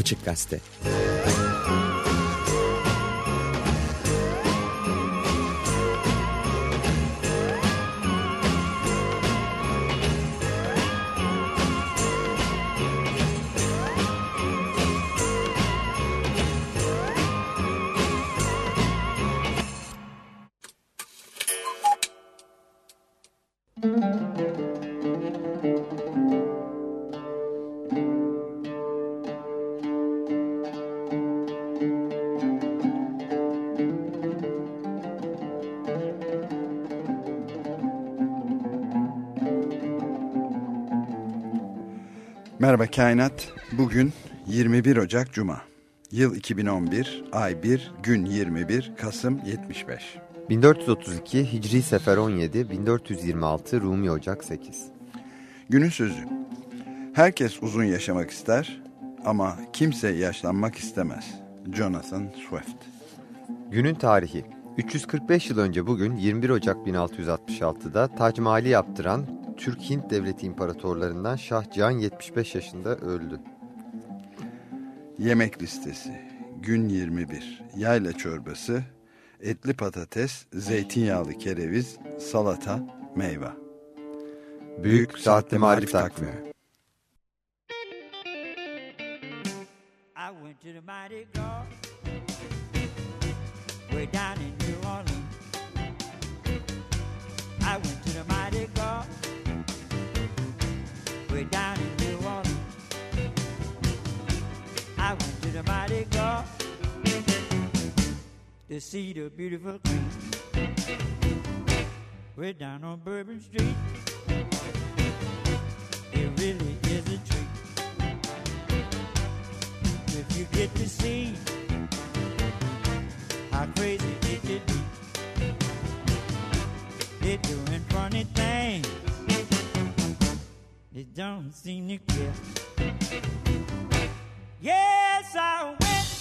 Açık Gazete. Merhaba Kainat. Bugün 21 Ocak Cuma. Yıl 2011, ay 1, gün 21, Kasım 75. 1432 Hicri Sefer 17, 1426 Rumi Ocak 8. Günün sözü. Herkes uzun yaşamak ister ama kimse yaşlanmak istemez. Jonathan Swift. Günün tarihi. 345 yıl önce bugün 21 Ocak 1666'da Tac Mahal'i yaptıran Türk-Hint Devleti İmparatorlarından Şah Cihan 75 yaşında öldü. Yemek listesi. Gün 21. Yayla çorbası, etli patates, zeytinyağlı kereviz, salata, meyve. Büyük, Büyük Saatli Marif Takvimi. I went to the mighty way down in to see the beautiful queen. We're down on Bourbon Street. It really is a treat. If you get to see how crazy it could be. They're doing funny things they don't seem to care. Yes, I went.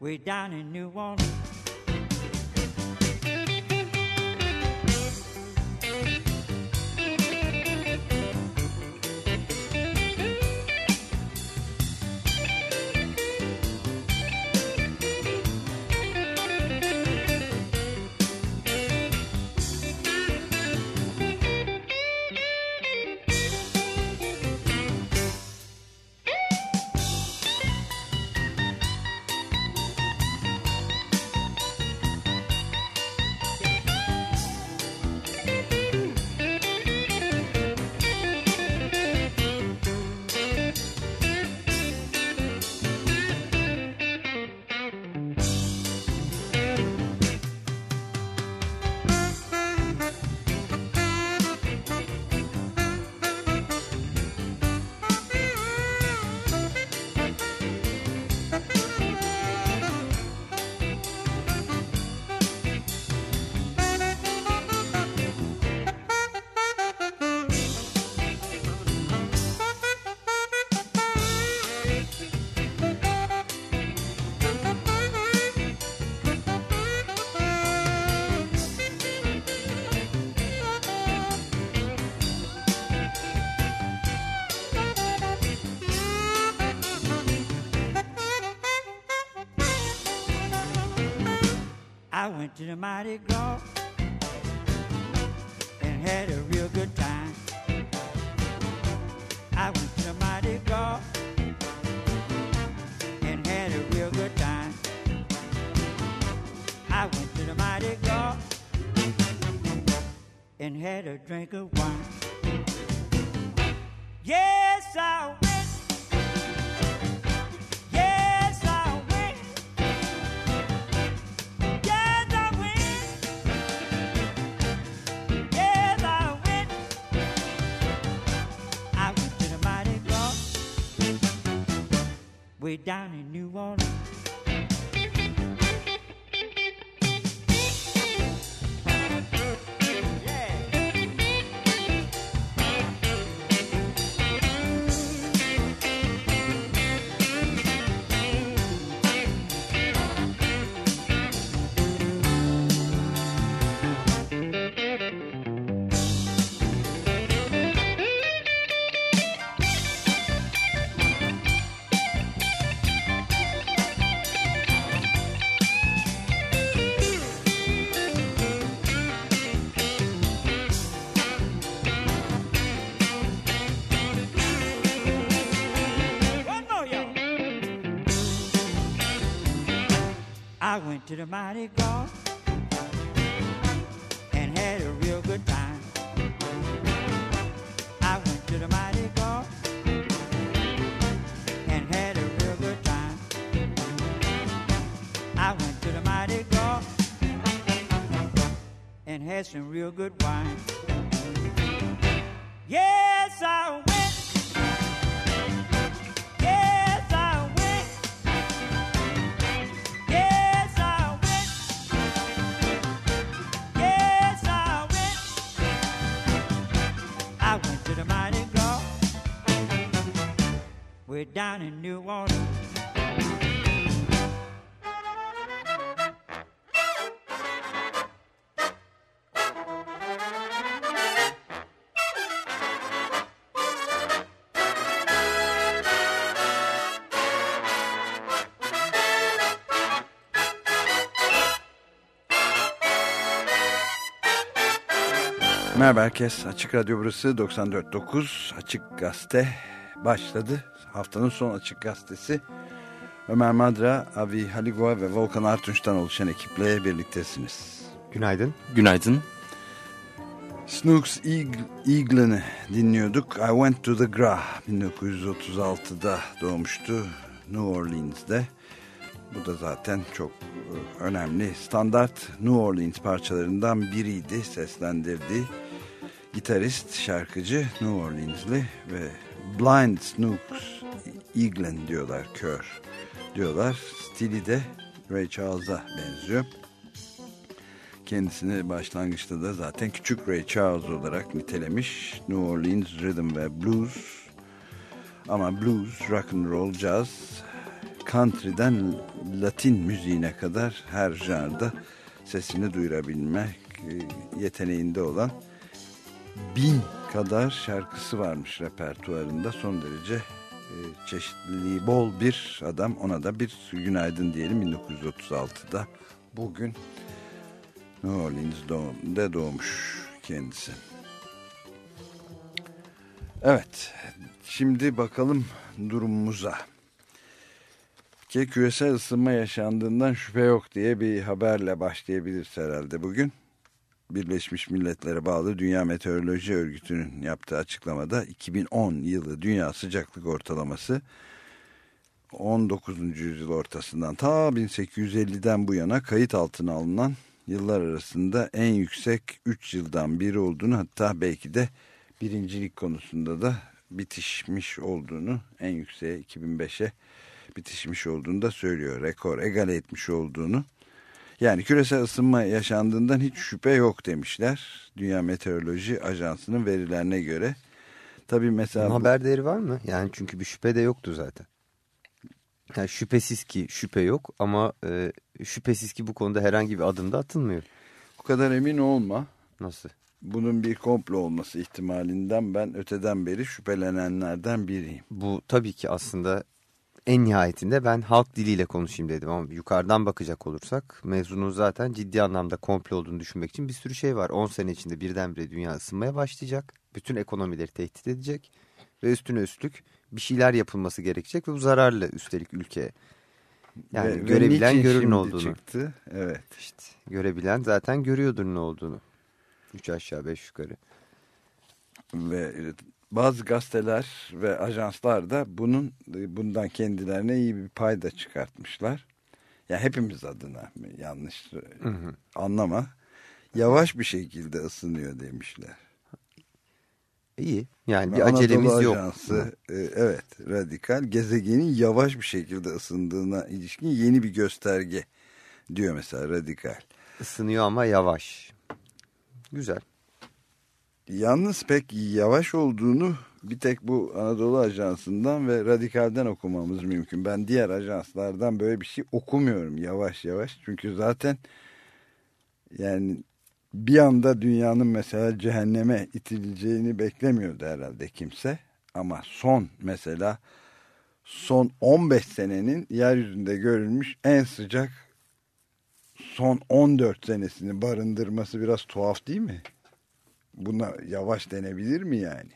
Way down in New Orleans. Went to the Mighty Gras and had a real good time. I went to the Mighty Gras and had a real good time. I went to the Mighty Gras and had a drink of down to the mighty golf and had a real good time. I went to the mighty golf and had a real good time. I went to the mighty golf and had some real good wine. Merhaba herkes. Açık Radyo burası 94.9 Açık Gazete başladı. Haftanın son Açık Gazetesi. Ömer Madra, Avi Haligua ve Volkan Artunç'tan oluşan ekiple birliktesiniz. Günaydın. Günaydın. Snooks Eagle'ını dinliyorduk. I Went to the Gra 1936'da doğmuştu New Orleans'de. Bu da zaten çok e, önemli. Standart New Orleans parçalarından biriydi. Seslendirdiği gitarist, şarkıcı New Orleans'li ve Blind Snooks Eaglen diyorlar, kör diyorlar. Stili de Ray Charles'a benziyor. Kendisini başlangıçta da zaten küçük Ray Charles olarak nitelemiş. New Orleans Rhythm ve Blues. Ama blues, rock and roll, jazz, country'den Latin müziğine kadar her janrda sesini duyurabilmek e, yeteneğinde olan bin kadar şarkısı varmış repertuarında. Son derece e, çeşitliliği bol bir adam. Ona da bir günaydın diyelim 1936'da. Bugün New Orleans'da doğmuş kendisi. Evet, şimdi bakalım durumumuza. Ki küresel ısınma yaşandığından şüphe yok diye bir haberle başlayabiliriz herhalde bugün. Birleşmiş Milletler'e bağlı Dünya Meteoroloji Örgütü'nün yaptığı açıklamada 2010 yılı dünya sıcaklık ortalaması 19. yüzyıl ortasından ta 1850'den bu yana kayıt altına alınan yıllar arasında en yüksek 3 yıldan biri olduğunu hatta belki de birincilik konusunda da bitişmiş olduğunu en yükseğe 2005'e bitişmiş olduğunu da söylüyor. Rekor egale etmiş olduğunu. Yani küresel ısınma yaşandığından hiç şüphe yok demişler. Dünya Meteoroloji Ajansı'nın verilerine göre. Tabii mesela... Bunun haber değeri var mı? Yani çünkü bir şüphe de yoktu zaten. Yani şüphesiz ki şüphe yok ama e, şüphesiz ki bu konuda herhangi bir adım da atılmıyor. Bu kadar emin olma. Nasıl? Bunun bir komplo olması ihtimalinden ben öteden beri şüphelenenlerden biriyim. Bu tabii ki aslında en nihayetinde ben halk diliyle konuşayım dedim ama yukarıdan bakacak olursak mevzunun zaten ciddi anlamda komple olduğunu düşünmek için bir sürü şey var. 10 sene içinde birdenbire dünya ısınmaya başlayacak. Bütün ekonomileri tehdit edecek ve üstüne üstlük bir şeyler yapılması gerekecek ve bu zararlı üstelik ülkeye. Yani Ve- ve görebilen niçin görür ne olduğunu. çıktı? Evet. İşte görebilen zaten görüyordur ne olduğunu. Üç aşağı beş yukarı. ve bazı gazeteler ve ajanslar da bunun bundan kendilerine iyi bir payda çıkartmışlar. Ya hepimiz adına yanlış anlama. Yavaş bir şekilde ısınıyor demişler. İyi. Yani bir Anadolu acelemiz yok. Ajansı, e, evet radikal gezegenin yavaş bir şekilde ısındığına ilişkin yeni bir gösterge diyor mesela radikal. Isınıyor ama yavaş. Güzel. Yalnız pek yavaş olduğunu bir tek bu Anadolu Ajansı'ndan ve Radikal'den okumamız mümkün. Ben diğer ajanslardan böyle bir şey okumuyorum yavaş yavaş. Çünkü zaten yani bir anda dünyanın mesela cehenneme itileceğini beklemiyordu herhalde kimse. Ama son mesela son 15 senenin yeryüzünde görülmüş en sıcak son 14 senesini barındırması biraz tuhaf değil mi? Buna yavaş denebilir mi yani?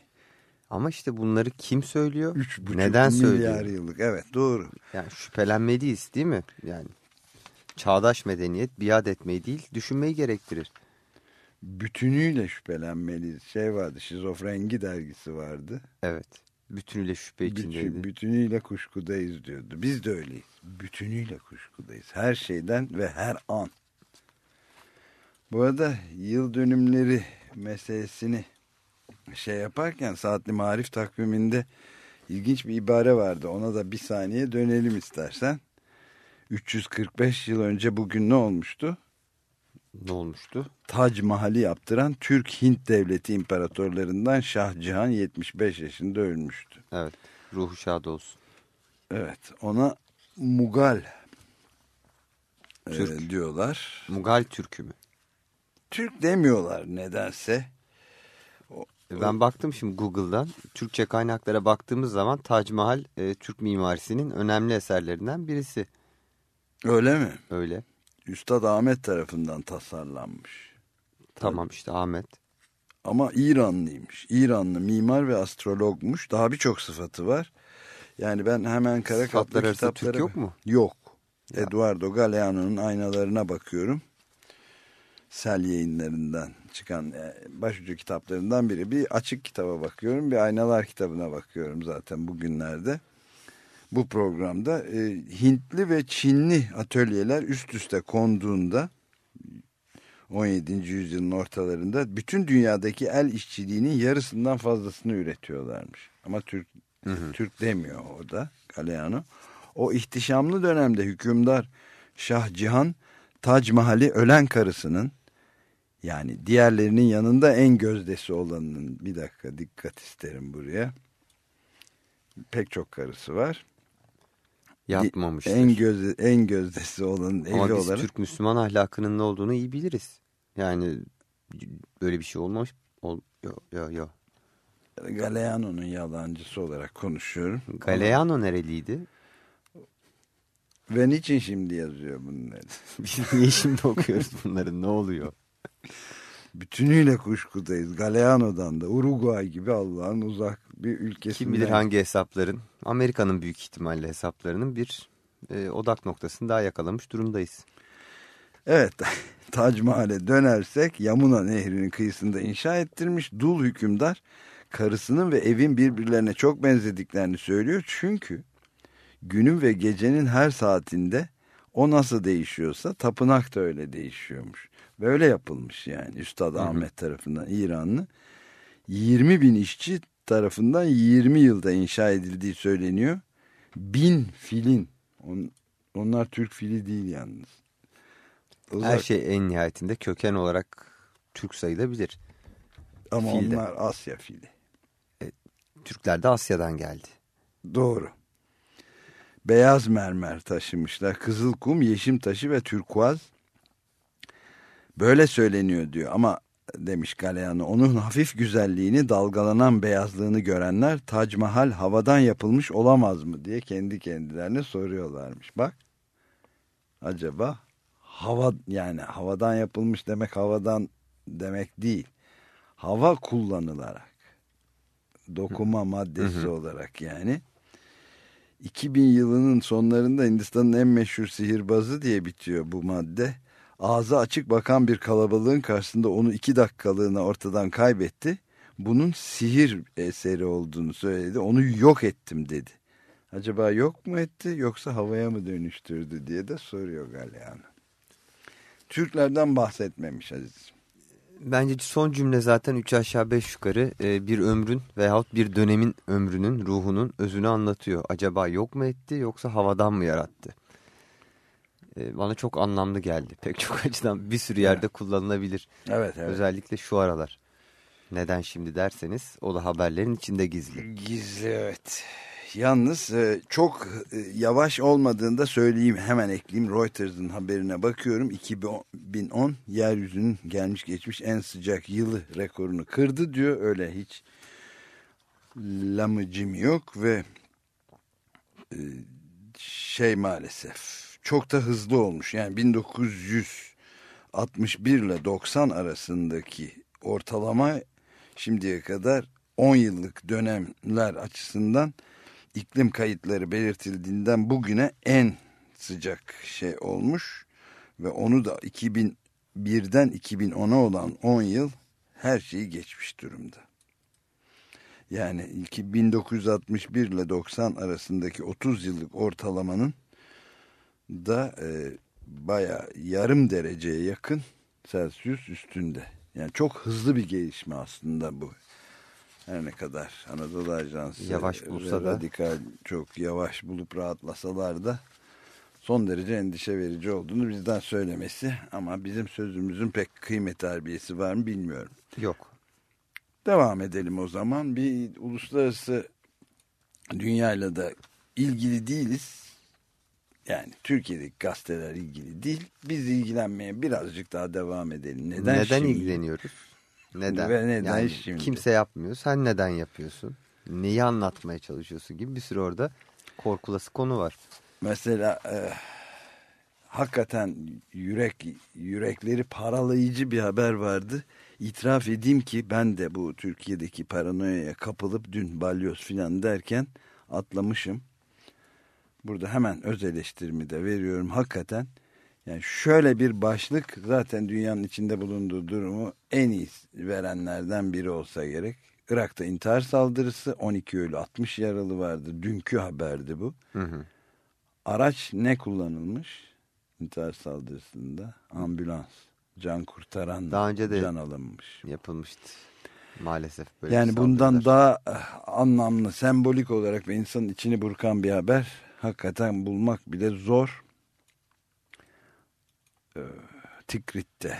Ama işte bunları kim söylüyor? 3,5 Neden milyar söylüyor? yıllık. Evet doğru. Yani şüphelenmeliyiz değil mi? Yani çağdaş medeniyet biat etmeyi değil düşünmeyi gerektirir. Bütünüyle şüphelenmeliyiz. Şey vardı şizofrengi dergisi vardı. Evet. Bütünüyle şüphe içindeydi. Bütün, bütünüyle kuşkudayız diyordu. Biz de öyleyiz. Bütünüyle kuşkudayız. Her şeyden ve her an. Bu arada yıl dönümleri meselesini şey yaparken saatli marif takviminde ilginç bir ibare vardı. Ona da bir saniye dönelim istersen. 345 yıl önce bugün ne olmuştu? Ne olmuştu? Tac Mahal'i yaptıran Türk-Hint devleti imparatorlarından Şah Cihan 75 yaşında ölmüştü. Evet. Ruhu şad olsun. Evet ona Mugal e, Türk. diyorlar. Mugal Türk'ü mü? Türk demiyorlar nedense. Ben baktım şimdi Google'dan. Türkçe kaynaklara baktığımız zaman Tac Mahal e, Türk mimarisinin önemli eserlerinden birisi. Öyle mi? Öyle. Üstad Ahmet tarafından tasarlanmış. Tamam işte Ahmet. Ama İranlıymış. İranlı mimar ve astrologmuş. Daha birçok sıfatı var. Yani ben hemen kara kaplı kitaplara... Türk yok mu? Yok. Ya. Eduardo Galeano'nun aynalarına bakıyorum. Sel yayınlarından çıkan e, başucu kitaplarından biri. Bir açık kitaba bakıyorum. Bir aynalar kitabına bakıyorum zaten bugünlerde. Bu programda e, Hintli ve Çinli atölyeler üst üste konduğunda 17. yüzyılın ortalarında bütün dünyadaki el işçiliğinin yarısından fazlasını üretiyorlarmış. Ama Türk Hı hı. Türk demiyor orada Galeano. O ihtişamlı dönemde hükümdar Şah Cihan Tac Mahal'i ölen karısının yani diğerlerinin yanında en gözdesi olanının bir dakika dikkat isterim buraya. Pek çok karısı var. Yapmamıştır. En göz en gözdesi olanın Ama evli biz olarak. Türk Müslüman ahlakının ne olduğunu iyi biliriz. Yani böyle bir şey olmamış. Ol, yo, yo, yo. Galeano'nun yalancısı olarak konuşuyorum. Galeano nereliydi? Ve niçin şimdi yazıyor bunları? Biz niye şimdi okuyoruz bunları? Ne oluyor? Bütünüyle kuşkudayız. Galeano'dan da Uruguay gibi Allah'ın uzak bir ülkesinden. Kim bilir hangi hesapların? Amerika'nın büyük ihtimalle hesaplarının bir e, odak noktasını daha yakalamış durumdayız. Evet, Tac Mahal'e dönersek Yamuna Nehri'nin kıyısında inşa ettirmiş dul hükümdar karısının ve evin birbirlerine çok benzediklerini söylüyor. Çünkü günün ve gecenin her saatinde o nasıl değişiyorsa tapınak da öyle değişiyormuş. Böyle yapılmış yani Üstad hı. Ahmet tarafından İranlı. 20 bin işçi tarafından 20 yılda inşa edildiği söyleniyor. Bin filin. On- onlar Türk fili değil yalnız. Her Uzak- şey en nihayetinde köken olarak Türk sayılabilir. Ama filde. onlar Asya fili. Türkler de Asya'dan geldi. Doğru. Beyaz mermer taşımışlar. Kızıl kum, yeşim taşı ve türkuaz. Böyle söyleniyor diyor ama demiş Galeano onun hafif güzelliğini dalgalanan beyazlığını görenler Tac Mahal havadan yapılmış olamaz mı diye kendi kendilerine soruyorlarmış. Bak acaba hava yani havadan yapılmış demek havadan demek değil. Hava kullanılarak dokuma maddesi Hı hı. olarak yani 2000 yılının sonlarında Hindistan'ın en meşhur sihirbazı diye bitiyor bu madde. Ağzı açık bakan bir kalabalığın karşısında onu iki dakikalığına ortadan kaybetti. Bunun sihir eseri olduğunu söyledi. Onu yok ettim dedi. Acaba yok mu etti yoksa havaya mı dönüştürdü diye de soruyor Galeano. Türklerden bahsetmemiş Aziz. Bence son cümle zaten üç aşağı beş yukarı e, bir ömrün veyahut bir dönemin ömrünün, ruhunun özünü anlatıyor. Acaba yok mu etti yoksa havadan mı yarattı? E, bana çok anlamlı geldi. Pek çok açıdan bir sürü yerde kullanılabilir. Evet evet. Özellikle şu aralar. Neden şimdi derseniz o da haberlerin içinde gizli. Gizli evet. Yalnız e, çok e, yavaş olmadığını da söyleyeyim hemen ekleyeyim. Reuters'ın haberine bakıyorum. 2010 yeryüzünün gelmiş geçmiş en sıcak yılı rekorunu kırdı diyor. Öyle hiç lamıcım yok ve şey maalesef çok da hızlı olmuş. Yani 1961 ile 90 arasındaki ortalama şimdiye kadar 10 yıllık dönemler açısından iklim kayıtları belirtildiğinden bugüne en sıcak şey olmuş. Ve onu da 2001'den 2010'a olan 10 yıl her şeyi geçmiş durumda. Yani 1961 ile 90 arasındaki 30 yıllık ortalamanın da e, baya yarım dereceye yakın Celsius üstünde. Yani çok hızlı bir gelişme aslında bu. Her ne kadar Anadolu Ajansı Yavaş bulsa da. radikal çok yavaş bulup rahatlasalar da son derece endişe verici olduğunu bizden söylemesi ama bizim sözümüzün pek kıymet harbiyesi var mı bilmiyorum. Yok. Devam edelim o zaman. Bir uluslararası dünyayla da ilgili değiliz. Yani Türkiye'deki gazeteler ilgili değil. Biz ilgilenmeye birazcık daha devam edelim. Neden, Neden, şimdi? ilgileniyoruz? Neden? Ve neden yani şimdi? Kimse yapmıyor. Sen neden yapıyorsun? Neyi anlatmaya çalışıyorsun gibi bir sürü orada korkulası konu var. Mesela e, hakikaten yürek yürekleri paralayıcı bir haber vardı. İtiraf edeyim ki ben de bu Türkiye'deki paranoyaya kapılıp dün balyoz filan derken atlamışım. Burada hemen öz eleştirimi de veriyorum hakikaten. Yani şöyle bir başlık zaten dünyanın içinde bulunduğu durumu en iyi verenlerden biri olsa gerek. Irak'ta intihar saldırısı 12 ölü 60 yaralı vardı. Dünkü haberdi bu. Hı hı. Araç ne kullanılmış? İntihar saldırısında ambulans. Can kurtaran Daha önce de can alınmış. Yapılmıştı. Maalesef böyle Yani bundan daha eh, anlamlı, sembolik olarak ve insanın içini burkan bir haber hakikaten bulmak bile zor. Ee, Tikrit'te.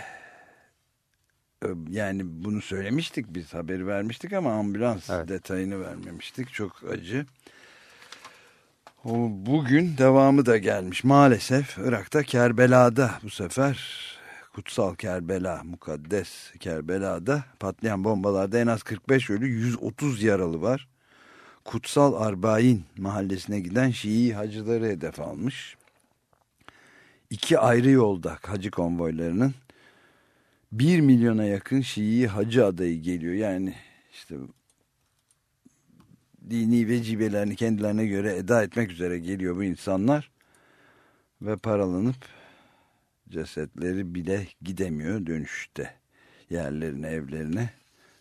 Ee, Yani bunu söylemiştik biz, haberi vermiştik ama ambulans Evet. detayını vermemiştik. Çok acı. O bugün devamı da gelmiş maalesef Irak'ta Kerbela'da bu sefer kutsal Kerbela, mukaddes Kerbela'da patlayan bombalarda en az 45 ölü 130 yaralı var. Kutsal Arbain mahallesine giden Şii hacıları hedef almış. İki ayrı yolda hacı konvoylarının 1 milyona yakın Şii hacı adayı geliyor. Yani işte dini vecibelerini kendilerine göre eda etmek üzere geliyor bu insanlar. Ve paralanıp cesetleri bile gidemiyor dönüşte yerlerine evlerine.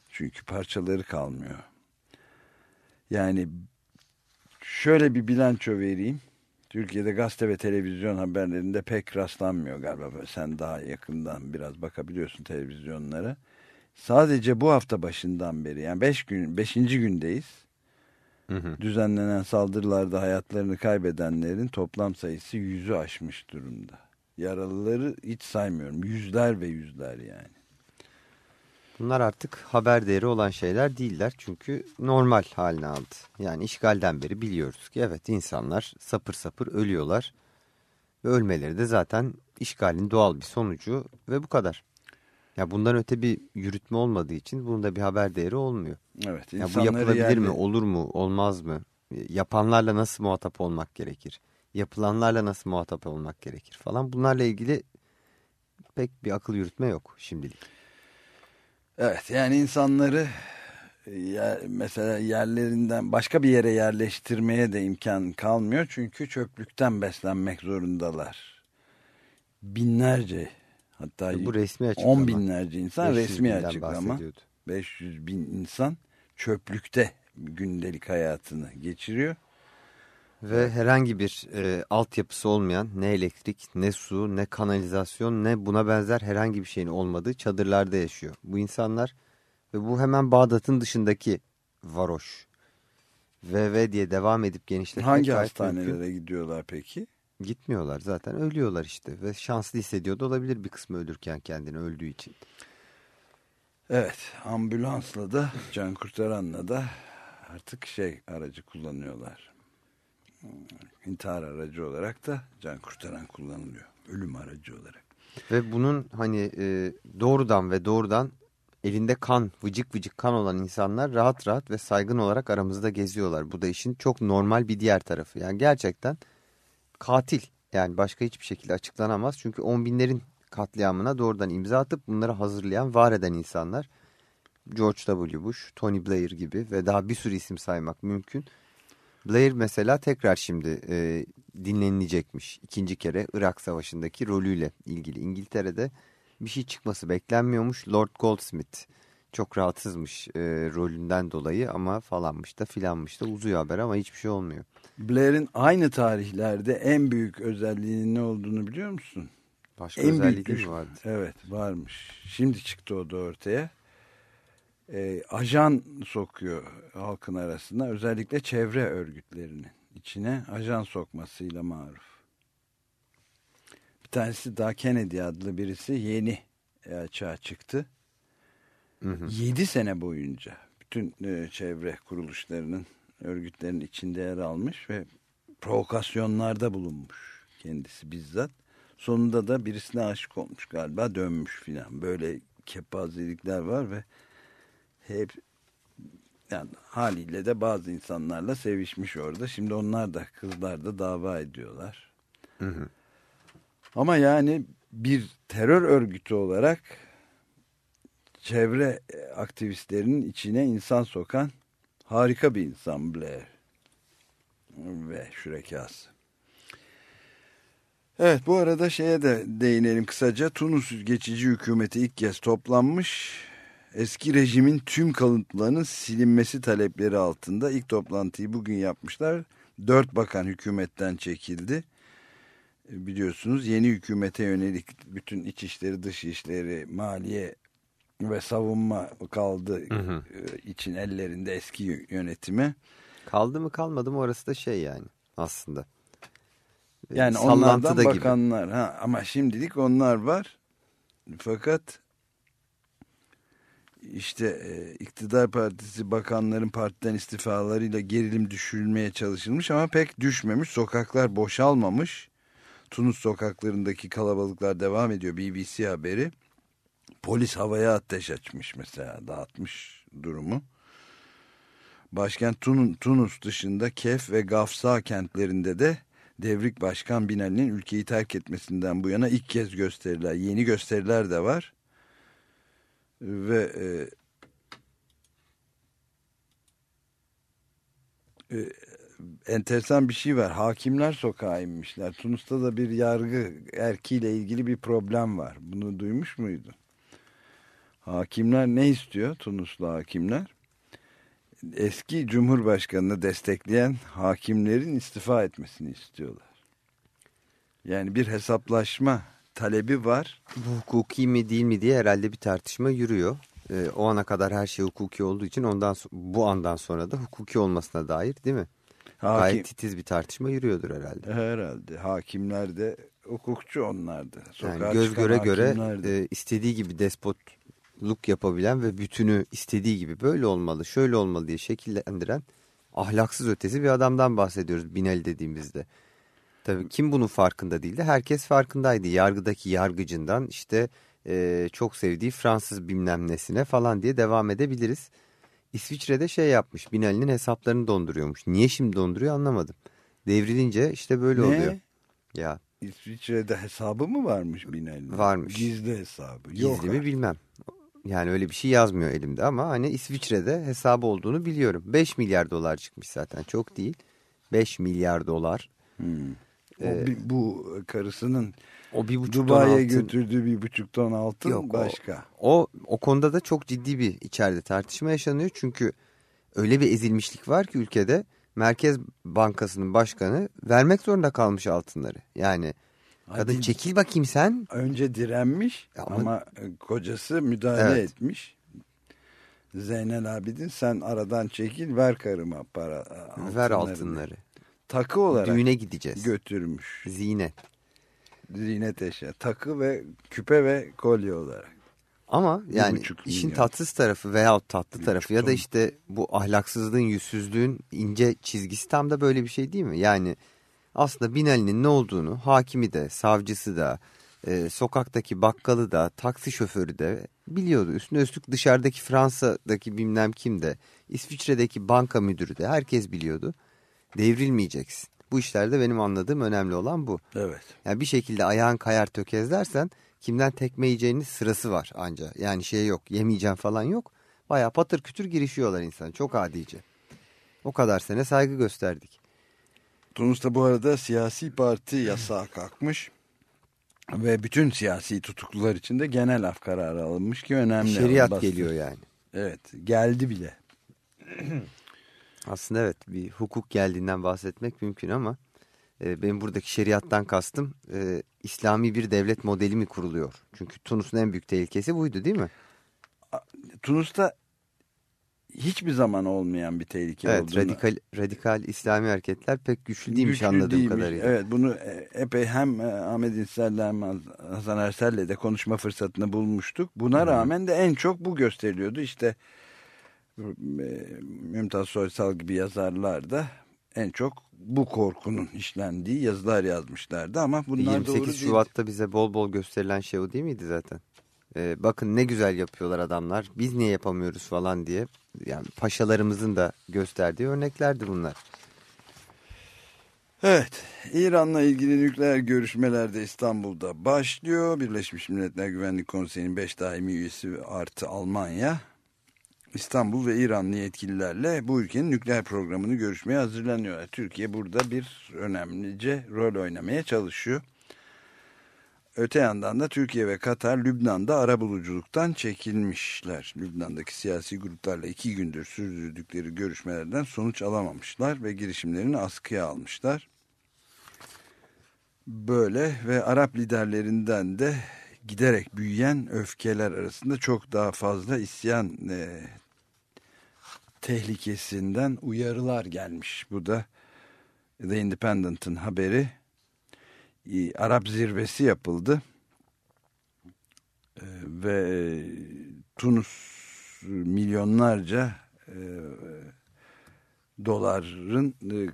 Çünkü parçaları kalmıyor. Yani şöyle bir bilanço vereyim. Türkiye'de gazete ve televizyon haberlerinde pek rastlanmıyor galiba. Sen daha yakından biraz bakabiliyorsun televizyonlara. Sadece bu hafta başından beri yani 5 gün 5. gündeyiz. Hı hı. Düzenlenen saldırılarda hayatlarını kaybedenlerin toplam sayısı yüzü aşmış durumda. Yaralıları hiç saymıyorum. Yüzler ve yüzler yani. Bunlar artık haber değeri olan şeyler değiller. Çünkü normal haline aldı. Yani işgalden beri biliyoruz ki evet insanlar sapır sapır ölüyorlar. Ve ölmeleri de zaten işgalin doğal bir sonucu ve bu kadar. Ya bundan öte bir yürütme olmadığı için bunun da bir haber değeri olmuyor. Evet. Ya bu yapılabilir yerle- mi, olur mu, olmaz mı? Yapanlarla nasıl muhatap olmak gerekir? Yapılanlarla nasıl muhatap olmak gerekir falan. Bunlarla ilgili pek bir akıl yürütme yok şimdilik. Evet yani insanları e, yer- mesela yerlerinden başka bir yere yerleştirmeye de imkan kalmıyor. Çünkü çöplükten beslenmek zorundalar. Binlerce hatta Bu resmi açıklama. on binlerce insan 500 resmi açıklama. bahsediyordu. 500 bin insan çöplükte gündelik hayatını geçiriyor. Ve herhangi bir e, altyapısı olmayan ne elektrik, ne su, ne kanalizasyon, ne buna benzer herhangi bir şeyin olmadığı çadırlarda yaşıyor. Bu insanlar ve bu hemen Bağdat'ın dışındaki varoş. VV diye devam edip genişletmek Hangi hastanelere mümkün. gidiyorlar peki? Gitmiyorlar zaten ölüyorlar işte ve şanslı hissediyor da olabilir bir kısmı ölürken kendini öldüğü için. Evet ambulansla da can kurtaranla da artık şey aracı kullanıyorlar. İntihar aracı olarak da can kurtaran kullanılıyor. Ölüm aracı olarak. Ve bunun hani e, doğrudan ve doğrudan elinde kan, vıcık vıcık kan olan insanlar rahat rahat ve saygın olarak aramızda geziyorlar. Bu da işin çok normal bir diğer tarafı. Yani gerçekten katil yani başka hiçbir şekilde açıklanamaz. Çünkü on binlerin katliamına doğrudan imza atıp bunları hazırlayan, var eden insanlar. George W. Bush, Tony Blair gibi ve daha bir sürü isim saymak mümkün. Blair mesela tekrar şimdi e, dinlenilecekmiş. İkinci kere Irak Savaşı'ndaki rolüyle ilgili. İngiltere'de bir şey çıkması beklenmiyormuş. Lord Goldsmith çok rahatsızmış e, rolünden dolayı ama falanmış da filanmış da uzuyor haber ama hiçbir şey olmuyor. Blair'in aynı tarihlerde en büyük özelliğinin ne olduğunu biliyor musun? Başka en özelliği büyük mi vardı? Evet varmış. Şimdi çıktı o da ortaya. Ee, ajan sokuyor halkın arasına. Özellikle çevre örgütlerinin içine ajan sokmasıyla maruf. Bir tanesi daha Kennedy adlı birisi yeni e, açığa çıktı. Hı hı. 7 sene boyunca bütün e, çevre kuruluşlarının örgütlerin içinde yer almış ve provokasyonlarda bulunmuş kendisi bizzat. Sonunda da birisine aşık olmuş galiba dönmüş filan. Böyle kepazelikler var ve hep yani haliyle de bazı insanlarla sevişmiş orada. Şimdi onlar da kızlar da dava ediyorlar. Hı hı. Ama yani bir terör örgütü olarak çevre aktivistlerinin içine insan sokan harika bir insan Blair ve şürekası. Evet bu arada şeye de değinelim kısaca. Tunus geçici hükümeti ilk kez toplanmış. Eski rejimin tüm kalıntılarının silinmesi talepleri altında ilk toplantıyı bugün yapmışlar. Dört bakan hükümetten çekildi. E, Biliyorsunuz yeni hükümete yönelik bütün iç işleri, dış işleri, maliye ve savunma kaldı Hı hı. e, için ellerinde eski yönetime. Kaldı mı kalmadı mı orası da şey yani aslında. E, Yani sallantıda onlardan gibi. bakanlar ha, ama şimdilik onlar var. Fakat işte e, iktidar partisi bakanların partiden istifalarıyla gerilim düşürülmeye çalışılmış ama pek düşmemiş. Sokaklar boşalmamış. Tunus sokaklarındaki kalabalıklar devam ediyor. BBC haberi. Polis havaya ateş açmış mesela dağıtmış durumu. Başkent Tun Tunus dışında Kef ve Gafsa kentlerinde de Devrik Başkan Binali'nin ülkeyi terk etmesinden bu yana ilk kez gösteriler, yeni gösteriler de var. Ve e, e, enteresan bir şey var. Hakimler sokağa inmişler. Tunus'ta da bir yargı erkiyle ilgili bir problem var. Bunu duymuş muydun? Hakimler ne istiyor Tunuslu hakimler? Eski Cumhurbaşkanı'nı destekleyen hakimlerin istifa etmesini istiyorlar. Yani bir hesaplaşma talebi var. Bu hukuki mi değil mi diye herhalde bir tartışma yürüyor. E, o ana kadar her şey hukuki olduğu için ondan bu andan sonra da hukuki olmasına dair değil mi? Hakim, Gayet titiz bir tartışma yürüyordur herhalde. herhalde hakimler de hukukçu onlardı. Yani göz göre göre e, istediği gibi despotluk yapabilen ve bütünü istediği gibi böyle olmalı, şöyle olmalı diye şekillendiren ahlaksız ötesi bir adamdan bahsediyoruz Binali dediğimizde. Tabii kim bunun farkında değildi? Herkes farkındaydı. Yargıdaki yargıcından işte e, çok sevdiği Fransız bilmem nesine falan diye devam edebiliriz. İsviçre'de şey yapmış. Binali'nin hesaplarını donduruyormuş. Niye şimdi donduruyor anlamadım. Devrilince işte böyle Ne? oluyor. Ya İsviçre'de hesabı mı varmış Binali'nin? Varmış. Gizli hesabı. gizli Yok mi artık. bilmem. Yani öyle bir şey yazmıyor elimde ama hani İsviçre'de hesabı olduğunu biliyorum. 5 milyar dolar çıkmış zaten çok değil. 5 milyar dolar. Hmm. O Ee, bir- bu karısının O bir buçuk Dubai'ye götürdüğü bir buçuk ton altın Yok, o- başka. O, o konuda da çok ciddi bir içeride tartışma yaşanıyor. Çünkü öyle bir ezilmişlik var ki ülkede Merkez Bankası'nın başkanı vermek zorunda kalmış altınları. Yani kadın Hadi çekil bakayım sen. önce direnmiş Ama- ama, e, kocası müdahale Evet. etmiş. Zeynel Abidin sen aradan çekil ver karıma para altınlarını. Ver altınları. Takı olarak Düğüne gideceğiz. götürmüş. Zinet. Zinet eşya. Takı ve küpe ve kolye olarak. Ama yani işin milyon. tatsız tarafı veyahut tatlı Bir tarafı ya da işte bu ahlaksızlığın, yüzsüzlüğün ince çizgisi tam da böyle bir şey değil mi? Yani aslında Binali'nin ne olduğunu hakimi de, savcısı da, e, sokaktaki bakkalı da, taksi şoförü de biliyordu. Üstüne üstlük dışarıdaki Fransa'daki bilmem kim de, İsviçre'deki banka müdürü de herkes biliyordu. Devrilmeyeceksin. Bu işlerde benim anladığım önemli olan bu. Evet. Yani bir şekilde ayağın kayar tökezlersen kimden tekme yiyeceğinin sırası var anca. Yani şey yok yemeyeceğim falan yok. Baya patır kütür girişiyorlar insan çok adice. O kadar sene saygı gösterdik. Tunus'ta bu arada siyasi parti yasağı kalkmış. Ve bütün siyasi tutuklular için de genel af kararı alınmış ki önemli. Şeriat geliyor yani. Evet geldi bile. Aslında evet bir hukuk geldiğinden bahsetmek mümkün ama e, benim buradaki şeriattan kastım e, İslami bir devlet modeli mi kuruluyor? Çünkü Tunus'un en büyük tehlikesi buydu değil mi? Tunus'ta hiçbir zaman olmayan bir tehlike evet olduğunu. radikal, radikal İslami hareketler pek güçlü değilmiş Güçlü anladığım değilmiş. kadarıyla. Evet bunu e, epey hem e, Ahmet İnsel'le Hasan Ersel'le de konuşma fırsatını bulmuştuk. Buna rağmen de en çok bu gösteriliyordu. İşte Mümtaz Soysal gibi yazarlar da en çok bu korkunun işlendiği yazılar yazmışlardı ama bunlar doğru 28 değil. Şubat'ta bize bol bol gösterilen şey o değil miydi zaten? Ee, bakın ne güzel yapıyorlar adamlar. Biz niye yapamıyoruz falan diye. Yani paşalarımızın da gösterdiği örneklerdi bunlar. Evet, İran'la ilgili nükleer görüşmeler de İstanbul'da başlıyor. Birleşmiş Milletler Güvenlik Konseyi'nin 5 daimi üyesi artı Almanya, İstanbul ve İranlı yetkililerle bu ülkenin nükleer programını görüşmeye hazırlanıyor. Türkiye burada bir önemlice rol oynamaya çalışıyor. Öte yandan da Türkiye ve Katar Lübnan'da arabuluculuktan çekilmişler. Lübnan'daki siyasi gruplarla iki gündür sürdürdükleri görüşmelerden sonuç alamamışlar ve girişimlerini askıya almışlar. Böyle ve Arap liderlerinden de giderek büyüyen öfkeler arasında çok daha fazla isyan e, tehlikesinden uyarılar gelmiş. Bu da The Independent'ın haberi. E, Arap zirvesi yapıldı. E, ve Tunus milyonlarca e, doların e,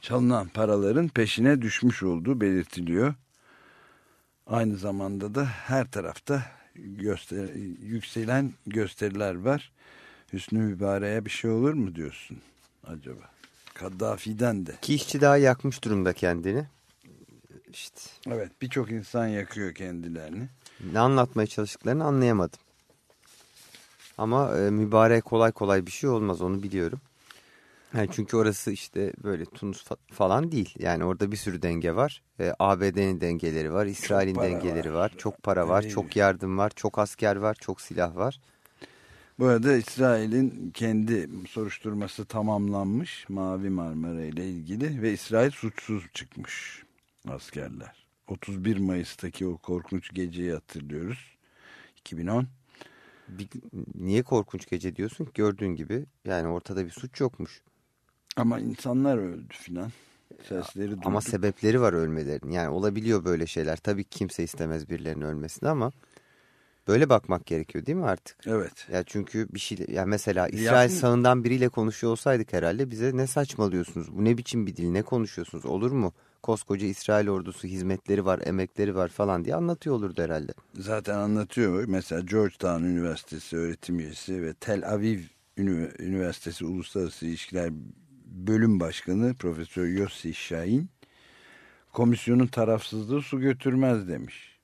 çalınan paraların peşine düşmüş olduğu belirtiliyor. Aynı zamanda da her tarafta göster yükselen gösteriler var. Hüsnü Mübarek'e bir şey olur mu diyorsun acaba? Kaddafi'den de. İki işçi daha yakmış durumda kendini. İşte Evet birçok insan yakıyor kendilerini. ne anlatmaya çalıştıklarını anlayamadım. Ama e, mübarek kolay kolay bir şey olmaz onu biliyorum. Yani çünkü orası işte böyle Tunus fa- falan değil. Yani orada bir sürü denge var. E, ABD'nin dengeleri var, İsrail'in dengeleri var. var. Çok para var, çok yardım var, çok asker var, çok silah var. Bu arada İsrail'in kendi soruşturması tamamlanmış Mavi Marmara ile ilgili ve İsrail suçsuz çıkmış askerler. 31 Mayıs'taki o korkunç geceyi hatırlıyoruz. 2010. Bir- niye korkunç gece diyorsun? Gördüğün gibi yani ortada bir suç yokmuş. Ama insanlar öldü filan. Sesleri duyduk. Ama sebepleri var ölmelerinin. Yani olabiliyor böyle şeyler. Tabii ki kimse istemez birilerinin ölmesini ama böyle bakmak gerekiyor değil mi artık? Evet. Ya çünkü bir şey ya mesela İsrail Yapın- sağından biriyle konuşuyor olsaydık herhalde bize ne saçmalıyorsunuz? Bu ne biçim bir dil? Ne konuşuyorsunuz? Olur mu? Koskoca İsrail ordusu hizmetleri var, emekleri var falan diye anlatıyor olurdu herhalde. Zaten anlatıyor. Mesela Georgetown Üniversitesi öğretim üyesi ve Tel Aviv Üniversitesi Uluslararası İlişkiler Bölüm Başkanı Profesör Yossi Şahin komisyonun tarafsızlığı su götürmez demiş.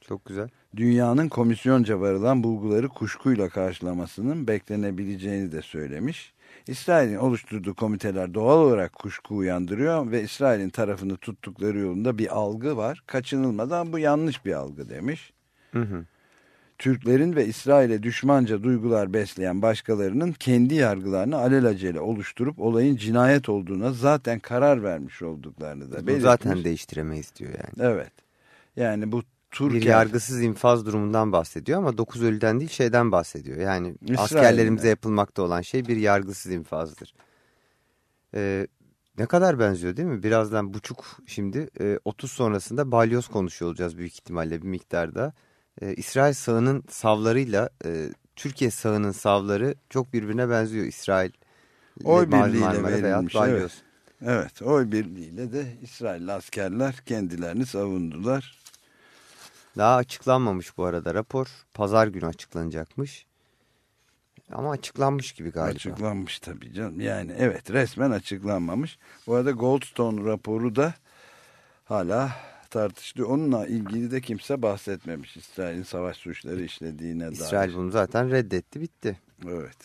Çok güzel. Dünyanın komisyonca varılan bulguları kuşkuyla karşılamasının beklenebileceğini de söylemiş. İsrail'in oluşturduğu komiteler doğal olarak kuşku uyandırıyor ve İsrail'in tarafını tuttukları yolunda bir algı var. Kaçınılmadan bu yanlış bir algı demiş. Hı hı. Türklerin ve İsrail'e düşmanca duygular besleyen başkalarının kendi yargılarını alelacele oluşturup olayın cinayet olduğuna zaten karar vermiş olduklarını da belirtmiş. zaten değiştiremeyiz diyor yani. Evet. Yani bu Türk Bir yargısız infaz durumundan bahsediyor ama 9 ölüden değil şeyden bahsediyor. Yani İsrail'den. askerlerimize yapılmakta olan şey bir yargısız infazdır. Ee, ne kadar benziyor değil mi? Birazdan buçuk şimdi e, 30 sonrasında balyoz konuşuyor olacağız büyük ihtimalle bir miktarda. Ee, İsrail sağının savlarıyla e, Türkiye sağının savları çok birbirine benziyor. İsrail Oy birliğiyle verilmiş, balyoz. Evet oy birliğiyle de İsrail askerler kendilerini savundular. Daha açıklanmamış bu arada rapor. Pazar günü açıklanacakmış. Ama açıklanmış gibi galiba. Açıklanmış tabii canım. Yani evet resmen açıklanmamış. Bu arada Goldstone raporu da hala tartışılıyor. Onunla ilgili de kimse bahsetmemiş. İsrail'in savaş suçları işlediğine dair. İsrail bunu zaten reddetti bitti. Evet.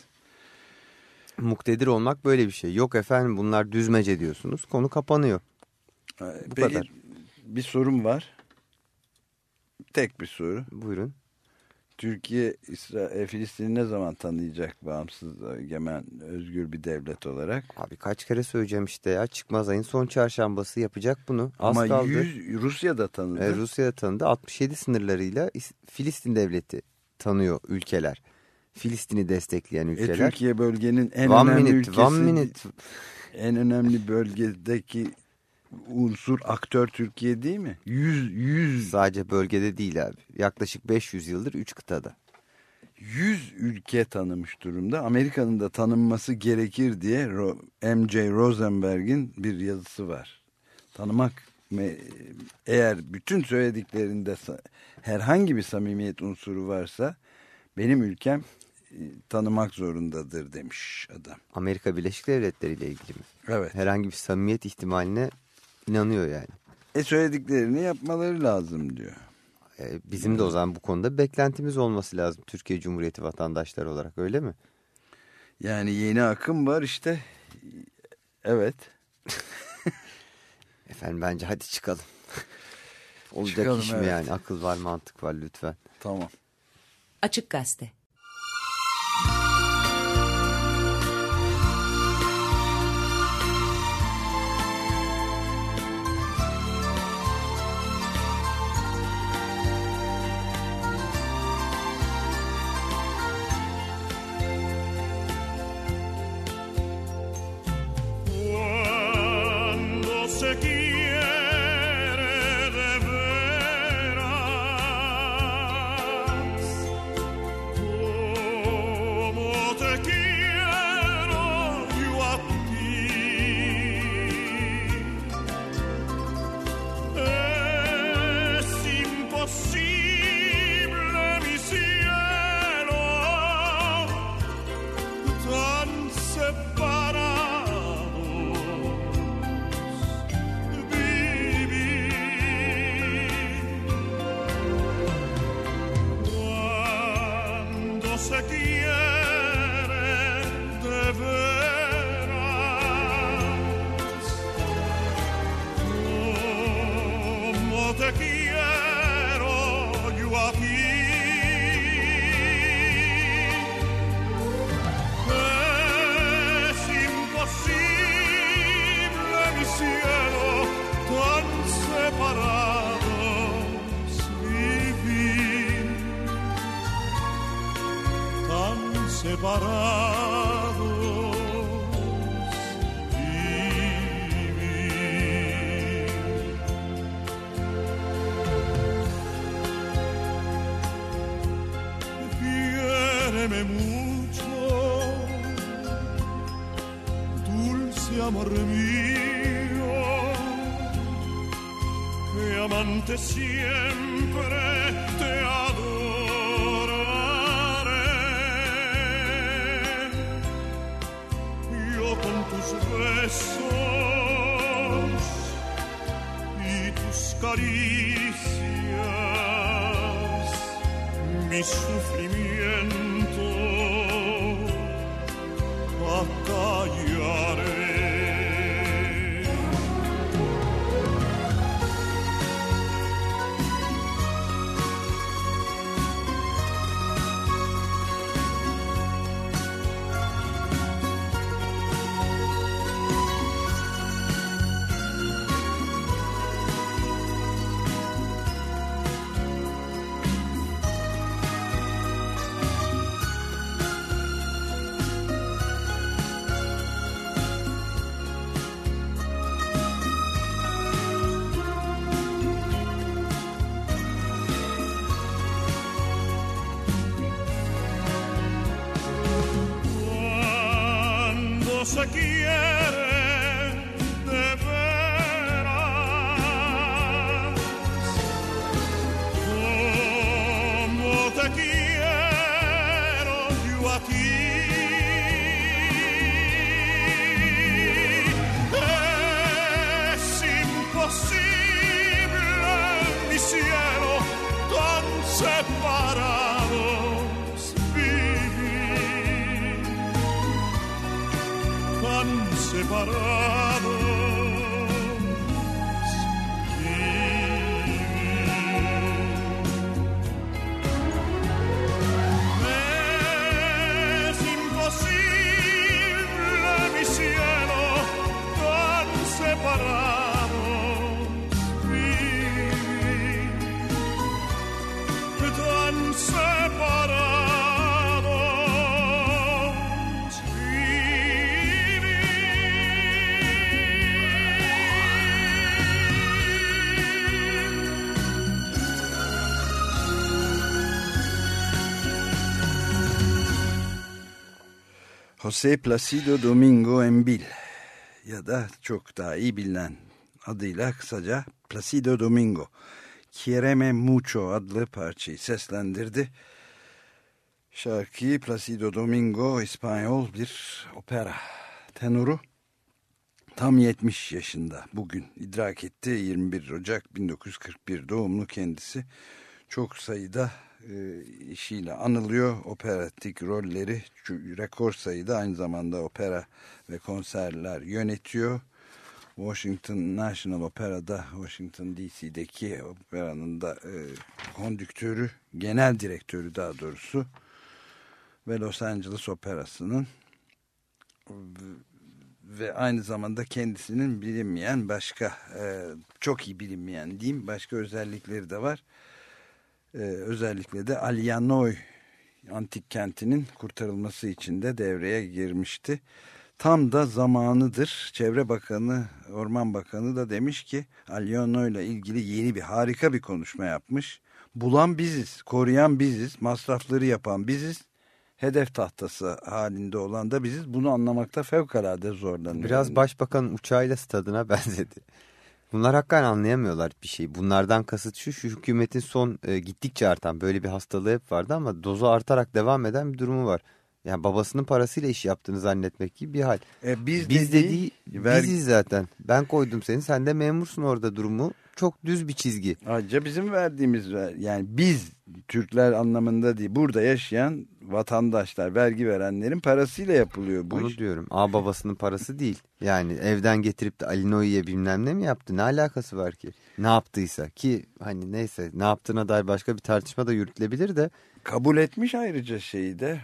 Muktedir olmak böyle bir şey. Yok efendim bunlar düzmece diyorsunuz. Konu kapanıyor. Bu Peki kadar. bir sorum var. Tek bir soru. Buyurun. Türkiye e, Filistin'i ne zaman tanıyacak bağımsız, egemen, özgür bir devlet olarak? Abi kaç kere söyleyeceğim işte ya. Çıkmaz ayın son çarşambası yapacak bunu. Az Ama kaldı. 100 Rusya'da tanıdı. E, Rusya tanıdı. 67 sınırlarıyla İs- Filistin devleti tanıyor ülkeler. Filistin'i destekleyen E, ülkeler. Türkiye bölgenin en one önemli minute, ülkesi. one minute. En önemli bölgedeki unsur aktör Türkiye değil mi? 100 100 Sadece bölgede değil abi. Yaklaşık 500 yıldır 3 kıtada. 100 ülke tanımış durumda. Amerika'nın da tanınması gerekir diye M.J. Rosenberg'in bir yazısı var. Tanımak eğer bütün söylediklerinde herhangi bir samimiyet unsuru varsa benim ülkem e, tanımak zorundadır demiş adam. Amerika Birleşik Devletleri ile ilgili mi? Evet. Herhangi bir samimiyet ihtimaline inanıyor yani. E söylediklerini yapmaları lazım diyor. E, bizim de o zaman bu konuda beklentimiz olması lazım Türkiye Cumhuriyeti vatandaşları olarak öyle mi? Yani yeni akım var işte. Evet. Efendim bence hadi çıkalım. Olacak Çıkalım, iş mi evet. yani? Akıl var, mantık var lütfen. Tamam. Açık Gazete. farà José Placido Domingo Embil ya da çok daha iyi bilinen adıyla kısaca Placido Domingo. Quiereme Mucho adlı parçayı seslendirdi. Şarkıyı Placido Domingo İspanyol bir opera tenoru tam 70 yaşında bugün idrak etti. 21 Ocak 1941 doğumlu kendisi. Çok sayıda işiyle anılıyor operatik rolleri rekor sayıda aynı zamanda opera ve konserler yönetiyor Washington National Opera'da Washington DC'deki operanın da e, kondüktörü genel direktörü daha doğrusu ve Los Angeles Operası'nın ve aynı zamanda kendisinin bilinmeyen başka e, çok iyi bilinmeyen diyeyim başka özellikleri de var. E, özellikle de Alianoy antik kentinin kurtarılması için de devreye girmişti. Tam da zamanıdır. Çevre Bakanı, Orman Bakanı da demiş ki Alianoy ile ilgili yeni bir harika bir konuşma yapmış. Bulan biziz, koruyan biziz, masrafları yapan biziz hedef tahtası halinde olan da biziz. Bunu anlamakta fevkalade zorlanıyor. Biraz başbakanın uçağıyla stadına benzedi. Bunlar hakikaten anlayamıyorlar bir şey. Bunlardan kasıt şu, şu hükümetin son e, gittikçe artan böyle bir hastalığı hep vardı ama dozu artarak devam eden bir durumu var. Yani babasının parasıyla iş yaptığını zannetmek gibi bir hal. E, biz, Biz dediği, dediği vergi- biziz zaten. Ben koydum seni sen de memursun orada durumu. Çok düz bir çizgi. Ayrıca bizim verdiğimiz ver- yani biz Türkler anlamında değil burada yaşayan vatandaşlar vergi verenlerin parasıyla yapılıyor bu Onu iş. diyorum. A babasının parası değil. Yani evden getirip de Alinoy'ye bilmem ne mi yaptı? Ne alakası var ki? Ne yaptıysa ki hani neyse ne yaptığına dair başka bir tartışma da yürütülebilir de Kabul etmiş ayrıca şeyi de.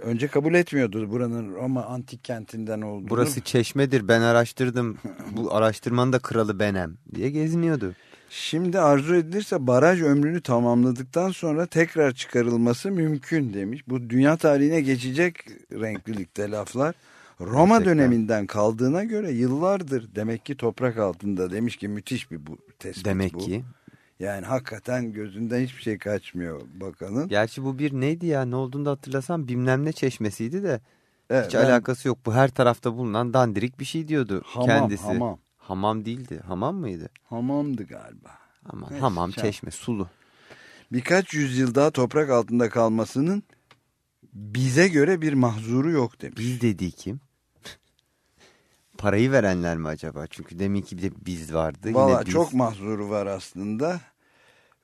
Önce kabul etmiyordu buranın Roma antik kentinden olduğunu. burası çeşmedir ben araştırdım. Bu araştırmanın da kralı benem diye geziniyordu. Şimdi arzu edilirse baraj ömrünü tamamladıktan sonra tekrar çıkarılması mümkün demiş. Bu dünya tarihine geçecek renklilikte laflar. Roma Gerçekten. döneminden kaldığına göre yıllardır demek ki toprak altında demiş ki müthiş bir bu tespit Demek bu. ki. Yani hakikaten gözünden hiçbir şey kaçmıyor bakanın. Gerçi bu bir neydi ya ne olduğunu da hatırlasam bilmem ne çeşmesiydi de Evet, hiç ben- alakası yok. Bu her tarafta bulunan dandirik bir şey diyordu Hamam, kendisi. hamam. Hamam değildi. Hamam mıydı? Hamamdı galiba. Aman Neyse, hamam şey- çeşme sulu. Birkaç yüzyıl daha toprak altında kalmasının bize göre bir mahzuru yok demiş. Biz dediği kim? Parayı verenler mi acaba? Çünkü deminki bir de biz vardı. Valla biz. çok mahzuru var aslında.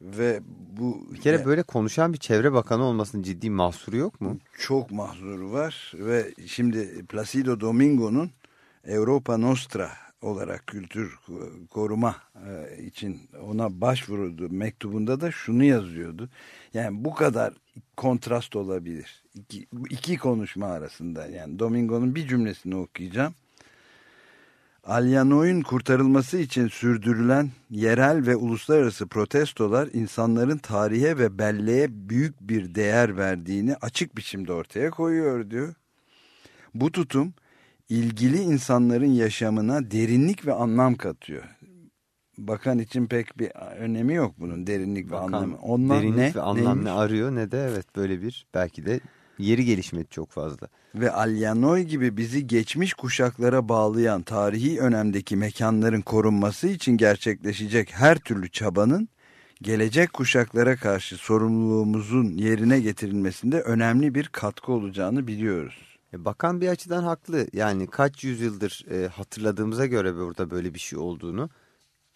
Ve bu Bir kere böyle konuşan bir çevre bakanı olmasının ciddi mahsuru yok mu? çok mahzuru var. Ve şimdi Placido Domingo'nun Europa Nostra olarak kültür koruma e, için ona başvuruldu mektubunda da şunu yazıyordu. Yani bu kadar kontrast olabilir. İki, iki konuşma arasında yani Domingo'nun bir cümlesini okuyacağım. Alyanoy'un kurtarılması için sürdürülen yerel ve uluslararası protestolar insanların tarihe ve belleğe büyük bir değer verdiğini açık biçimde ortaya koyuyor diyor. Bu tutum ilgili insanların yaşamına derinlik ve anlam katıyor. Bakan için pek bir önemi yok bunun derinlik ve Bakan anlamı. Ondan derinlik ne, ve anlam neymiş? ne arıyor ne de evet böyle bir belki de yeri gelişmedi çok fazla. ve Alyanoy gibi bizi geçmiş kuşaklara bağlayan tarihi önemdeki mekanların korunması için gerçekleşecek her türlü çabanın gelecek kuşaklara karşı sorumluluğumuzun yerine getirilmesinde önemli bir katkı olacağını biliyoruz. E, Bakan bir açıdan haklı. Yani kaç yüzyıldır e, hatırladığımıza göre burada böyle bir şey olduğunu.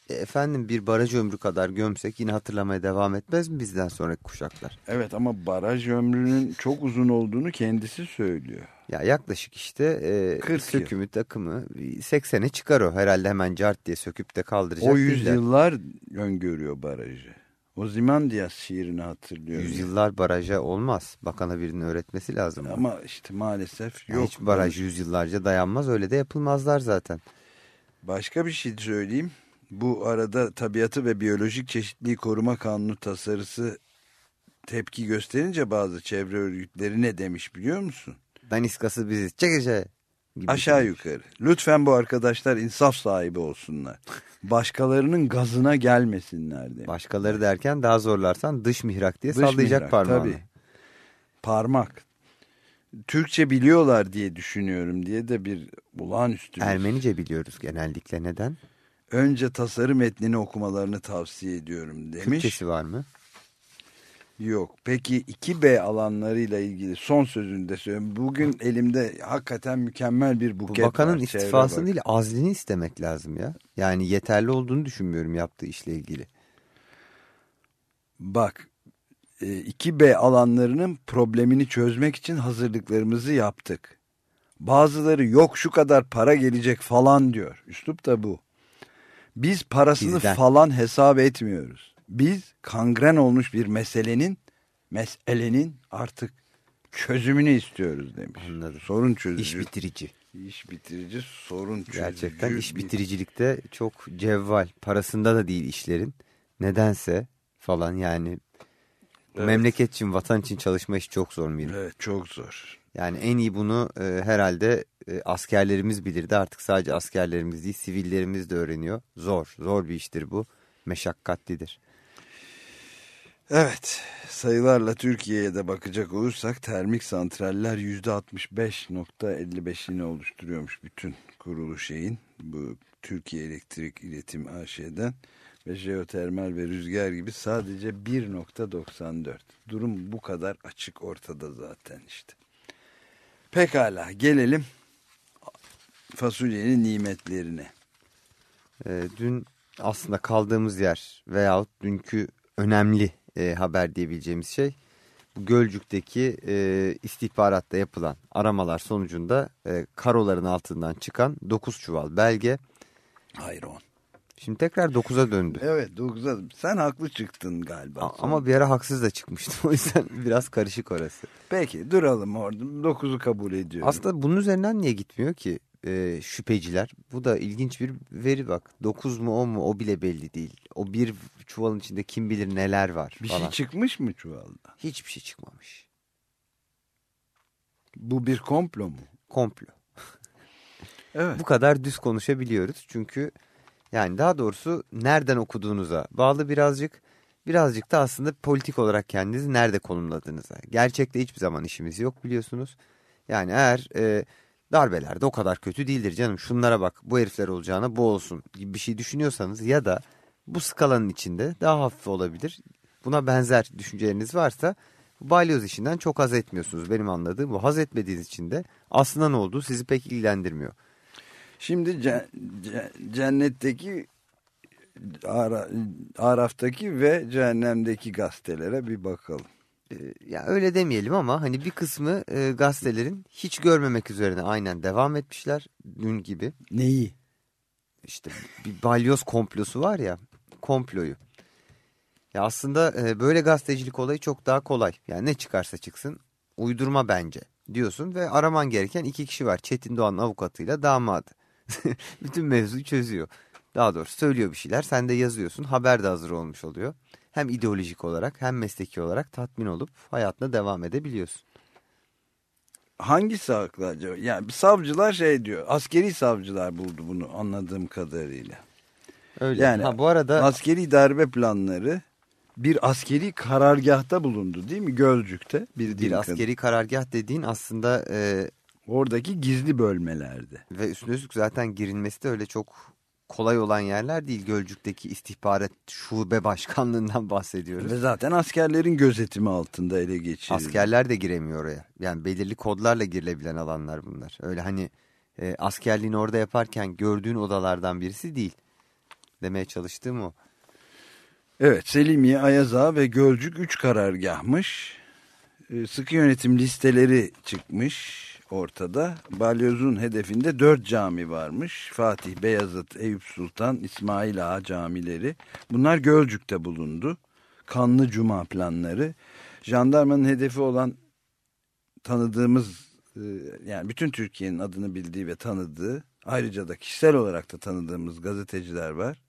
E, efendim bir baraj ömrü kadar gömsek yine hatırlamaya devam etmez mi bizden sonraki kuşaklar? Evet ama baraj ömrünün çok uzun olduğunu kendisi söylüyor. Ya yaklaşık işte e, 40 yıl. sökümü takımı 80'e çıkar o. Herhalde hemen cart diye söküp de kaldıracak O yüzyıllar öngörüyor barajı. O Zimandias şiirini hatırlıyorum. Yüzyıllar baraja olmaz. Bakana birinin öğretmesi lazım. Ama işte maalesef yok. Hiç baraj yüzyıllarca dayanmaz. Öyle de yapılmazlar zaten. Başka bir şey söyleyeyim. Bu arada tabiatı ve biyolojik çeşitliliği koruma kanunu tasarısı tepki gösterince bazı çevre örgütleri ne demiş biliyor musun? Daniskası bizi çekece. gibi Aşağı demiş. yukarı. Lütfen bu arkadaşlar insaf sahibi olsunlar. Başkalarının gazına gelmesinler demiş. Başkaları derken daha zorlarsan dış mihrak diye Dış sallayacak mihrak, parmağını. Tabii. Parmak. Türkçe biliyorlar diye düşünüyorum diye de bir olağanüstü. Ermenice biliyoruz genellikle. Neden? Önce tasarı metnini okumalarını tavsiye ediyorum demiş. Türkçesi var mı? Yok. Peki 2B alanlarıyla ilgili son sözünde söylüyorum. Bugün elimde hakikaten mükemmel bir Bu buket bakanın var. istifasını bak- değil azlini istemek lazım ya. Yani yeterli olduğunu düşünmüyorum yaptığı işle ilgili. Bak e, 2B alanlarının problemini çözmek için hazırlıklarımızı yaptık. Bazıları yok şu kadar para gelecek falan diyor. Üslup da bu. Biz parasını Bizden. falan hesap etmiyoruz. Biz kangren olmuş bir meselenin meselenin artık çözümünü istiyoruz demiş. Anladım. Sorun çözücü. İş bitirici. İş bitirici, sorun çözücü. Gerçekten iş bir- bitiricilikte çok cevval. Parasında da değil işlerin. Nedense falan yani Evet. memleket için, vatan için çalışma iş çok zor Mirim. Evet çok zor. Yani en iyi bunu e, herhalde e, askerlerimiz bilirdi. Artık sadece askerlerimiz değil, sivillerimiz de öğreniyor. Zor, zor bir iştir bu. Meşakkatlidir. Evet sayılarla Türkiye'ye de bakacak olursak termik santraller %65.55'ini oluşturuyormuş bütün kurulu şeyin. Bu Türkiye Elektrik İletim AŞ'den ve jeotermal ve rüzgar gibi sadece 1.94. Durum bu kadar açık ortada zaten işte. Pekala gelelim fasulyenin nimetlerine. E, dün aslında kaldığımız yer veyahut dünkü önemli e, haber diyebileceğimiz şey Gölcük'teki e, istihbaratta yapılan aramalar sonucunda e, karoların altından çıkan 9 çuval belge Hayır on. şimdi tekrar 9'a döndü. Evet 9'a sen haklı çıktın galiba. A- Ama bir ara haksız da çıkmıştım o yüzden biraz karışık orası. Peki duralım orada. 9'u kabul ediyorum. Aslında bunun üzerinden niye gitmiyor ki e, şüpheciler? Bu da ilginç bir veri bak. 9 mu 10 mu o bile belli değil. O bir çuvalın içinde kim bilir neler var bir falan. şey çıkmış mı çuvalda? Hiçbir şey çıkmamış. Bu bir komplo mu? Komplo. Evet. Bu kadar düz konuşabiliyoruz çünkü yani daha doğrusu nereden okuduğunuza bağlı birazcık. Birazcık da aslında politik olarak kendinizi nerede konumladığınıza. Gerçekte hiçbir zaman işimiz yok biliyorsunuz. Yani eğer e, darbeler de o kadar kötü değildir canım şunlara bak bu herifler olacağına bu olsun gibi bir şey düşünüyorsanız ya da bu skalanın içinde daha hafif olabilir. Buna benzer düşünceleriniz varsa balyoz işinden çok haz etmiyorsunuz benim anladığım bu. Haz etmediğiniz için de aslında ne olduğu sizi pek ilgilendirmiyor. Şimdi ce- ce- cennetteki Ara, Araf'taki ve cehennemdeki gazetelere bir bakalım. Ee, ya öyle demeyelim ama hani bir kısmı e, gazetelerin hiç görmemek üzerine aynen devam etmişler dün gibi. Neyi? İşte bir balyoz komplosu var ya komployu. Ya aslında e, böyle gazetecilik olayı çok daha kolay. Yani ne çıkarsa çıksın uydurma bence diyorsun ve araman gereken iki kişi var. Çetin Doğan avukatıyla damadı. Bütün mevzuyu çözüyor. Daha doğrusu söylüyor bir şeyler sen de yazıyorsun haber de hazır olmuş oluyor. Hem ideolojik olarak hem mesleki olarak tatmin olup hayatına devam edebiliyorsun. Hangisi haklı acaba? Yani savcılar şey diyor. Askeri savcılar buldu bunu anladığım kadarıyla. Öyle. Yani ha, bu arada askeri darbe planları bir askeri karargahta bulundu değil mi? Gölcük'te. Bir, bir askeri karargah dediğin aslında e, Oradaki gizli bölmelerde. ve üstüne üstlük zaten girilmesi de öyle çok kolay olan yerler değil. Gölcük'teki istihbarat şube başkanlığından bahsediyoruz. Ve zaten askerlerin gözetimi altında ele geçirildi. Askerler de giremiyor oraya. Yani belirli kodlarla girilebilen alanlar bunlar. Öyle hani e, askerliğini orada yaparken gördüğün odalardan birisi değil. Demeye çalıştığım o. Evet Selimiye, Ayaza ve Gölcük 3 karargahmış. Ee, Sıkı yönetim listeleri çıkmış ortada. Balyoz'un hedefinde 4 cami varmış. Fatih, Beyazıt, Eyüp Sultan, İsmail Ağa camileri. Bunlar Gölcük'te bulundu. Kanlı Cuma planları. Jandarmanın hedefi olan tanıdığımız e, yani bütün Türkiye'nin adını bildiği ve tanıdığı ayrıca da kişisel olarak da tanıdığımız gazeteciler var.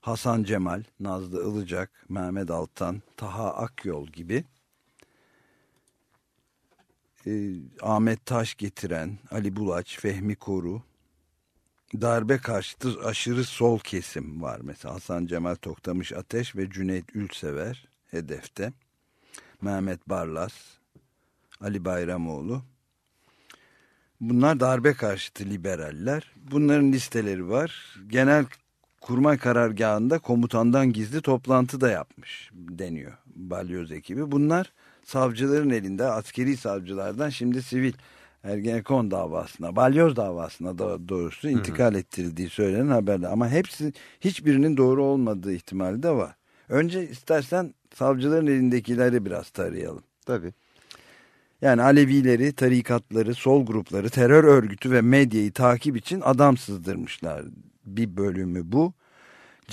Hasan Cemal, Nazlı Ilıcak, Mehmet Altan, Taha Akyol gibi e, Ahmet Taş getiren, Ali Bulaç, Fehmi Koru, darbe karşıtı aşırı sol kesim var. Mesela Hasan Cemal Toktamış Ateş ve Cüneyt Ülsever hedefte. Mehmet Barlas, Ali Bayramoğlu. Bunlar darbe karşıtı liberaller. Bunların listeleri var. Genel kurmay karargahında komutandan gizli toplantı da yapmış deniyor balyoz ekibi. Bunlar savcıların elinde askeri savcılardan şimdi sivil Ergenekon davasına, balyoz davasına da doğrusu intikal ettirildiği söylenen haberler. Ama hepsi hiçbirinin doğru olmadığı ihtimali de var. Önce istersen savcıların elindekileri biraz tarayalım. Tabii. Yani Alevileri, tarikatları, sol grupları, terör örgütü ve medyayı takip için adam sızdırmışlar. Bir bölümü bu.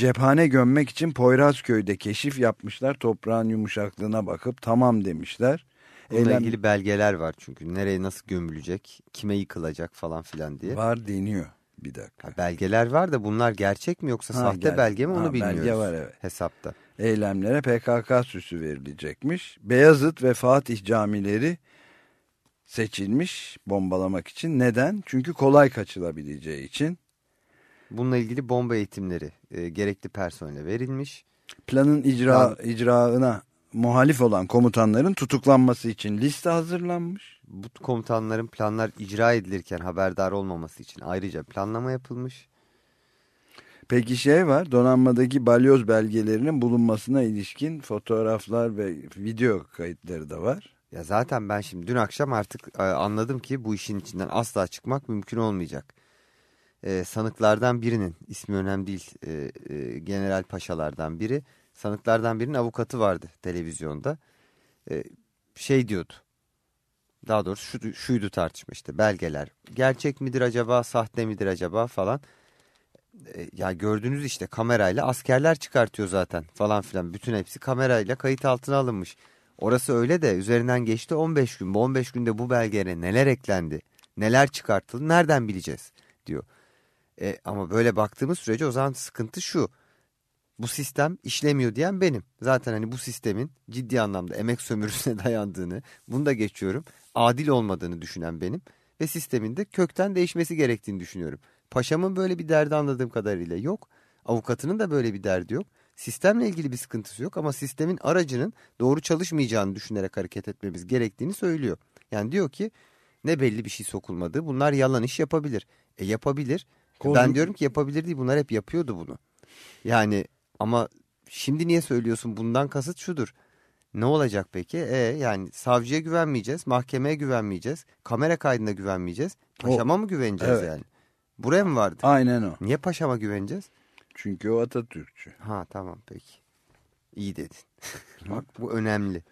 Cephane gömmek için Poyrazköy'de keşif yapmışlar. Toprağın yumuşaklığına bakıp tamam demişler. Bununla Eylem- ilgili belgeler var çünkü. Nereye nasıl gömülecek, kime yıkılacak falan filan diye. Var deniyor. Bir dakika. Ha, belgeler var da bunlar gerçek mi yoksa Ha, sahte gel- belge mi onu Ha, belge bilmiyoruz. var, evet. Hesapta. Eylemlere PKK süsü verilecekmiş. Beyazıt ve Fatih camileri seçilmiş bombalamak için. Neden? Çünkü kolay kaçılabileceği için. Bununla ilgili bomba eğitimleri e, gerekli personele verilmiş. Planın icra icraına muhalif olan komutanların tutuklanması için liste hazırlanmış. Bu komutanların planlar icra edilirken haberdar olmaması için ayrıca planlama yapılmış. Peki şey var donanmadaki balyoz belgelerinin bulunmasına ilişkin fotoğraflar ve video kayıtları da var. Ya zaten ben şimdi dün akşam artık e, anladım ki bu işin içinden asla çıkmak mümkün olmayacak. E, sanıklardan birinin ismi önemli değil e, e, general paşalardan biri sanıklardan birinin avukatı vardı televizyonda. E, şey diyordu daha doğrusu şu, şuydu tartışma işte belgeler gerçek midir acaba sahte midir acaba falan. E, ya gördünüz işte kamerayla askerler çıkartıyor zaten falan filan bütün hepsi kamerayla kayıt altına alınmış. Orası öyle de üzerinden geçti 15 gün. Bu 15 günde bu belgelere neler eklendi, neler çıkartıldı nereden bileceğiz diyor. E, ama böyle baktığımız sürece o zaman sıkıntı şu. Bu sistem işlemiyor diyen benim. Zaten hani bu sistemin ciddi anlamda emek sömürüsüne dayandığını, bunu da geçiyorum, adil olmadığını düşünen benim. Ve sistemin de kökten değişmesi gerektiğini düşünüyorum. Paşamın böyle bir derdi anladığım kadarıyla yok. Avukatının da böyle bir derdi yok. Sistemle ilgili bir sıkıntısı yok ama sistemin aracının doğru çalışmayacağını düşünerek hareket etmemiz gerektiğini söylüyor. Yani diyor ki ne belli bir şey sokulmadı bunlar yalan iş yapabilir. E yapabilir. Konu- Ben diyorum ki yapabilir değil bunlar hep yapıyordu bunu. Yani ama şimdi niye söylüyorsun bundan kasıt şudur. Ne olacak peki? E yani savcıya güvenmeyeceğiz, mahkemeye güvenmeyeceğiz, kamera kaydına güvenmeyeceğiz. Paşama mı güveneceğiz evet. yani? Buraya mı vardı? Aynen o. Niye paşama güveneceğiz? Çünkü o Atatürkçü. Ha tamam peki. İyi dedin. Bak bu önemli.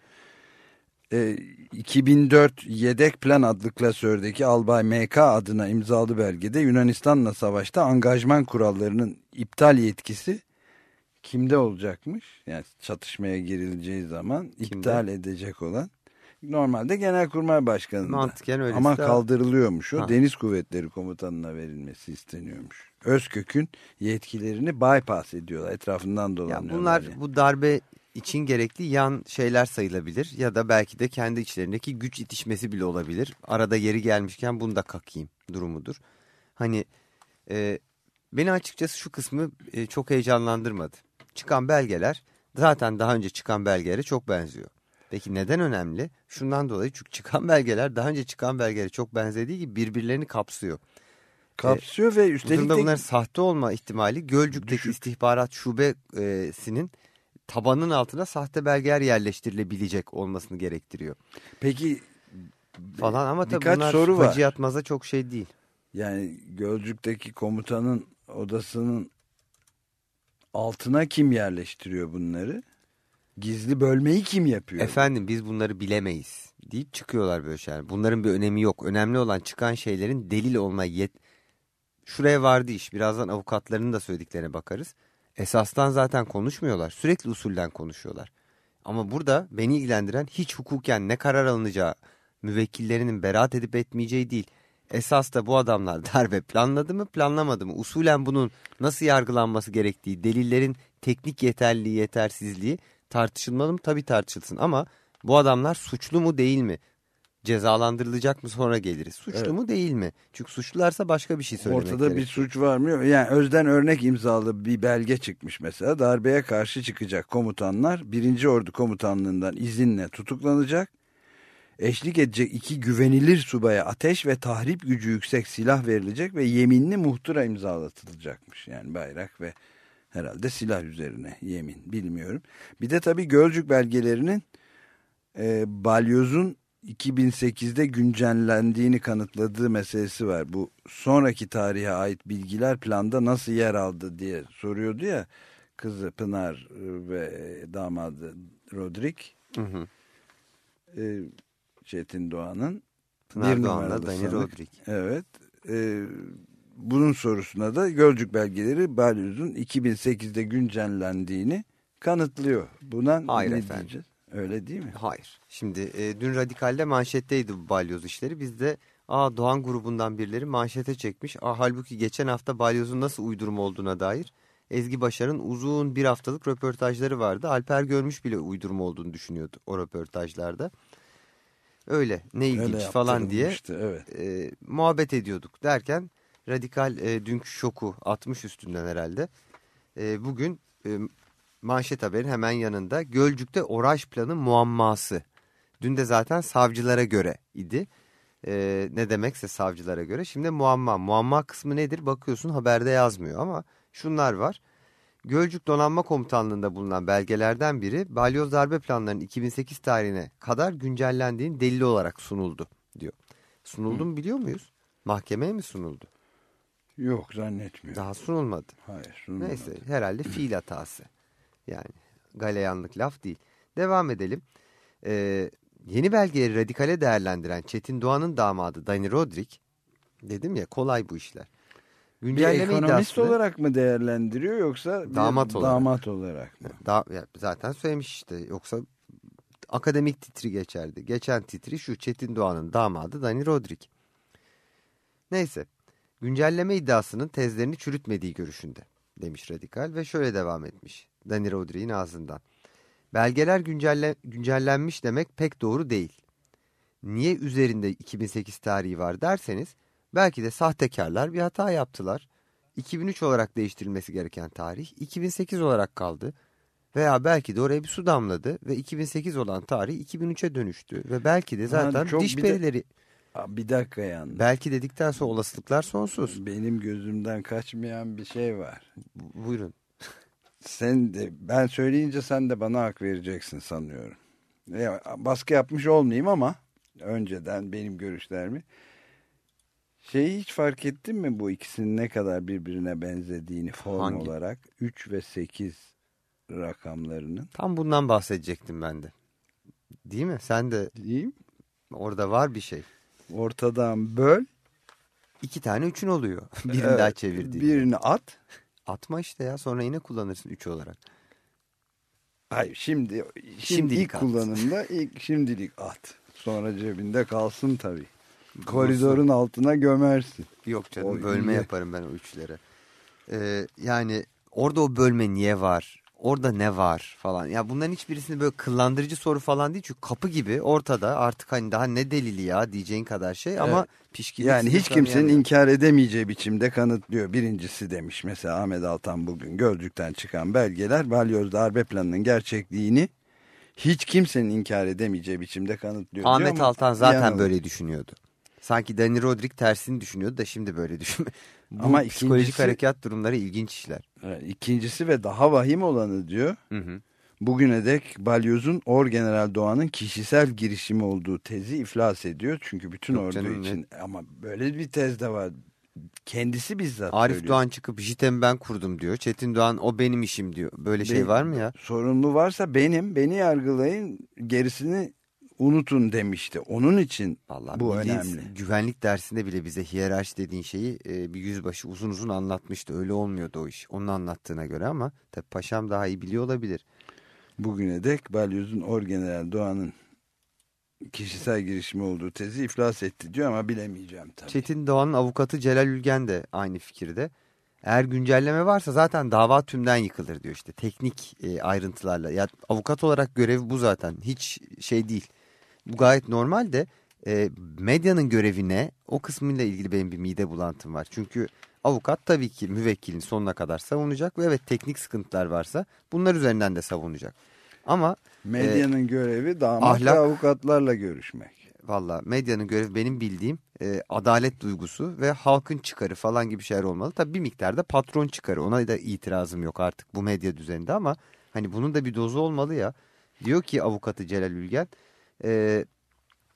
E, 2004 Yedek Plan adlı klasördeki Albay MK adına imzalı belgede Yunanistan'la savaşta angajman kurallarının iptal yetkisi kimde olacakmış? Yani çatışmaya girileceği zaman iptal edecek olan normalde Genelkurmay Başkanı'nda. Mantıken öylesi Ama kaldırılıyormuş o. Ha. Deniz Kuvvetleri Komutanı'na verilmesi isteniyormuş. Özkök'ün yetkilerini bypass ediyorlar. Etrafından Ya dolanıyorlar. bunlar yani. bu darbe için gerekli yan şeyler sayılabilir ya da belki de kendi içlerindeki güç itişmesi bile olabilir. Arada yeri gelmişken bunu da kakayım durumudur. Hani e, beni açıkçası şu kısmı e, çok heyecanlandırmadı. Çıkan belgeler zaten daha önce çıkan belgelere çok benziyor. Peki neden önemli? Şundan dolayı çünkü çıkan belgeler daha önce çıkan belgelere çok benzediği gibi birbirlerini kapsıyor. kapsıyor ve Bu üstelik de bunların sahte olma ihtimali Gölcük'teki Düşük. istihbarat şubesinin tabanın altına sahte belgeler yerleştirilebilecek olmasını gerektiriyor. peki Falan ama tabii bunlar soru var. Yatmaz'a çok şey değil. Yani Gölcük'teki komutanın odasının altına kim yerleştiriyor bunları? Gizli bölmeyi kim yapıyor? Efendim biz bunları bilemeyiz deyip çıkıyorlar böyle şeyler. Bunların bir önemi yok. Önemli olan çıkan şeylerin delil olma yet... Şuraya vardı iş. Birazdan avukatlarının da söylediklerine bakarız. Esastan zaten konuşmuyorlar. Sürekli usulden konuşuyorlar. Ama burada beni ilgilendiren hiç hukuken ne karar alınacağı, müvekkillerinin beraat edip etmeyeceği değil. Esas da bu adamlar darbe planladı mı planlamadı mı? Usulen bunun nasıl yargılanması gerektiği, delillerin teknik yeterliliği yetersizliği tartışılmalı mı? Tabii tartışılsın ama bu adamlar suçlu mu değil mi? Cezalandırılacak mı sonra geliriz. Suçlu Evet. mu değil mi? Çünkü suçlularsa başka bir şey söylemek Ortada bir gerekiyor. suç var mı? Yani Özden örnek imzalı bir belge çıkmış mesela. Darbeye karşı çıkacak komutanlar 1. Ordu Komutanlığından izinle tutuklanacak. Eşlik edecek iki güvenilir subaya ateş ve tahrip gücü yüksek silah verilecek ve yeminli muhtıra imzalatılacakmış. Yani bayrak ve herhalde silah üzerine yemin bilmiyorum. Bir de tabii Gölcük belgelerinin e, balyozun 2008'de güncellendiğini kanıtladığı meselesi var. Bu sonraki tarihe ait bilgiler planda nasıl yer aldı diye soruyordu ya kızı Pınar e, ve damadı Rodrik Hı hı. e, Çetin Doğan'ın Pınar Doğan'la Dani. Rodrik. Evet. E, bunun sorusuna da Gölcük belgeleri balyozun 2008'de güncellendiğini kanıtlıyor. Buna Hayır ne efendim. diyeceğiz? Öyle değil mi? Hayır. Şimdi e, dün Radikal'de manşetteydi bu balyoz işleri. Biz de aa Doğan grubundan birileri manşete çekmiş. Aa, halbuki geçen hafta balyozun nasıl uydurma olduğuna dair Ezgi Başar'ın uzun bir haftalık röportajları vardı. Alper görmüş bile uydurma olduğunu düşünüyordu o röportajlarda. Öyle ne ilginç Öyle falan diye yaptırılmıştı, Evet. e, muhabbet ediyorduk derken Radikal e, dünkü şoku 60 üstünden herhalde. E, bugün e, manşet haberin hemen yanında Gölcük'te oraj planı muamması. Dün de zaten savcılara göre idi. E, ne demekse savcılara göre. Şimdi muamma. Muamma kısmı nedir? Bakıyorsun haberde yazmıyor ama şunlar var. Gölcük Donanma Komutanlığı'nda bulunan belgelerden biri balyoz darbe planlarının 2008 tarihine kadar güncellendiğini delil olarak sunuldu diyor. Sunuldu mu biliyor muyuz? Mahkemeye mi sunuldu? Yok zannetmiyorum. Daha sunulmadı. Hayır. sunulmadı. Neyse herhalde fiil hatası. Yani galeyanlık laf değil. Devam edelim. Ee, yeni belgeleri radikale değerlendiren Çetin Doğan'ın damadı Dani Rodrik. Dedim ya kolay bu işler. Bir Güncelleme ekonomist iddiasını- olarak mı değerlendiriyor yoksa bir Damat olarak. damat olarak mı? Da, ya zaten söylemiş işte yoksa akademik titri geçerdi. Geçen titri şu Çetin Doğan'ın damadı Dani Rodrik. Neyse güncelleme iddiasının tezlerini çürütmediği görüşünde demiş Radikal ve şöyle devam etmiş Dani Rodrik'in ağzından. Belgeler güncelle, güncellenmiş demek pek doğru değil. Niye üzerinde 2008 tarihi var derseniz belki de sahtekarlar bir hata yaptılar. 2003 olarak değiştirilmesi gereken tarih 2008 olarak kaldı. Veya belki de oraya bir su damladı ve 2008 olan tarih 2003'e dönüştü. Ve belki de zaten çok diş de- perileri Bir dakika yalnız. belki dedikten sonra olasılıklar sonsuz. Benim gözümden kaçmayan bir şey var. Bu- Buyurun. Sen de ben söyleyince sen de bana hak vereceksin sanıyorum. Ya, baskı yapmış olmayayım ama önceden benim görüşlerimi. Şeyi hiç fark ettin mi bu ikisinin ne kadar birbirine benzediğini form Hangi? olarak 3 ve 8 rakamlarının Tam bundan bahsedecektim ben de. Değil mi? Sen de değil mi? orada var bir şey. Ortadan böl. İki tane üçün oluyor. Birini Evet, daha çevirdiğinde. Birini at. Atma işte ya sonra yine kullanırsın üç olarak. Hayır şimdi, şimdi Şimdilik ilk at. kullanımda ilk şimdilik at. Sonra cebinde kalsın tabii. Koridorun altına gömersin. Yok canım O bölme iyi. yaparım ben o üçlere. Ee, yani orada o bölme niye var? Orada ne var falan. Ya bunların hiçbirisini böyle kıllandırıcı soru falan değil. Çünkü kapı gibi ortada artık hani daha ne delili ya diyeceğin kadar şey ama pişkinlik Yani hiç kimsenin tanıyamıyor. inkar edemeyeceği biçimde kanıtlıyor. Birincisi demiş mesela Ahmet Altan bugün Gölcük'ten çıkan belgeler balyoz darbe planının gerçekliğini hiç kimsenin inkar edemeyeceği biçimde kanıtlıyor. Ahmet Altan zaten yanılıyor. böyle düşünüyordu. Sanki Danny Rodrik tersini düşünüyordu da şimdi böyle düşünmüyor. Bu Ama psikolojik harekat durumları ilginç işler. İkincisi ve daha vahim olanı diyor. Hı hı. Bugüne dek balyozun Orgeneral Doğan'ın kişisel girişimi olduğu tezi iflas ediyor. Çünkü bütün Yok ordu canım, ne- için ama böyle bir tez de var. kendisi bizzat Arif söylüyor. Doğan çıkıp JITEM ben kurdum diyor. Çetin Doğan o benim işim diyor. Böyle şey Benim- var mı ya? Sorumlu varsa benim, beni yargılayın, gerisini unutun demişti. Onun için Vallahi bu önemli. güvenlik dersinde bile bize hiyerarşi dediğin şeyi e, bir yüzbaşı uzun uzun anlatmıştı. Öyle olmuyordu o iş. Onun anlattığına göre ama tabii paşam daha iyi biliyor olabilir. Bugüne dek Balyoz'un Orgeneral Doğan'ın kişisel girişimi olduğu tezi iflas etti diyor ama bilemeyeceğim tabii. Çetin Doğan'ın avukatı Celal Ülgen de aynı fikirde. Eğer güncelleme varsa zaten dava tümden yıkılır diyor işte teknik e, ayrıntılarla. Ya avukat olarak görevi bu zaten hiç şey değil. Bu gayet normal de e, medyanın görevi ne? O kısmıyla ilgili benim bir mide bulantım var. Çünkü avukat tabii ki müvekkilin sonuna kadar savunacak ve evet teknik sıkıntılar varsa bunlar üzerinden de savunacak. Ama Medyanın görevi damat ahlak- ve avukatlarla görüşmek. Valla medyanın görevi benim bildiğim e, adalet duygusu ve halkın çıkarı falan gibi şeyler olmalı. Tabii bir miktarda patron çıkarı ona da itirazım yok artık bu medya düzeninde ama hani bunun da bir dozu olmalı ya. Diyor ki avukatı Celal Ülgen e,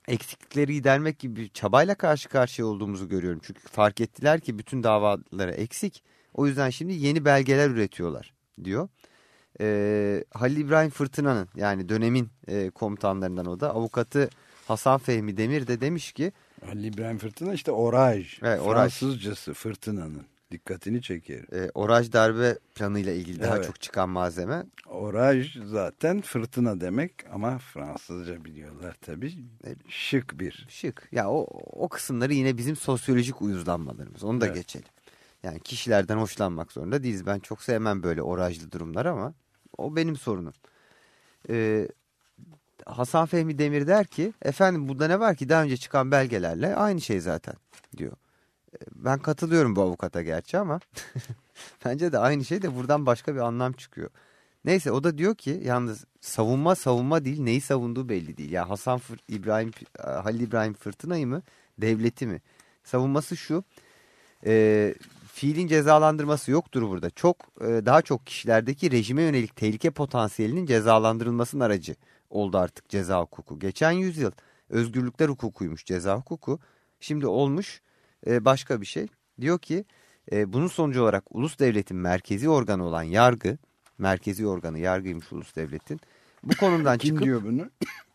eksiklikleri gidermek gibi bir çabayla karşı karşıya olduğumuzu görüyorum. Çünkü fark ettiler ki bütün davaları eksik o yüzden şimdi yeni belgeler üretiyorlar diyor. E, Halil İbrahim Fırtına'nın yani dönemin e, komutanlarından o da avukatı Hasan Fehmi Demir de demiş ki Ali İbrahim Fırtına işte oraj. Evet, oraj. Fransızcası fırtınanın. Dikkatini çeker. e, oraj darbe planıyla ilgili daha Evet. çok çıkan malzeme. Oraj zaten fırtına demek ama Fransızca biliyorlar tabii. Şık bir. Şık. Ya o, o kısımları yine bizim sosyolojik uyuzlanmalarımız. Onu da Evet. geçelim. Yani kişilerden hoşlanmak zorunda değiliz. Ben çok sevmem böyle orajlı durumlar ama o benim sorunum. Ee, Hasan Fehmi Demir der ki efendim burada ne var ki daha önce çıkan belgelerle aynı şey zaten diyor. Ben katılıyorum bu avukata gerçi ama bence de aynı şey de buradan başka bir anlam çıkıyor. Neyse o da diyor ki yalnız savunma savunma değil neyi savunduğu belli değil. Ya Hasan Fır, İbrahim Halil İbrahim Fırtına'yı mı devleti mi? Savunması şu e, fiilin cezalandırması yoktur burada. Çok e, daha çok kişilerdeki rejime yönelik tehlike potansiyelinin cezalandırılmasının aracı oldu artık ceza hukuku. Geçen yüzyıl özgürlükler hukukuymuş ceza hukuku. Şimdi olmuş e, başka bir şey. Diyor ki e, bunun sonucu olarak ulus devletin merkezi organı olan yargı, merkezi organı yargıymış ulus devletin. Bu konumdan Kim çıkıp diyor bunu?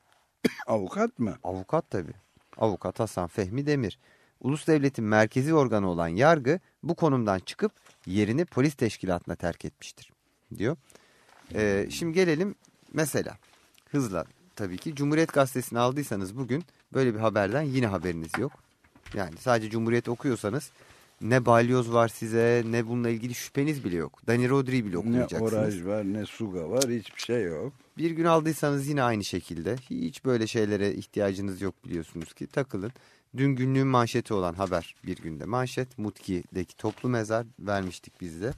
Avukat mı? Avukat tabii. Avukat Hasan Fehmi Demir. Ulus devletin merkezi organı olan yargı bu konumdan çıkıp yerini polis teşkilatına terk etmiştir diyor. Ee, şimdi gelelim mesela hızla tabii ki Cumhuriyet Gazetesi'ni aldıysanız bugün böyle bir haberden yine haberiniz yok. Yani sadece Cumhuriyet okuyorsanız ne balyoz var size ne bununla ilgili şüpheniz bile yok. Dani Rodri bile Ne okumayacaksınız. oraj var ne suga var hiçbir şey yok. Bir gün aldıysanız yine aynı şekilde. Hiç böyle şeylere ihtiyacınız yok biliyorsunuz ki. Takılın. Dün günlüğün manşeti olan haber bir günde. Manşet Mutki'deki toplu mezar vermiştik biz de.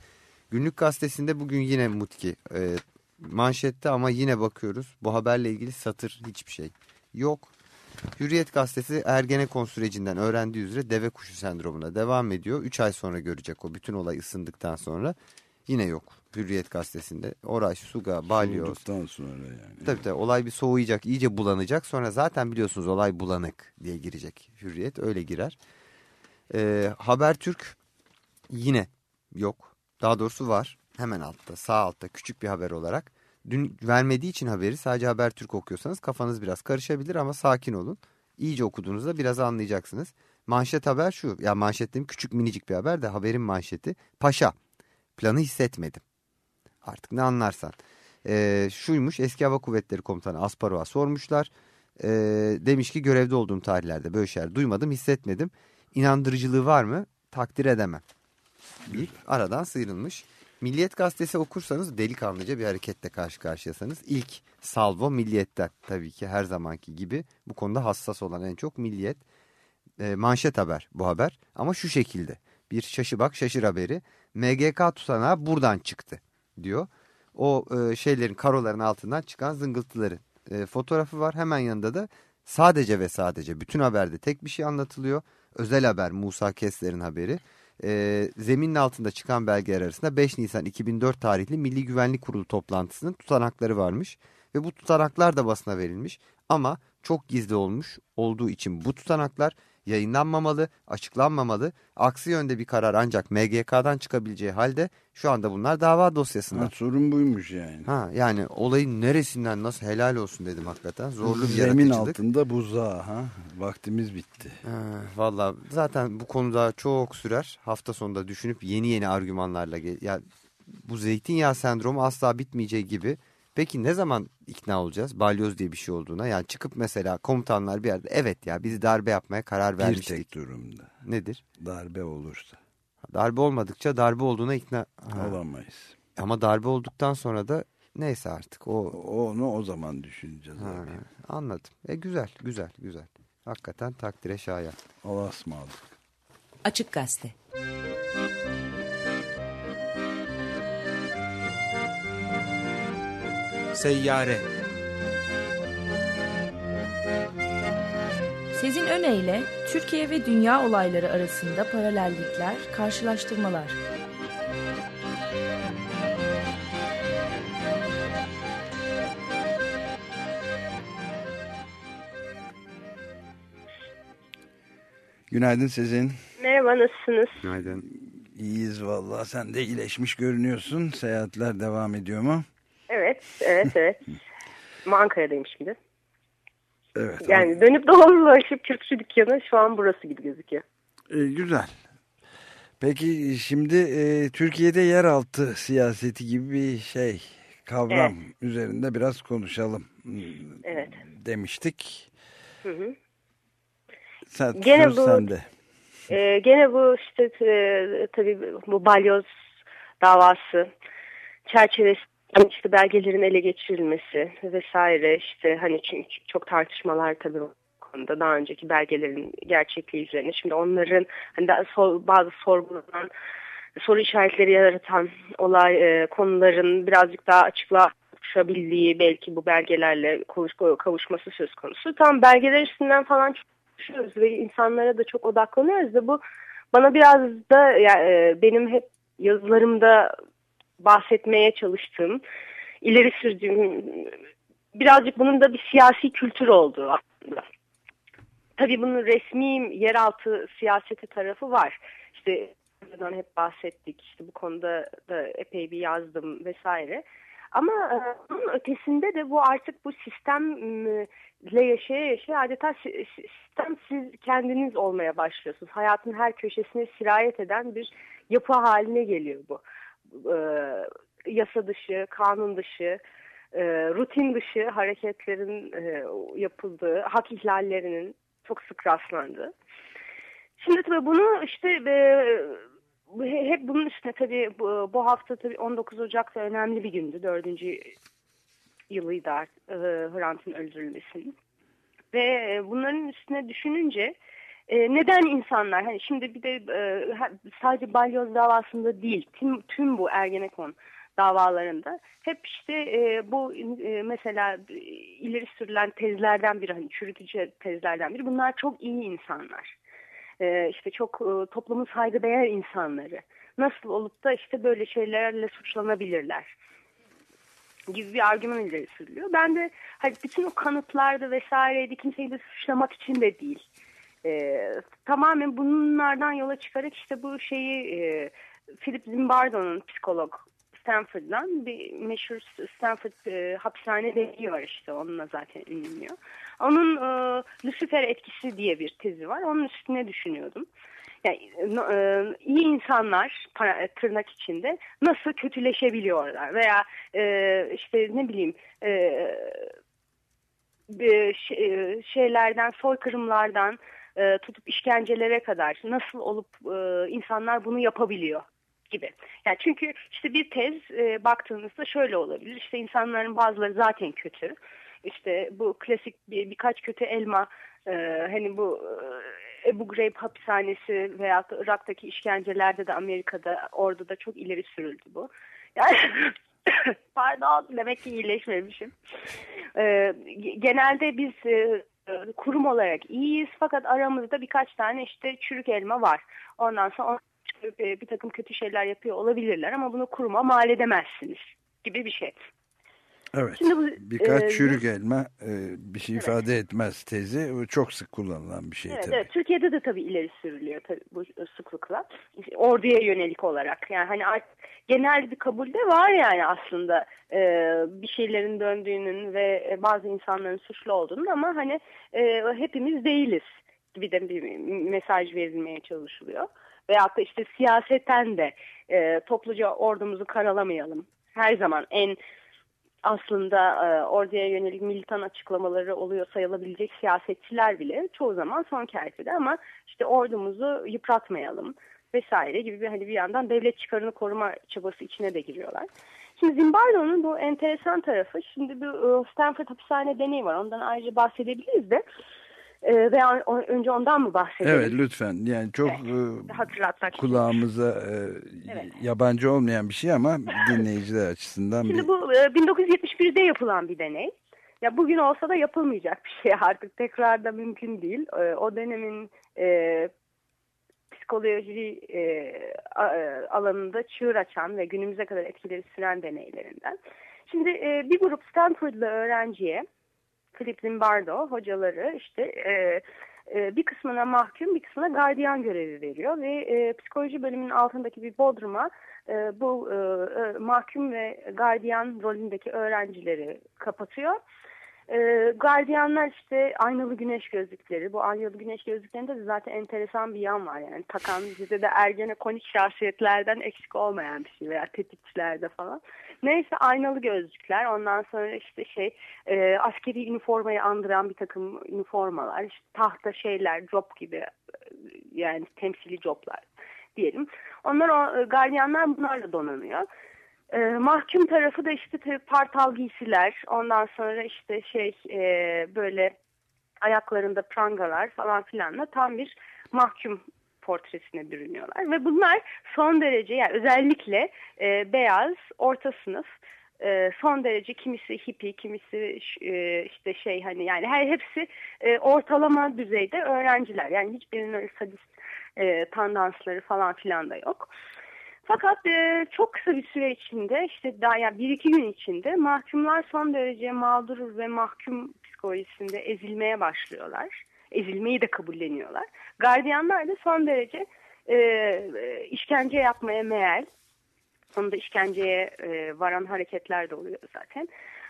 Günlük gazetesinde bugün yine Mutki e, manşette ama yine bakıyoruz. Bu haberle ilgili satır hiçbir şey yok. Hürriyet gazetesi Ergenekon sürecinden öğrendiği üzere deve kuşu sendromuna devam ediyor. 3 ay sonra görecek o bütün olay ısındıktan sonra. Yine yok Hürriyet gazetesinde. Oraş, Suga, Balyoz. Soğuduktan sonra yani. Tabii tabii olay bir soğuyacak, iyice bulanacak. Sonra zaten biliyorsunuz olay bulanık diye girecek. Hürriyet öyle girer. Ee, Habertürk yine yok. Daha doğrusu var. Hemen altta, sağ altta küçük bir haber olarak. Dün vermediği için haberi sadece Habertürk okuyorsanız kafanız biraz karışabilir ama sakin olun. İyice okuduğunuzda biraz anlayacaksınız. Manşet haber şu. Ya manşet dedim küçük minicik bir haber de haberin manşeti. Paşa planı hissetmedim. Artık ne anlarsan. Ee, şuymuş eski hava kuvvetleri komutanı Asparov'a sormuşlar. Ee, demiş ki görevde olduğum tarihlerde böyle şeyler duymadım hissetmedim. İnandırıcılığı var mı? Takdir edemem. Bir aradan sıyrılmış. Milliyet gazetesi okursanız delikanlıca bir hareketle karşı karşıyasanız ilk salvo milliyetten tabii ki her zamanki gibi bu konuda hassas olan en çok milliyet. Ee, manşet haber bu haber ama şu şekilde bir şaşı bak şaşır haberi MGK tutanağı buradan çıktı diyor. O e, şeylerin karoların altından çıkan zıngıltıların e, fotoğrafı var hemen yanında da sadece ve sadece bütün haberde tek bir şey anlatılıyor. Özel haber Musa Kesler'in haberi. E, zeminin altında çıkan belgeler arasında 5 Nisan 2004 tarihli Milli Güvenlik Kurulu toplantısının tutanakları varmış. Ve bu tutanaklar da basına verilmiş ama çok gizli olmuş olduğu için bu tutanaklar yayınlanmamalı, açıklanmamalı. Aksi yönde bir karar ancak MGK'dan çıkabileceği halde şu anda bunlar dava dosyasında. Ha, sorun buymuş yani. Ha yani olayın neresinden nasıl helal olsun dedim hakikaten. Zorlu bir Zemin yaratıcılık. altında buzağı ha. Vaktimiz bitti. Ha, Valla zaten bu konuda çok sürer. Hafta sonunda düşünüp yeni yeni argümanlarla gel. Ya bu zeytinyağı sendromu asla bitmeyeceği gibi. Peki ne zaman ikna olacağız balyoz diye bir şey olduğuna? Yani çıkıp mesela komutanlar bir yerde evet ya biz darbe yapmaya karar Bir vermiştik. tek durumda. Nedir? Darbe olursa. Darbe olmadıkça darbe olduğuna ikna. Ha. Olamayız. Ama darbe olduktan sonra da neyse artık o Onu o zaman düşüneceğiz. Ha, abi. anladım. E güzel güzel güzel. Hakikaten takdire şayan. Allah'a ısmarladık. Açık Gazete. Seyyare Sezin Öne Türkiye ve dünya olayları arasında paralellikler, karşılaştırmalar. Günaydın Sezin. Merhaba nasılsınız? Günaydın. İyiyiz vallahi. Sen de iyileşmiş görünüyorsun. Seyahatler devam ediyor mu? Evet, evet, evet. Ama Ankara'dayım şimdi. Evet. Yani dönüp dolaşıp kürkçü dükkanı şu an burası gibi gözüküyor. E, güzel. Peki şimdi e, Türkiye'de yeraltı siyaseti gibi bir şey kavram üzerinde biraz konuşalım hmm, Evet. demiştik. Hı hı. Sen, Gene bu- sende. Ee, gene bu işte e, tabii bu balyoz davası çerçevesinde işte belgelerin ele geçirilmesi vesaire işte hani çünkü çok tartışmalar tabii konuda daha önceki belgelerin gerçekliği üzerine. Şimdi onların hani daha sor- bazı sorgulanan soru işaretleri yaratan olay e, konuların birazcık daha açıklığa kavuşabildiği belki bu belgelerle kavuşması söz konusu. Tam belgeler üstünden falan konuşuyoruz ve insanlara da çok odaklanıyoruz da bu bana biraz da ya, e, benim hep yazılarımda bahsetmeye çalıştığım, ileri sürdüğüm birazcık bunun da bir siyasi kültür olduğu aslında. Tabii bunun resmi yeraltı siyaseti tarafı var. İşte buradan hep bahsettik. İşte bu konuda da epey bir yazdım vesaire. Ama e, bunun ötesinde de bu artık bu sistemle yaşaya yaşaya adeta si- si- sistem siz kendiniz olmaya başlıyorsunuz. Hayatın her köşesine sirayet eden bir yapı haline geliyor bu. E, yasa dışı, kanun dışı, e, rutin dışı hareketlerin e, yapıldığı, hak ihlallerinin çok sık rastlandığı. Şimdi tabii bunu işte e, hep bunun üstüne tabii bu, hafta tabii 19 Ocak'ta önemli bir gündü. Dördüncü yılıydı art- e, Hrant'ın öldürülmesinin. Ve bunların üstüne düşününce e, neden insanlar hani şimdi bir de e, sadece balyoz davasında değil tüm, tüm bu Ergenekon davalarında hep işte e, bu e, mesela ileri sürülen tezlerden biri hani çürütücü tezlerden biri bunlar çok iyi insanlar. E, işte çok e, toplumun saygıdeğer insanları. Nasıl olup da işte böyle şeylerle suçlanabilirler gibi bir argüman ileri sürülüyor. Ben de hani bütün o kanıtlarda vesaireydi kimseyi de suçlamak için de değil. E, tamamen bunlardan yola çıkarak işte bu şeyi e, Philip Zimbardo'nun psikolog Stanford'dan bir meşhur Stanford e, hapishane deneyi var işte onunla zaten ünleniyor. Onun e, Lucifer etkisi diye bir tezi var. Onun üstüne düşünüyordum. Yani e, iyi insanlar para- tırnak içinde nasıl kötüleşebiliyorlar veya e, işte ne bileyim e, e, şey- e, şeylerden soykırımlardan e, tutup işkencelere kadar nasıl olup e, insanlar bunu yapabiliyor gibi. Yani çünkü işte bir tez e, baktığınızda şöyle olabilir. İşte insanların bazıları zaten kötü. İşte bu klasik bir, birkaç kötü elma e, hani bu e, Ebu Ghraib hapishanesi veya Irak'taki işkencelerde de Amerika'da orada da çok ileri sürüldü bu. Yani pardon demek ki iyileşmemişim. E, genelde biz e, kurum olarak iyiyiz fakat aramızda birkaç tane işte çürük elma var. Ondan sonra on- bir, bir takım kötü şeyler yapıyor olabilirler ama bunu kuruma mal edemezsiniz gibi bir şey. Evet. Şimdi bu, Birkaç e, çürük elma e, bir şey ifade etmez tezi. Çok sık kullanılan bir şey Evet, tabii. evet, Türkiye'de de tabii ileri sürülüyor tabii bu sıklıkla. İşte orduya yönelik olarak. Yani hani artık genel bir kabul de var yani aslında e, bir şeylerin döndüğünün ve e, bazı insanların suçlu olduğunun ama hani e, hepimiz değiliz gibi de bir mesaj verilmeye çalışılıyor. Veyahut da işte siyaseten de e, topluca ordumuzu karalamayalım. Her zaman en aslında e, orduya yönelik militan açıklamaları oluyor sayılabilecek siyasetçiler bile çoğu zaman son kertede ama işte ordumuzu yıpratmayalım vesaire gibi bir hani bir yandan devlet çıkarını koruma çabası içine de giriyorlar. Şimdi Zimbardo'nun bu enteresan tarafı şimdi bu e, Stanford hapishane deneyi var ondan ayrıca bahsedebiliriz de e, veya önce ondan mı bahsedelim? Evet lütfen yani çok e, Hatırlatmak kulağımıza e, Evet. yabancı olmayan bir şey ama dinleyiciler açısından Şimdi bir... bu e, 1971'de yapılan bir deney. Ya bugün olsa da yapılmayacak bir şey artık tekrar da mümkün değil. E, O dönemin e, psikoloji e, e, alanında çığır açan ve günümüze kadar etkileri süren deneylerinden. Şimdi e, bir grup Stanford'lı öğrenciye Philip Zimbardo hocaları işte e, e, bir kısmına mahkum bir kısmına gardiyan görevi veriyor ve e, psikoloji bölümünün altındaki bir bodruma e, bu e, e, mahkum ve gardiyan rolündeki öğrencileri kapatıyor. E, gardiyanlar işte aynalı güneş gözlükleri. Bu aynalı güneş gözlüklerinde de zaten enteresan bir yan var. Yani takan bizde de ergenekonik şahsiyetlerden eksik olmayan bir şey veya tetikçilerde falan. Neyse aynalı gözlükler. Ondan sonra işte şey e, askeri üniformayı andıran bir takım üniformalar. işte tahta şeyler, job gibi e, yani temsili joblar diyelim. Onlar o e, gardiyanlar bunlarla donanıyor. E, mahkum tarafı da işte partal giysiler, ondan sonra işte şey e, böyle ayaklarında prangalar falan filanla tam bir mahkum portresine bürünüyorlar. Ve bunlar son derece yani özellikle e, beyaz, orta sınıf, e, son derece kimisi hippie, kimisi e, işte şey hani yani her hepsi e, ortalama düzeyde öğrenciler. Yani hiçbirinin öyle sadist e, tandansları falan filan da yok. Fakat e, çok kısa bir süre içinde işte daha yani bir iki gün içinde mahkumlar son derece mağdur ve mahkum psikolojisinde ezilmeye başlıyorlar. Ezilmeyi de kabulleniyorlar. Gardiyanlar da son derece e, e, işkence yapmaya meğer. Sonunda işkenceye e, varan hareketler de oluyor zaten.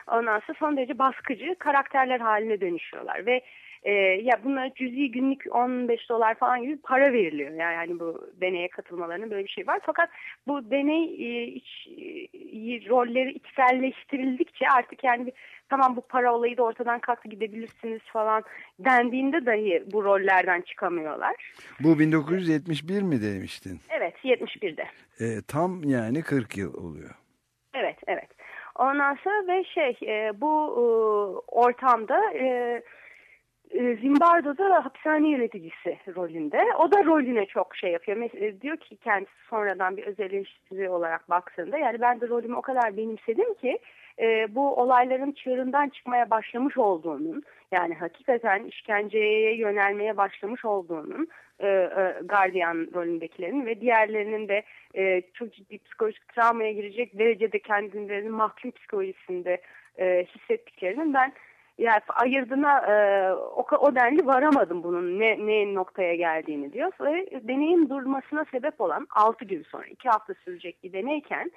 Ondan sonra son derece baskıcı karakterler haline dönüşüyorlar ve e, ya bunlara cüzi günlük 15 dolar falan gibi para veriliyor. Yani, yani bu deneye katılmalarının böyle bir şey var. Fakat bu deney e, iç, e, rolleri içselleştirildikçe artık yani bir, tamam bu para olayı da ortadan kalktı gidebilirsiniz falan dendiğinde dahi bu rollerden çıkamıyorlar. Bu 1971 mi demiştin? Evet 71'de. E, tam yani 40 yıl oluyor. Evet evet. Ondan sonra ve şey e, bu e, ortamda e, e, Zimbardo da hapishane yöneticisi rolünde. O da rolüne çok şey yapıyor. Mesela diyor ki kendisi sonradan bir özel eleştiri olarak baktığında yani ben de rolümü o kadar benimsedim ki e, bu olayların çığırından çıkmaya başlamış olduğunun yani hakikaten işkenceye yönelmeye başlamış olduğunun e, e, gardiyan rolündekilerin ve diğerlerinin de e, çok ciddi psikolojik travmaya girecek derecede kendilerini mahkum psikolojisinde e, hissettiklerinin ben yani ayırdığına e, o, o denli varamadım bunun ne, ne noktaya geldiğini diyor. Ve deneyin durmasına sebep olan 6 gün sonra 2 hafta sürecek bir deneyken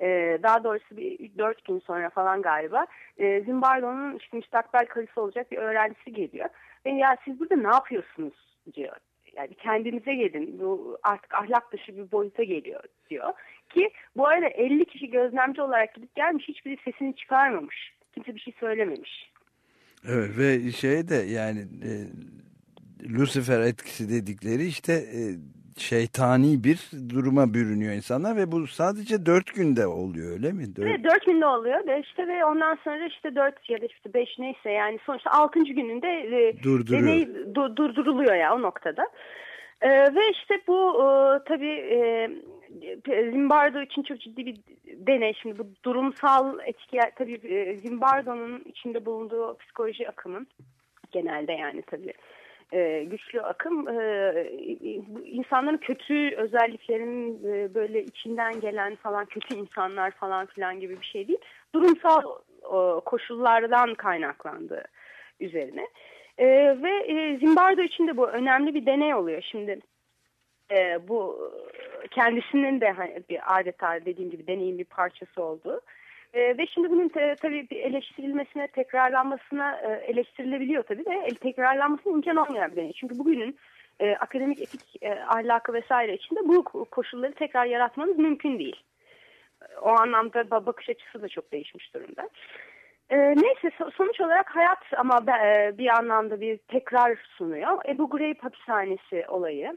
e, daha doğrusu bir 4 gün sonra falan galiba e, Zimbardo'nun işte müstakbel karısı olacak bir öğrencisi geliyor. Ve ya siz burada ne yapıyorsunuz diyor. Yani kendinize gelin bu artık ahlak dışı bir boyuta geliyor diyor. Ki bu arada 50 kişi gözlemci olarak gidip gelmiş hiçbiri sesini çıkarmamış. Kimse bir şey söylememiş. Evet ve şey de yani e, Lucifer etkisi dedikleri işte e, şeytani bir duruma bürünüyor insanlar ve bu sadece dört günde oluyor öyle mi? Dört... Evet dört günde oluyor ve işte ve ondan sonra işte dört ya da işte beş neyse yani sonuçta altıncı gününde e, Durduruyor. deney du, durduruluyor ya o noktada. E, ve işte bu e, tabii e, Zimbardo için çok ciddi bir deney. Şimdi bu durumsal etki tabii e, Zimbardo'nun içinde bulunduğu psikoloji akımın genelde yani tabii e, güçlü akım e, insanların kötü özelliklerinin e, böyle içinden gelen falan kötü insanlar falan filan gibi bir şey değil. Durumsal e, koşullardan kaynaklandığı üzerine. E, ve e, Zimbardo için de bu önemli bir deney oluyor. Şimdi e, bu kendisinin de hani bir adeta dediğim gibi deneyin bir parçası oldu. E, ve şimdi bunun te, tabii bir eleştirilmesine, tekrarlanmasına e, eleştirilebiliyor tabii de tekrarlanmasına imkan olmayan bir deney. Çünkü bugünün e, akademik etik e, ahlakı vesaire içinde bu koşulları tekrar yaratmanız mümkün değil. O anlamda bakış açısı da çok değişmiş durumda. E, neyse sonuç olarak hayat ama e, bir anlamda bir tekrar sunuyor. Ebu Ghraib hapishanesi olayı.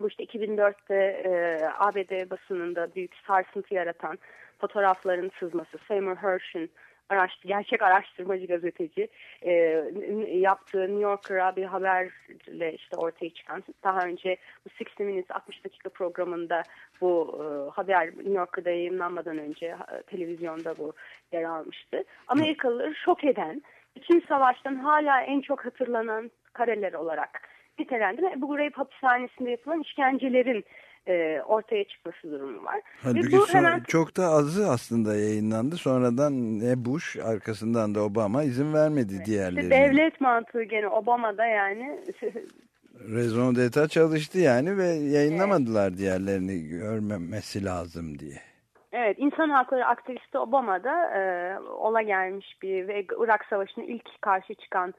Bu işte 2004'te e, ABD basınında büyük sarsıntı yaratan fotoğrafların sızması. Seymour Hersh'in araştır, gerçek araştırmacı gazeteci e, yaptığı New Yorker'a bir haberle işte ortaya çıkan daha önce bu 60 Minutes 60 dakika programında bu e, haber New Yorker'da yayınlanmadan önce televizyonda bu yer almıştı. Amerikalıları şok eden, bütün savaştan hala en çok hatırlanan kareler olarak nitelendiren Ebu Ghraib hapishanesinde yapılan işkencelerin e, ortaya çıkması durumu var. Halbuki Ve bu son, hemen... çok da azı aslında yayınlandı. Sonradan ne Bush arkasından da Obama izin vermedi Evet, diğerlerine. İşte devlet mantığı gene Obama'da yani Raison d'etat çalıştı yani ve yayınlamadılar evet. diğerlerini görmemesi lazım diye. Evet, insan hakları aktivisti Obama'da e, ola gelmiş bir ve Irak Savaşı'na ilk karşı çıkan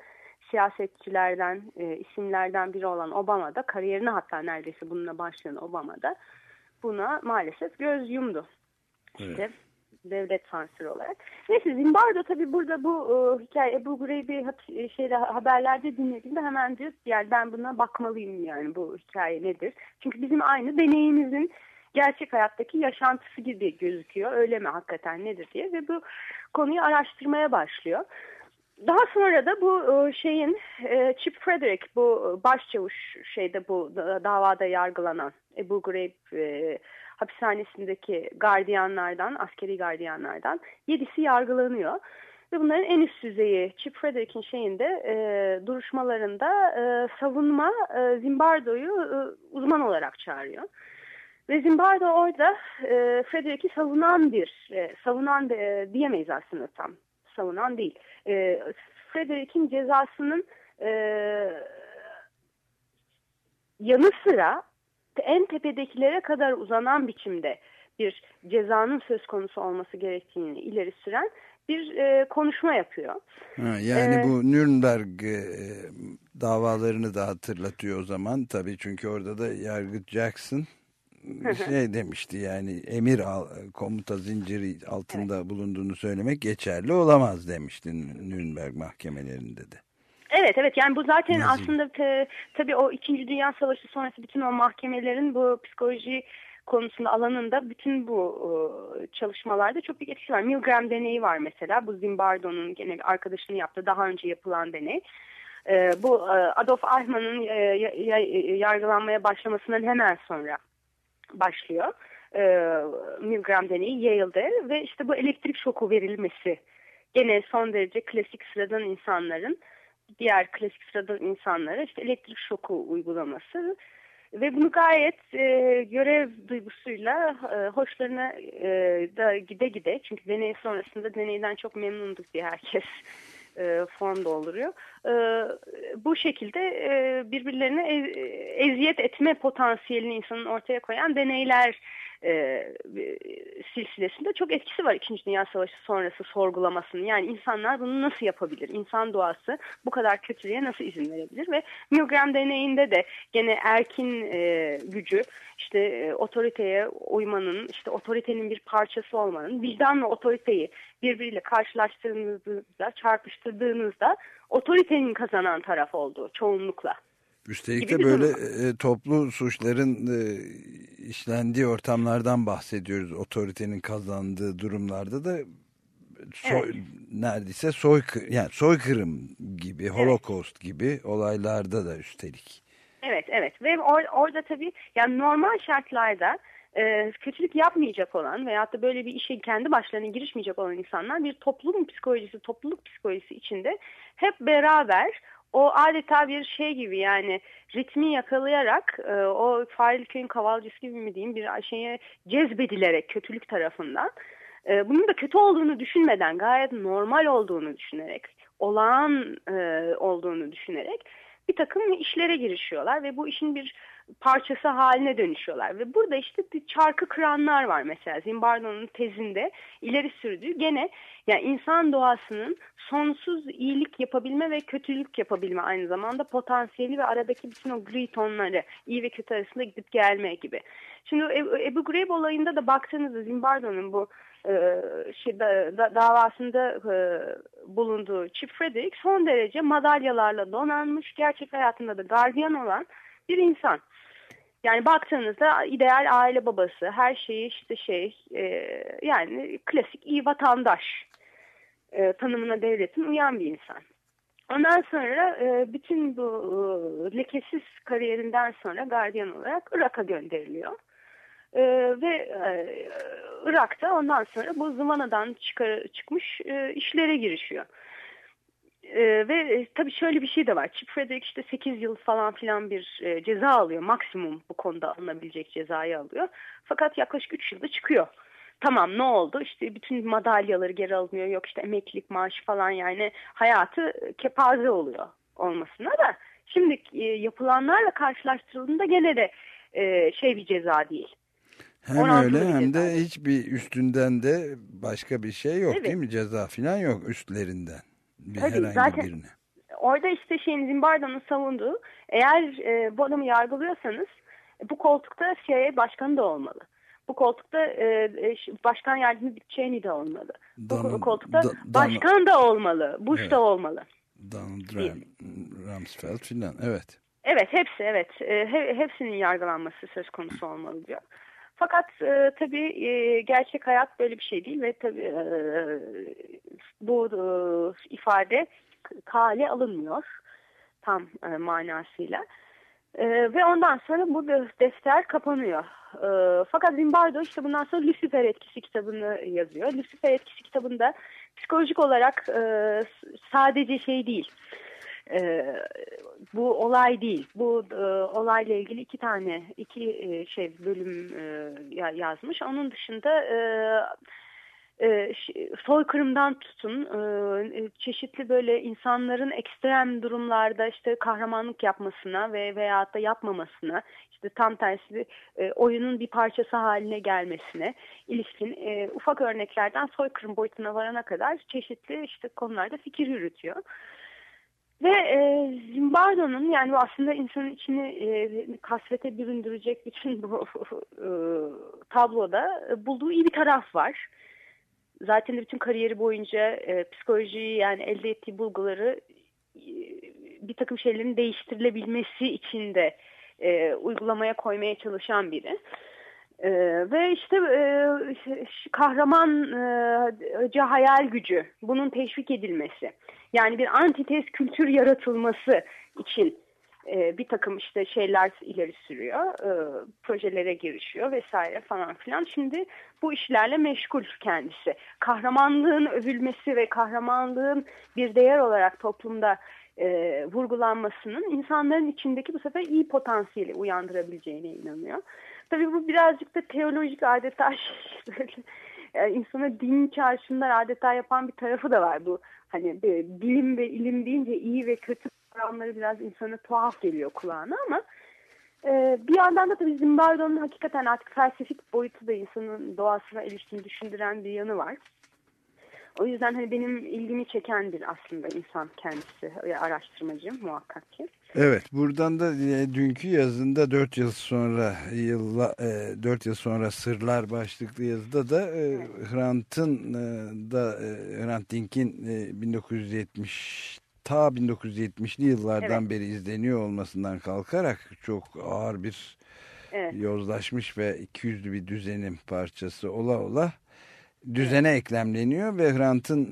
siyasetçilerden, e, isimlerden biri olan Obama'da, kariyerine hatta neredeyse bununla başlayan Obama'da buna maalesef göz yumdu. İşte evet. devlet sansürü olarak. Neyse Zimbardo tabii burada bu e, hikaye Ebu Ghraib'i şeyde haberlerde dinlediğimde hemen diyor yani ben buna bakmalıyım yani bu hikaye nedir? Çünkü bizim aynı deneyimizin gerçek hayattaki yaşantısı gibi gözüküyor. Öyle mi hakikaten nedir diye ve bu konuyu araştırmaya başlıyor. Daha sonra da bu e, şeyin e, Chip Frederick bu başçavuş şeyde bu davada yargılanan Ebu Ghraib e, hapishanesindeki gardiyanlardan, askeri gardiyanlardan yedisi yargılanıyor. Ve bunların en üst düzeyi Chip Frederick'in şeyinde e, duruşmalarında e, savunma e, Zimbardo'yu e, uzman olarak çağırıyor. Ve Zimbardo orada e, Frederick'i savunan bir, e, savunan e, diyemeyiz aslında tam, savunan değil. E, Frederick'in cezasının e, yanı sıra en tepedekilere kadar uzanan biçimde bir cezanın söz konusu olması gerektiğini ileri süren bir e, konuşma yapıyor. Ha, yani ee, bu Nürnberg e, davalarını da hatırlatıyor o zaman tabii çünkü orada da yargıç Jackson şey demişti yani emir al, komuta zinciri altında evet. bulunduğunu söylemek geçerli olamaz demişti Nürnberg mahkemelerinde de. Evet evet yani bu zaten Nazi. aslında te, tabii o 2. Dünya Savaşı sonrası bütün o mahkemelerin bu psikoloji konusunda alanında bütün bu e, çalışmalarda çok büyük etkisi var. Milgram deneyi var mesela bu Zimbardo'nun gene arkadaşının yaptığı daha önce yapılan deney. E, bu e, Adolf Eichmann'ın e, yargılanmaya başlamasından hemen sonra başlıyor. E, Milgram deneyi Yale'de ve işte bu elektrik şoku verilmesi gene son derece klasik sıradan insanların diğer klasik sıradan insanlara işte elektrik şoku uygulaması ve bunu gayet e, görev duygusuyla e, hoşlarına e, da gide gide çünkü deney sonrasında deneyden çok memnunduk diye herkes e, form dolduruyor. E, bu şekilde e, birbirlerine ez, eziyet etme potansiyelini insanın ortaya koyan deneyler e, silsilesinde çok etkisi var İkinci Dünya Savaşı sonrası sorgulamasının. Yani insanlar bunu nasıl yapabilir? İnsan doğası bu kadar kötülüğe nasıl izin verebilir? Ve Milgram deneyinde de gene erkin e, gücü, işte e, otoriteye uymanın, işte otoritenin bir parçası olmanın, vicdan ve otoriteyi birbiriyle karşılaştırdığınızda, çarpıştırdığınızda otoritenin kazanan taraf olduğu çoğunlukla. Üstelik de böyle e, toplu suçların e, işlendiği ortamlardan bahsediyoruz. Otoritenin kazandığı durumlarda da soy, evet. neredeyse soy yani soykırım gibi, evet. Holocaust gibi olaylarda da üstelik. Evet, evet ve or, orada tabii yani normal şartlarda e, kötülük yapmayacak olan veyahut da böyle bir işe kendi başlarına girişmeyecek olan insanlar bir toplum psikolojisi, topluluk psikolojisi içinde hep beraber o adeta bir şey gibi yani ritmi yakalayarak e, o Fahri Köy'ün kavalcısı gibi mi diyeyim bir şeye cezbedilerek kötülük tarafından E, bunun da kötü olduğunu düşünmeden gayet normal olduğunu düşünerek olağan e, olduğunu düşünerek bir takım işlere girişiyorlar ve bu işin bir parçası haline dönüşüyorlar. Ve burada işte çarkı kıranlar var mesela Zimbardo'nun tezinde ileri sürdüğü gene yani insan doğasının sonsuz iyilik yapabilme ve kötülük yapabilme aynı zamanda potansiyeli ve aradaki bütün o gri tonları iyi ve kötü arasında gidip gelme gibi. Şimdi Ebu, Ghraib olayında da baktığınızda Zimbardo'nun bu e, şey, da, da, davasında e, bulunduğu Chip Frederick son derece madalyalarla donanmış, gerçek hayatında da gardiyan olan bir insan. Yani baktığınızda ideal aile babası, her şeyi işte şey, e, yani klasik iyi vatandaş e, tanımına devletin uyan bir insan. Ondan sonra e, bütün bu e, lekesiz kariyerinden sonra gardiyan olarak Irak'a gönderiliyor. E, ve e, Irak'ta ondan sonra bu zıvanadan çıkar, çıkmış e, işlere girişiyor. E, ve e, tabii şöyle bir şey de var. Chip Frederick işte 8 yıl falan filan bir e, ceza alıyor. Maksimum bu konuda alınabilecek cezayı alıyor. Fakat yaklaşık 3 yılda çıkıyor. Tamam ne oldu? İşte bütün madalyaları geri alınıyor. Yok işte emeklilik maaşı falan yani hayatı kepaze oluyor olmasına da. Şimdi e, yapılanlarla karşılaştırıldığında gene de e, şey bir ceza değil. Hem öyle hem de hiçbir üstünden de başka bir şey yok Evet. değil mi? Ceza falan yok üstlerinden. Bir Tabii, herhangi zaten- birine. Orada işte şeyin Zimbardo'nun savunduğu eğer e, bu adamı yargılıyorsanız bu koltukta CIA başkanı da olmalı. Bu koltukta e, e, başkan yardımcısı Dick Cheney de olmalı. Bu Donald- koltukta Da- Donald- başkan da olmalı. Bush Evet. da olmalı. Donald Ram, Rumsfeld filan evet. Evet hepsi evet. E, he- hepsinin yargılanması söz konusu olmalı diyor. Fakat e, tabii e, gerçek hayat böyle bir şey değil ve tabii e, bu e, ifade kale alınmıyor tam e, manasıyla. E, ve ondan sonra bu de- defter kapanıyor. E, fakat Zimbardo işte bundan sonra Lucifer etkisi kitabını yazıyor. Lucifer etkisi kitabında psikolojik olarak e, sadece şey değil. E, bu olay değil. Bu e, olayla ilgili iki tane iki e, şey bölüm e, ya- yazmış. Onun dışında e, e, soykırımdan tutun e, çeşitli böyle insanların ekstrem durumlarda işte kahramanlık yapmasına ve veyahut da yapmamasına işte tam tersi e, oyunun bir parçası haline gelmesine ilişkin e, ufak örneklerden soykırım boyutuna varana kadar çeşitli işte konularda fikir yürütüyor. Ve e, Zimbardo'nun yani aslında insanın içini e, kasvete büründürecek bütün bu e, tabloda e, bulduğu iyi bir taraf var. Zaten de bütün kariyeri boyunca e, psikolojiyi yani elde ettiği bulguları e, bir takım şeylerin değiştirilebilmesi için de e, uygulamaya koymaya çalışan biri. E, ve işte e, kahramanca hayal gücü bunun teşvik edilmesi yani bir antitez kültür yaratılması için e, bir takım işte şeyler ileri sürüyor e, projelere girişiyor vesaire falan filan şimdi bu işlerle meşgul kendisi kahramanlığın övülmesi ve kahramanlığın bir değer olarak toplumda e, vurgulanmasının insanların içindeki bu sefer iyi potansiyeli uyandırabileceğine inanıyor. Tabii bu birazcık da teolojik adeta böyle, yani insana din çağrışımlar adeta yapan bir tarafı da var bu. Hani bir bilim ve ilim deyince iyi ve kötü kavramları biraz insana tuhaf geliyor kulağına ama e, bir yandan da tabii Zimbardo'nun hakikaten artık felsefik boyutu da insanın doğasına ilişkin düşündüren bir yanı var. O yüzden hani benim ilgimi çeken bir aslında insan kendisi, e, araştırmacı muhakkak ki. Evet buradan da e, dünkü yazında 4 yıl sonra yılla, e, 4 yıl sonra Sırlar başlıklı yazıda da e, Hrant'ın e, da e, Hrant Dink'in e, 1970 ta 1970'li yıllardan Evet. beri izleniyor olmasından kalkarak çok ağır bir Evet. yozlaşmış ve ikiyüzlü bir düzenin parçası ola ola düzene eklemleniyor ve Hrant'ın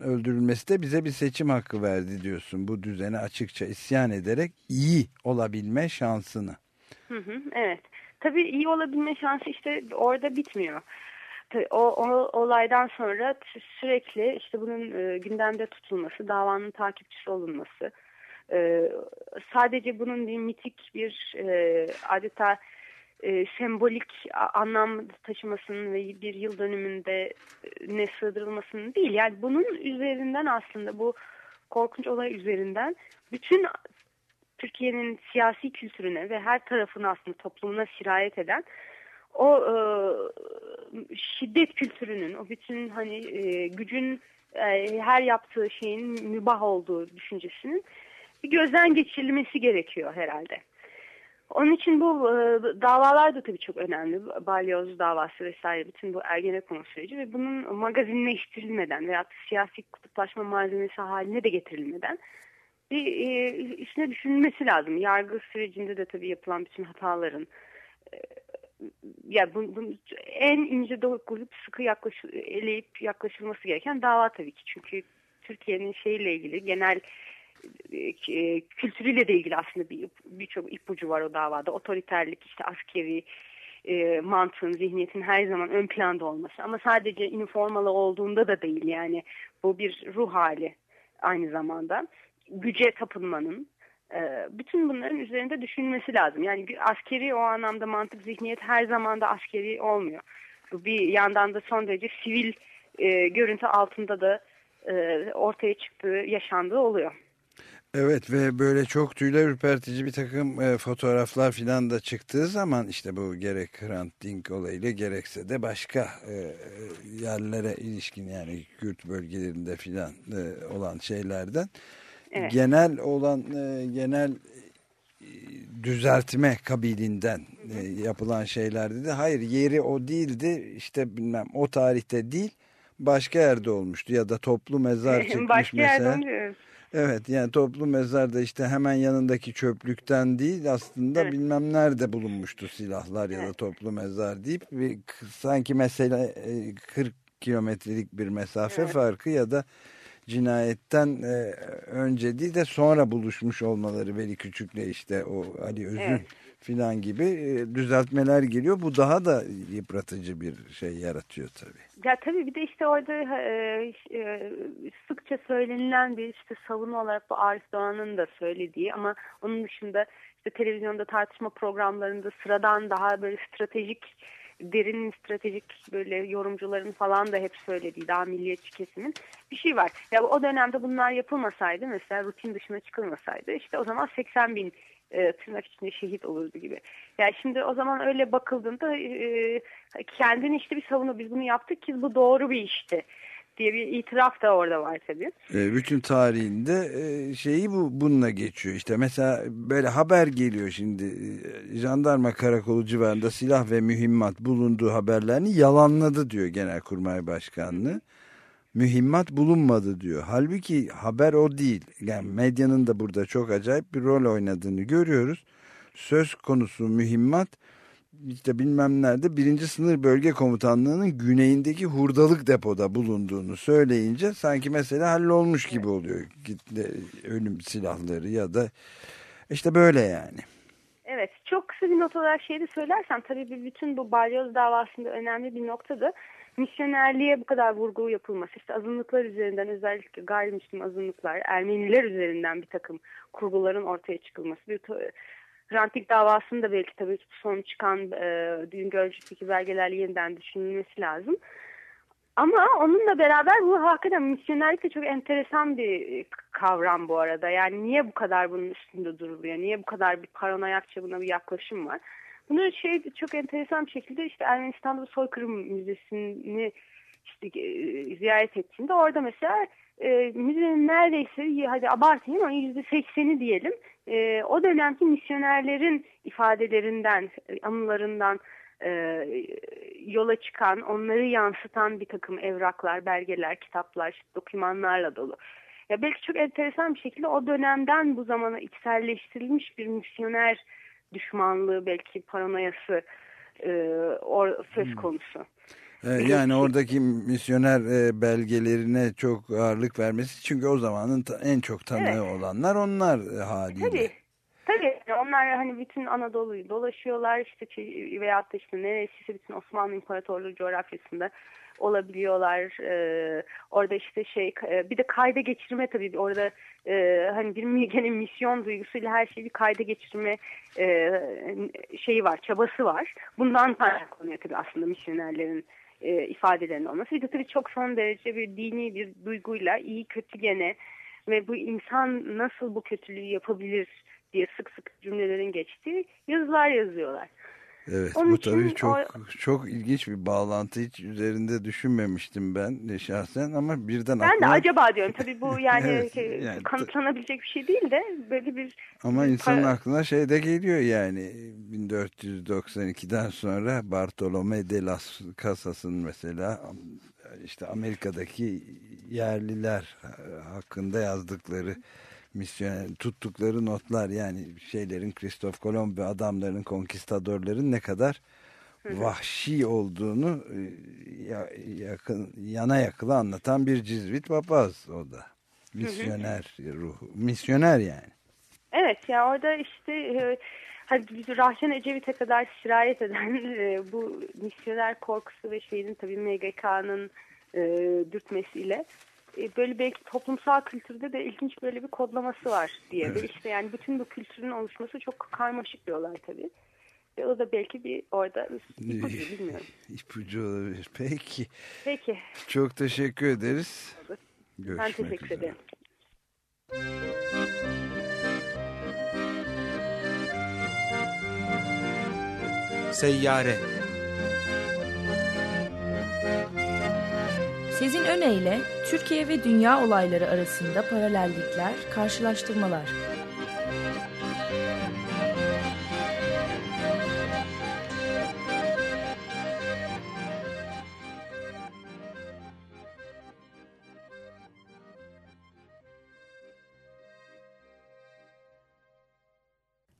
öldürülmesi de bize bir seçim hakkı verdi diyorsun. Bu düzene açıkça isyan ederek iyi olabilme şansını. Hı hı, evet. Tabii iyi olabilme şansı işte orada bitmiyor. Tabii O, o olaydan sonra sürekli işte bunun e, gündemde tutulması, davanın takipçisi olunması, e, sadece bunun bir mitik bir e, adeta e, sembolik anlam taşımasının ve bir yıl dönümünde e, ne sığdırılmasının değil. Yani bunun üzerinden aslında bu korkunç olay üzerinden bütün Türkiye'nin siyasi kültürüne ve her tarafına aslında toplumuna sirayet eden o e, şiddet kültürünün, o bütün hani e, gücün e, her yaptığı şeyin mübah olduğu düşüncesinin bir gözden geçirilmesi gerekiyor herhalde. Onun için bu e, davalar da tabii çok önemli. Balyoz davası vesaire bütün bu Ergenekon süreci ve bunun magazinleştirilmeden veya siyasi kutuplaşma malzemesi haline de getirilmeden bir e, üstüne düşünülmesi lazım. Yargı sürecinde de tabii yapılan bütün hataların e, ya bu, bu en ince dokunup sıkı yaklaş, eleyip yaklaşılması gereken dava tabii ki. Çünkü Türkiye'nin şeyle ilgili genel e, kültürüyle de ilgili aslında bir birçok ipucu var o davada. Otoriterlik, işte askeri e, mantığın, zihniyetin her zaman ön planda olması. Ama sadece üniformalı olduğunda da değil yani. Bu bir ruh hali aynı zamanda. Güce tapınmanın, e, bütün bunların üzerinde düşünülmesi lazım. Yani askeri o anlamda mantık, zihniyet her zaman da askeri olmuyor. Bu bir yandan da son derece sivil e, görüntü altında da e, ortaya çıktığı, yaşandığı oluyor. Evet ve böyle çok tüyler ürpertici bir takım e, fotoğraflar filan da çıktığı zaman işte bu gerek Hrant Dink olayıyla gerekse de başka e, yerlere ilişkin yani Kürt bölgelerinde filan e, olan şeylerden Evet. genel olan e, genel e, düzeltme kabilinden e, yapılan şeylerde de hayır yeri o değildi işte bilmem o tarihte değil başka yerde olmuştu ya da toplu mezar çıkmış Başka yerde mesela. Evet yani toplu mezarda işte hemen yanındaki çöplükten değil aslında Evet. bilmem nerede bulunmuştu silahlar ya da toplu mezar deyip bir, sanki mesela e, 40 kilometrelik bir mesafe Evet. farkı ya da cinayetten e, önce değil de sonra buluşmuş olmaları Veli Küçük'le işte o Ali Özün Evet. Filan gibi e, düzeltmeler geliyor. Bu daha da yıpratıcı bir şey yaratıyor tabii. Ya tabii bir de işte orada e, e, sıkça söylenilen bir işte savunma olarak bu Arif Doğan'ın da söylediği ama onun dışında işte televizyonda tartışma programlarında sıradan daha böyle stratejik derin stratejik böyle yorumcuların falan da hep söylediği daha milliyetçi kesimin bir şey var. Ya o dönemde bunlar yapılmasaydı mesela rutin dışına çıkılmasaydı işte o zaman 80 bin e, tırnak içinde şehit olurdu gibi. Yani şimdi o zaman öyle bakıldığında e, kendini işte bir savunu biz bunu yaptık ki bu doğru bir işti diye bir itiraf da orada var tabii. E, bütün tarihinde e, şeyi bu bununla geçiyor. İşte mesela böyle haber geliyor şimdi e, jandarma karakolu civarında silah ve mühimmat bulunduğu haberlerini yalanladı diyor Genelkurmay Başkanlığı. Mühimmat bulunmadı diyor. Halbuki haber o değil. Yani medyanın da burada çok acayip bir rol oynadığını görüyoruz. Söz konusu mühimmat işte bilmem nerede birinci sınır bölge komutanlığının güneyindeki hurdalık depoda bulunduğunu söyleyince sanki mesela hallolmuş gibi oluyor. Gitle, ölüm silahları ya da işte böyle yani. Evet çok kısa bir not olarak şeyi de söylersem tabii bütün bu balyoz davasında önemli bir nokta da misyonerliğe bu kadar vurgu yapılması. İşte azınlıklar üzerinden özellikle gayrimüslim azınlıklar, Ermeniler üzerinden bir takım kurguların ortaya çıkılması. Bir Rantik davasında belki tabii son çıkan e, Düğün Gölcük'teki belgelerle yeniden düşünülmesi lazım. Ama onunla beraber bu hakikaten misyonerlik de çok enteresan bir kavram bu arada. Yani niye bu kadar bunun üstünde duruluyor? Niye bu kadar bir paranoyakça buna bir yaklaşım var? Bunu şey çok enteresan bir şekilde işte Ermenistan'da bu soykırım müzesini işte, e, ziyaret ettiğinde orada mesela e, müzenin neredeyse hadi abartayım ama yüzde sekseni diyelim e, o dönemki misyonerlerin ifadelerinden, anılarından e, yola çıkan, onları yansıtan bir takım evraklar, belgeler, kitaplar, işte, dokümanlarla dolu. Ya belki çok enteresan bir şekilde o dönemden bu zamana içselleştirilmiş bir misyoner düşmanlığı, belki paranoyası e, or, söz konusu. Ee, Yani oradaki misyoner e, belgelerine çok ağırlık vermesi çünkü o zamanın en çok tanığı Evet. olanlar onlar e, haliyle. Tabii. Tabii onlar hani bütün Anadolu'yu dolaşıyorlar işte veyahut da işte neresiyse bütün Osmanlı İmparatorluğu coğrafyasında olabiliyorlar. E, orada işte şey e, bir de kayda geçirme tabii orada e, hani bir gene misyon duygusuyla her şeyi bir kayda geçirme e, şeyi var, çabası var. Bundan kaynaklanıyor tabii aslında misyonerlerin e, ifadelerinin olması. Bir de tabii çok son derece bir dini bir duyguyla iyi kötü gene ve bu insan nasıl bu kötülüğü yapabilir diye sık sık cümlelerin geçtiği yazılar yazıyorlar. Evet Onun bu tabii çok o- çok ilginç bir bağlantı. Hiç üzerinde düşünmemiştim ben şahsen ama birden Ben de acaba diyorum. Tabii bu yani, Evet, e, yani- kanıtlanabilecek bir şey değil de böyle bir ama insanın para- aklına şey de geliyor yani 1492'den sonra Bartolome de las Casas'ın mesela işte Amerika'daki yerliler hakkında yazdıkları misyon tuttukları notlar yani şeylerin Kristof Kolomb ve adamların konkistadorların ne kadar vahşi olduğunu e, ya- yakın yana yakıla anlatan bir cizvit papaz o da. Misyoner ruhu. Misyoner yani. Evet ya orada işte e, hani Rahşan Ecevit'e kadar sirayet eden e, bu misyoner korkusu ve şeyin tabii MGK'nın e, dürtmesiyle böyle belki toplumsal kültürde de ilginç böyle bir kodlaması var diye. Ve işte yani bütün bu kültürün oluşması çok karmaşık bir olay tabii. Ve o da belki bir orada bir ipucu bilmiyorum. İpucu olabilir. Peki. Peki Çok teşekkür ederiz. ben Görüşmek teşekkür üzere. ederim. Seyyare Sezin Öne Türkiye ve dünya olayları arasında paralellikler, karşılaştırmalar.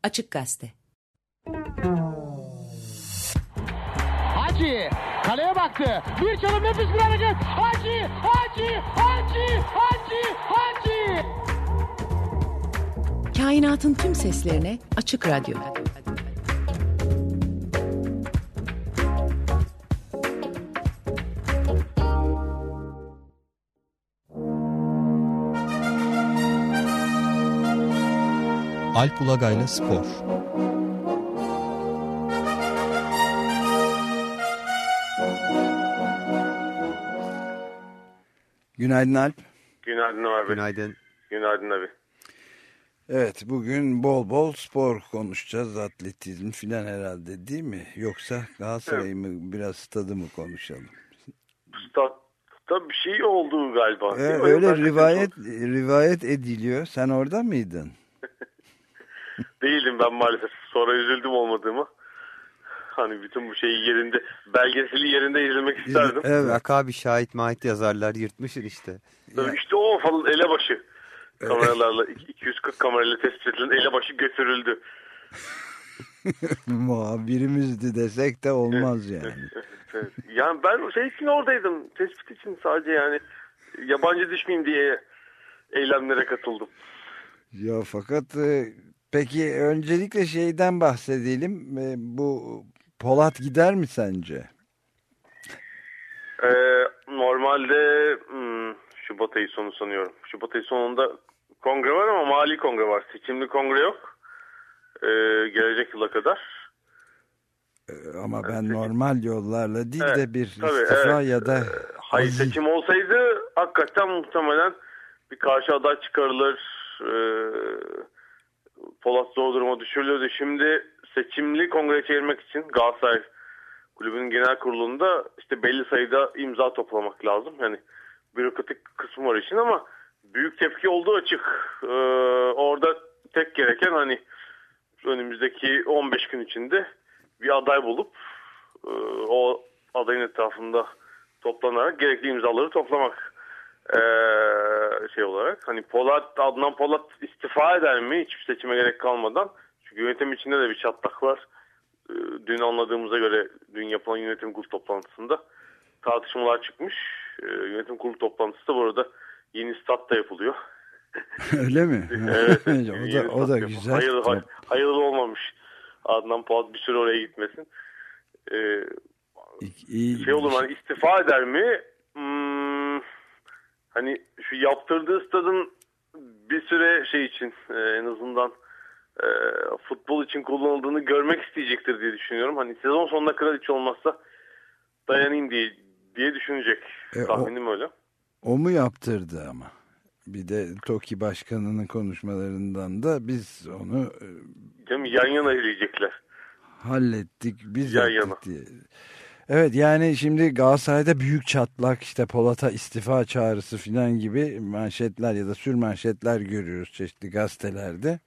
Açık Gazete. Hacı kaleye baktı. Bir çalım nefis bir hareket. Hacı, Hacı, Hacı, Hacı, Hacı. Kainatın tüm seslerine Açık Radyo. Alp Ulagay'la Spor Günaydın Alp. Günaydın abi. Günaydın. Günaydın abi. Evet bugün bol bol spor konuşacağız. Atletizm filan herhalde değil mi? Yoksa Galatasaray'ı mı biraz stadı mı konuşalım? Statta bir şey oldu galiba. Ee, mi? öyle rivayet rivayet ediliyor. Sen orada mıydın? Değildim ben maalesef. Sonra üzüldüm olmadığımı. Hani bütün bu şeyi yerinde, belgeseli yerinde izlemek isterdim. Evet. Vaka bir şahit mahit yazarlar yırtmışsın işte. Tabii İşte o falan elebaşı kameralarla 240 kamerayla tespit edilen elebaşı götürüldü. Muhabirimizdi desek de olmaz yani. Evet. Yani ben şey için oradaydım. Tespit için sadece yani yabancı düşmeyeyim diye eylemlere katıldım. Ya fakat e, peki öncelikle şeyden bahsedelim. E, bu Polat gider mi sence? Ee, normalde hmm, Şubat ayı sonu sanıyorum. Şubat ayı sonunda kongre var ama mali kongre var. Seçimli kongre yok. Ee, gelecek yıla kadar. E, Ama ben normal yollarla değil Evet, de bir tabii, istifa evet. ya da Hayır azil- seçim olsaydı hakikaten muhtemelen bir karşı aday çıkarılır. Ee, Polat zor duruma düşürülürdü. Şimdi seçimli kongre çevirmek için Galatasaray kulübünün genel kurulunda işte belli sayıda imza toplamak lazım. Yani bürokratik kısmı var işin ama büyük tepki olduğu açık. Ee, orada tek gereken hani önümüzdeki 15 gün içinde bir aday bulup e, o adayın etrafında toplanarak gerekli imzaları toplamak Ee, şey olarak. Hani Polat, Adnan Polat istifa eder mi hiçbir seçime gerek kalmadan? Yönetim içinde de bir çatlak var. Ee, dün anladığımıza göre dün yapılan yönetim kurulu toplantısında tartışmalar çıkmış. Ee, yönetim kurulu toplantısı da bu arada yeni statta yapılıyor. öyle mi? Evet. o da, o stat da güzel. Hayırlı, hay- hayırlı olmamış. Adnan Polat bir süre oraya gitmesin. Ee, iyi- şey olur mu hani istifa eder mi? Hmm, hani şu yaptırdığı stadın bir süre şey için e, en azından e, futbol için kullanıldığını görmek isteyecektir diye düşünüyorum. Hani sezon sonuna kadar hiç olmazsa dayanayım diye diye düşünecek. E, o- Tahminim öyle. O mu yaptırdı ama? Bir de TOKİ başkanının konuşmalarından da biz onu Değil mi? Yan yana eleyecekler. hallettik, biz Yan yana. diye. Evet yani şimdi Galatasaray'da büyük çatlak işte Polat'a istifa çağrısı filan gibi manşetler ya da sür manşetler görüyoruz çeşitli gazetelerde.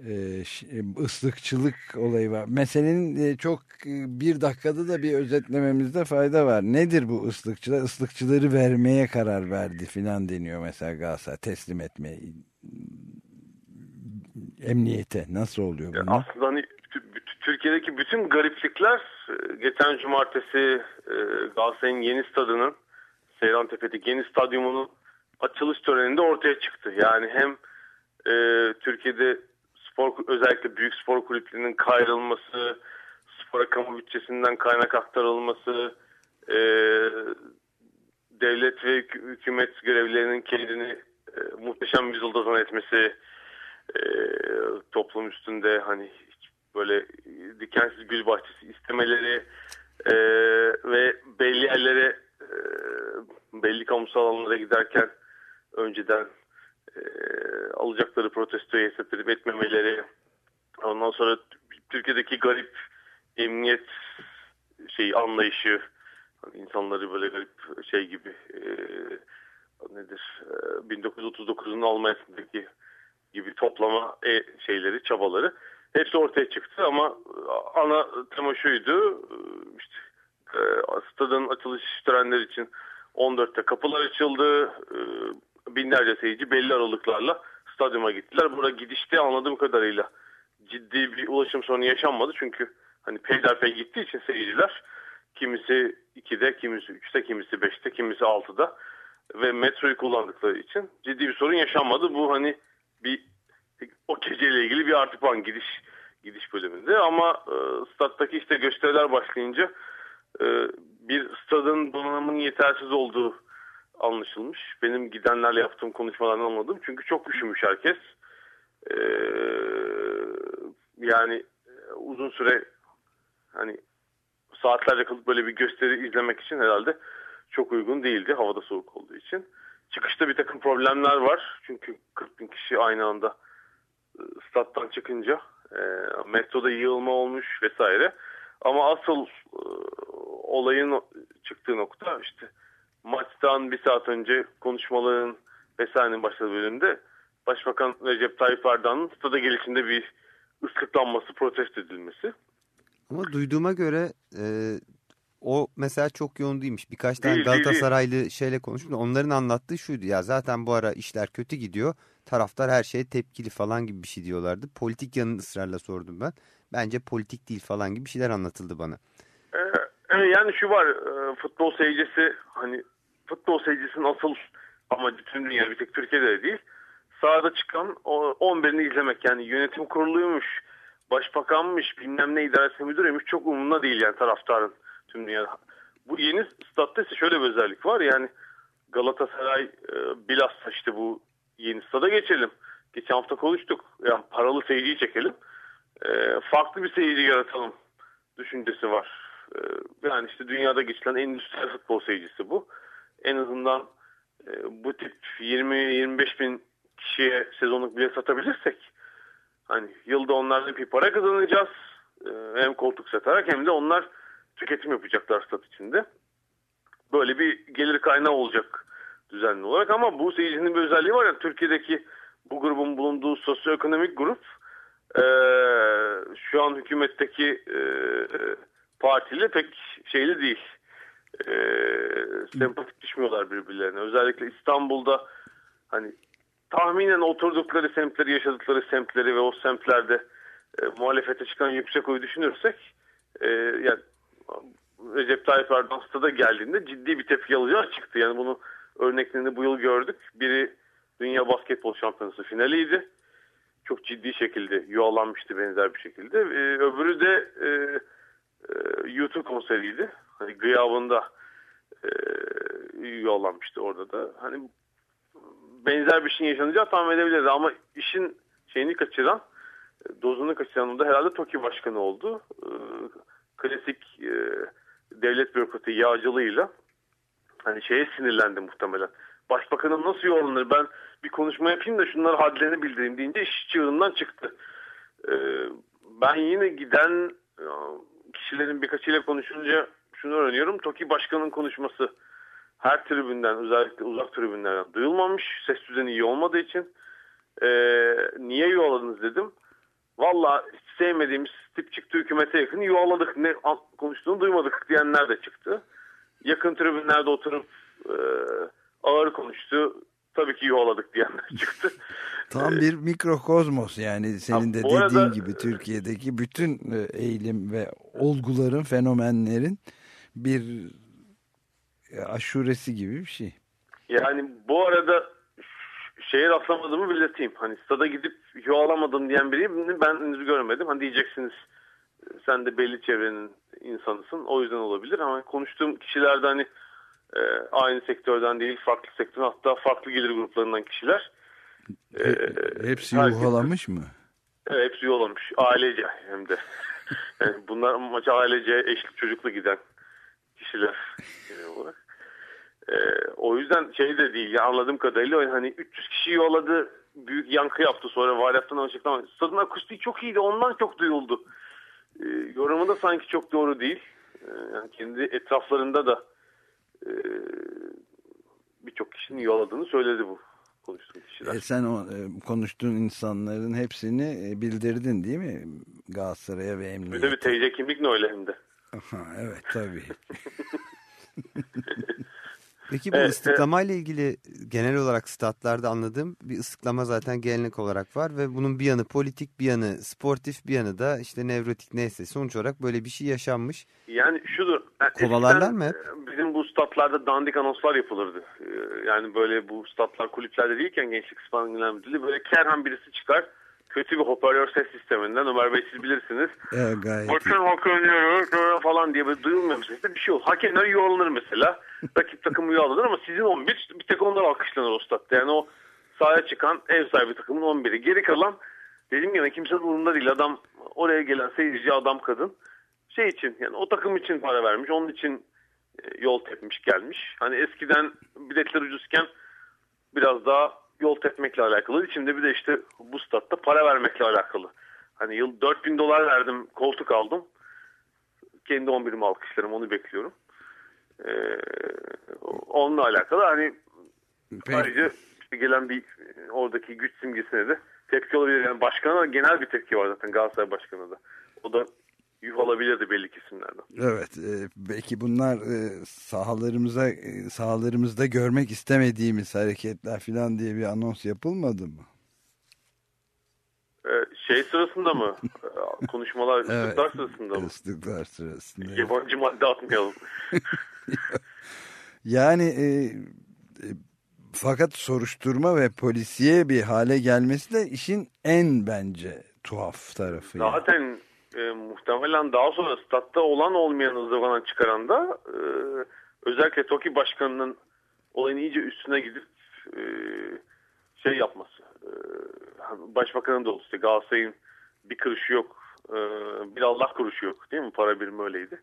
Ee, ş- ıslıkçılık olayı var. Meselenin e, çok e, bir dakikada da bir özetlememizde fayda var. Nedir bu ıslıkçılar? Islıkçıları vermeye karar verdi filan deniyor mesela Galatasaray teslim etmeye. Emniyete nasıl oluyor Ya bunlar? aslında hani tü- tü- Türkiye'deki bütün gariplikler e, geçen cumartesi e, Galatasaray'ın yeni stadının Seyrantepe'deki yeni stadyumunun açılış töreninde ortaya çıktı. Yani hem e, Türkiye'de spor özellikle büyük spor kulüplerinin kayrılması, spora kamu bütçesinden kaynak aktarılması, e, devlet ve hükü- hükümet görevlilerinin kendini e, muhteşem bir zıldızan etmesi, e, toplum üstünde hani böyle dikensiz gül bahçesi istemeleri e, ve belli yerlere e, belli kamusal alanlara giderken önceden alacakları protestoyu hesap edip etmemeleri ondan sonra Türkiye'deki garip emniyet şey anlayışı insanları böyle garip şey gibi e, nedir e, 1939'un Almanya'sındaki gibi toplama e, şeyleri, çabaları hepsi ortaya çıktı ama ana tema şuydu işte e, stadın açılış törenleri için 14'te kapılar açıldı e, binlerce seyirci belli aralıklarla stadyuma gittiler. Burada gidişte anladığım kadarıyla ciddi bir ulaşım sorunu yaşanmadı çünkü hani peyderpey gittiği için seyirciler kimisi 2'de, kimisi 3'te, kimisi 5'te, kimisi 6'da ve metroyu kullandıkları için ciddi bir sorun yaşanmadı. Bu hani bir o geceyle ilgili bir artı puan gidiş gidiş bölümünde ama e, stat'taki işte gösteriler başlayınca e, bir stadın donanımının yetersiz olduğu anlaşılmış. Benim gidenlerle yaptığım konuşmalardan anladım. Çünkü çok üşümüş herkes. E, yani e, uzun süre hani saatlerce kalıp böyle bir gösteri izlemek için herhalde çok uygun değildi havada soğuk olduğu için. Çıkışta bir takım problemler var. Çünkü 40 bin kişi aynı anda e, stat'tan çıkınca e, metroda yığılma olmuş vesaire. Ama asıl e, olayın çıktığı nokta işte maçtan bir saat önce konuşmaların vesairenin başladığı bölümde Başbakan Recep Tayyip Erdoğan'ın stada gelişinde bir ıslıklanması, protesto edilmesi. Ama duyduğuma göre e, o mesela çok yoğun değilmiş. Birkaç tane Değil, değil, Galatasaraylı şeyle konuştum. Onların anlattığı şuydu ya zaten bu ara işler kötü gidiyor. Taraftar her şeye tepkili falan gibi bir şey diyorlardı. Politik yanını ısrarla sordum ben. Bence politik değil falan gibi bir şeyler anlatıldı bana. Ee, yani şu var e, futbol seyircisi hani futbol seyircisinin asıl amacı tüm dünya bir tek Türkiye'de de değil. Sahada çıkan o 11'ini izlemek yani yönetim kuruluymuş, başbakanmış, bilmem ne idaresi müdürüymüş çok umurunda değil yani taraftarın tüm dünyada. Bu yeni statta ise şöyle bir özellik var yani Galatasaray e, bilhassa işte bu yeni stada geçelim. Geçen hafta konuştuk. Yani paralı seyirciyi çekelim. E, farklı bir seyirci yaratalım düşüncesi var. E, yani işte dünyada geçilen en endüstriyel futbol seyircisi bu. En azından e, bu tip 20-25 bin kişiye sezonluk bilet satabilirsek hani yılda onlarla bir para kazanacağız. E, hem koltuk satarak hem de onlar tüketim yapacaklar stat içinde. Böyle bir gelir kaynağı olacak düzenli olarak ama bu seyircinin bir özelliği var ya Türkiye'deki bu grubun bulunduğu sosyoekonomik grup e, şu an hükümetteki e, partiyle pek şeyli değil. E, sempatik düşmüyorlar birbirlerine. Özellikle İstanbul'da hani tahminen oturdukları semtleri, yaşadıkları semtleri ve o semtlerde e, muhalefete çıkan yüksek oyu düşünürsek e, yani Recep Tayyip Erdoğan stada geldiğinde ciddi bir tepki alacağı çıktı. Yani bunu örneklerini bu yıl gördük. Biri Dünya Basketbol Şampiyonası finaliydi. Çok ciddi şekilde yuvalanmıştı benzer bir şekilde. Ee, öbürü de e, e, YouTube konseriydi. Hani gıyabında e, yollanmıştı orada da. Hani benzer bir şeyin yaşanacağı tahmin edebiliriz ama işin şeyini kaçıran e, dozunu kaçıran da herhalde TOKİ başkanı oldu. E, klasik e, devlet bürokratı yağcılığıyla hani şeye sinirlendi muhtemelen. Başbakanım nasıl yollanır ben bir konuşma yapayım da şunları hadlerini bildireyim deyince iş çığırından çıktı. E, ben yine giden e, kişilerin birkaçıyla konuşunca şunu öğreniyorum. TOKİ başkanının konuşması her tribünden özellikle uzak tribünlerden duyulmamış. Ses düzeni iyi olmadığı için. E, niye yuvaladınız dedim. Valla sevmediğimiz tip çıktı hükümete yakın yuvaladık ne konuştuğunu duymadık diyenler de çıktı. Yakın tribünlerde oturup e, ağır konuştu. Tabii ki yuvaladık diyenler çıktı. Tam bir mikrokozmos yani senin de dediğin arada- gibi Türkiye'deki bütün e, eğilim ve olguların, fenomenlerin bir e, aşuresi gibi bir şey. Yani bu arada şeye rastlamadığımı belirteyim. Hani stada gidip yuvalamadım diyen biri ben henüz görmedim. Hani diyeceksiniz sen de belli çevrenin insanısın. O yüzden olabilir ama konuştuğum kişiler de hani e, aynı sektörden değil farklı sektör hatta farklı gelir gruplarından kişiler. E, Hepsi yuhalamış mı? Evet, hepsi yollamış. Ailece hem de. Yani bunlar maça ailece eşlik çocukla giden kişiler genel olarak. Ee, o yüzden şey de değil. Ya anladığım kadarıyla hani 300 kişi yolladı. Büyük yankı yaptı sonra varyattan açıklama. Stadın akustiği çok iyiydi. Ondan çok duyuldu. Ee, yorumu da sanki çok doğru değil. Ee, yani kendi etraflarında da e, birçok kişinin yolladığını söyledi bu konuştuğum kişiler. E sen o e, konuştuğun insanların hepsini e, bildirdin değil mi? Galatasaray'a ve emniyete. bir TC kimlik ne öyle hem de. Aha, evet tabii. Peki bu Evet, ıslıklamayla ilgili genel olarak statlarda anladığım bir ıslıklama zaten gelenek olarak var ve bunun bir yanı politik bir yanı sportif bir yanı da işte nevrotik neyse sonuç olarak böyle bir şey yaşanmış. Yani şudur. Kovalarlar mı hep? e, Bizim bu statlarda dandik anonslar yapılırdı. E, Yani böyle bu statlar kulüplerde değilken Gençlik Müdürlüğü böyle kerhan birisi çıkar. Kötü bir hoparlör ses sisteminden Ömer Bey siz bilirsiniz. Evet, gayet. Bakın hakem falan diye böyle duyulmuyor mesela bir şey olur. Hakemler yuvalanır mesela. Rakip takımı yuvalanır ama sizin 11 bir tek onlar alkışlanır o statta. Yani o sahaya çıkan ev sahibi takımın 11'i. Geri kalan dediğim gibi kimsenin umurunda değil. Adam oraya gelen seyirci adam kadın şey için yani o takım için para vermiş. Onun için e, yol tepmiş gelmiş. Hani eskiden biletler ucuzken biraz daha yol tepmekle alakalı. Şimdi bir de işte bu statta para vermekle alakalı. Hani yıl 4000 dolar verdim koltuk aldım. Kendi 11'imi alkışlarım onu bekliyorum. Ee, onunla alakalı hani Peki. ayrıca işte gelen bir e, oradaki güç simgesine de tepki olabilir. Yani başkana genel bir tepki var zaten Galatasaray başkanı da. O da yuh alabilirdi belli kesimlerden. Evet, e, belki bunlar e, sahalarımıza e, sahalarımızda görmek istemediğimiz hareketler falan diye bir anons yapılmadı mı? Ee, şey sırasında mı? Ee, Konuşmalar, ıslıklar sırasında mı? Islıklar sırasında. Yabancı madde atmayalım. Yani e, e, fakat soruşturma ve polisiye bir hale gelmesi de işin en bence tuhaf tarafı. yani. E, muhtemelen daha sonra statta olan olmayan ızgavadan çıkaran da e, özellikle TOKİ başkanının olayın iyice üstüne gidip e, şey yapması. E, başbakanın da oldu işte Galatasaray'ın bir kuruşu yok. E, bir Allah kuruşu yok değil mi? Para birimi öyleydi.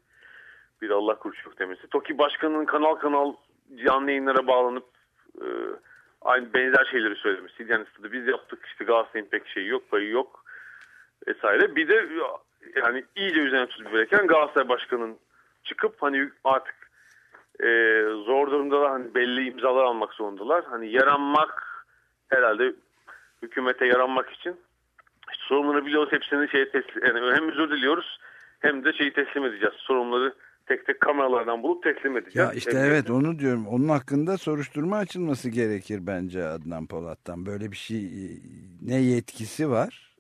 Bir Allah kuruşu yok demesi. TOKİ başkanının kanal kanal canlı yayınlara bağlanıp e, aynı benzer şeyleri söylemesi. Yani biz yaptık işte Galatasaray'ın pek şeyi yok, payı yok vesaire. Bir de yani iyice üzerine tutup gereken Galatasaray Başkanı'nın çıkıp hani artık e, zor durumdalar hani belli imzalar almak zorundalar. Hani yaranmak herhalde hükümete yaranmak için sorumluluğunu biliyoruz hepsini şeye teslim yani hem özür diliyoruz hem de şeyi teslim edeceğiz. Sorumluları tek tek kameralardan bulup teslim edeceğiz. Ya işte Emniyete. evet onu diyorum. Onun hakkında soruşturma açılması gerekir bence Adnan Polat'tan. Böyle bir şey e, ne yetkisi var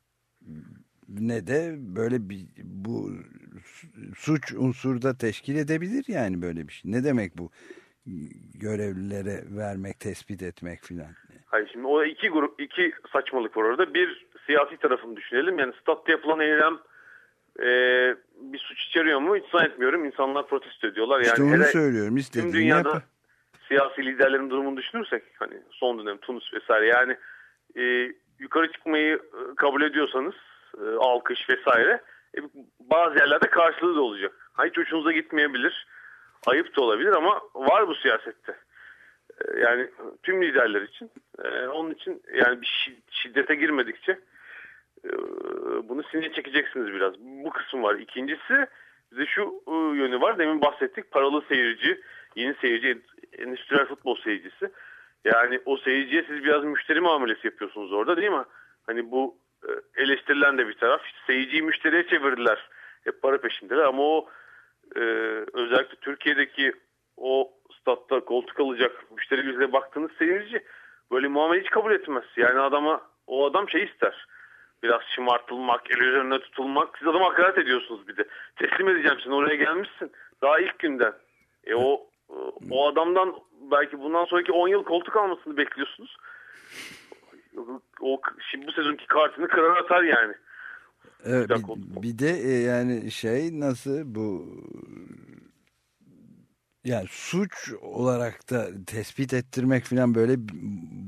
ne de böyle bir bu suç unsurda teşkil edebilir yani böyle bir şey. Ne demek bu görevlilere vermek, tespit etmek filan. Hayır şimdi o iki grup iki saçmalık var orada. Bir siyasi tarafını düşünelim. Yani statta yapılan eylem e, bir suç içeriyor mu hiç zannetmiyorum. İnsanlar protesto ediyorlar. Yani İşte onu söylüyorum. tüm dünyada yap. siyasi liderlerin durumunu düşünürsek hani son dönem Tunus vesaire yani e, yukarı çıkmayı e, kabul ediyorsanız e, alkış vesaire e, bazı yerlerde karşılığı da olacak. Ha, hiç hoşunuza gitmeyebilir. Ayıp da olabilir ama var bu siyasette. E, yani tüm liderler için. E, onun için yani bir şi- şiddete girmedikçe e, bunu sinir çekeceksiniz biraz. Bu kısım var. İkincisi bize şu e, yönü var. Demin bahsettik. Paralı seyirci, yeni seyirci, endüstriyel futbol seyircisi. Yani o seyirciye siz biraz müşteri muamelesi yapıyorsunuz orada değil mi? Hani bu eleştirilen de bir taraf. Seyirciyi müşteriye çevirdiler. Hep para peşindeler ama o e, özellikle Türkiye'deki o statta koltuk alacak müşteri gözüyle baktığınız seyirci böyle muamele hiç kabul etmez. Yani adama o adam şey ister. Biraz şımartılmak, el üzerine tutulmak. Siz adama hakaret ediyorsunuz bir de. Teslim edeceğim seni oraya gelmişsin. Daha ilk günden. E o o adamdan belki bundan sonraki 10 yıl koltuk almasını bekliyorsunuz. O şimdi bu sezonki kartını kırar atar yani. Evet, bir, bir de e, yani şey nasıl bu yani suç olarak da tespit ettirmek falan böyle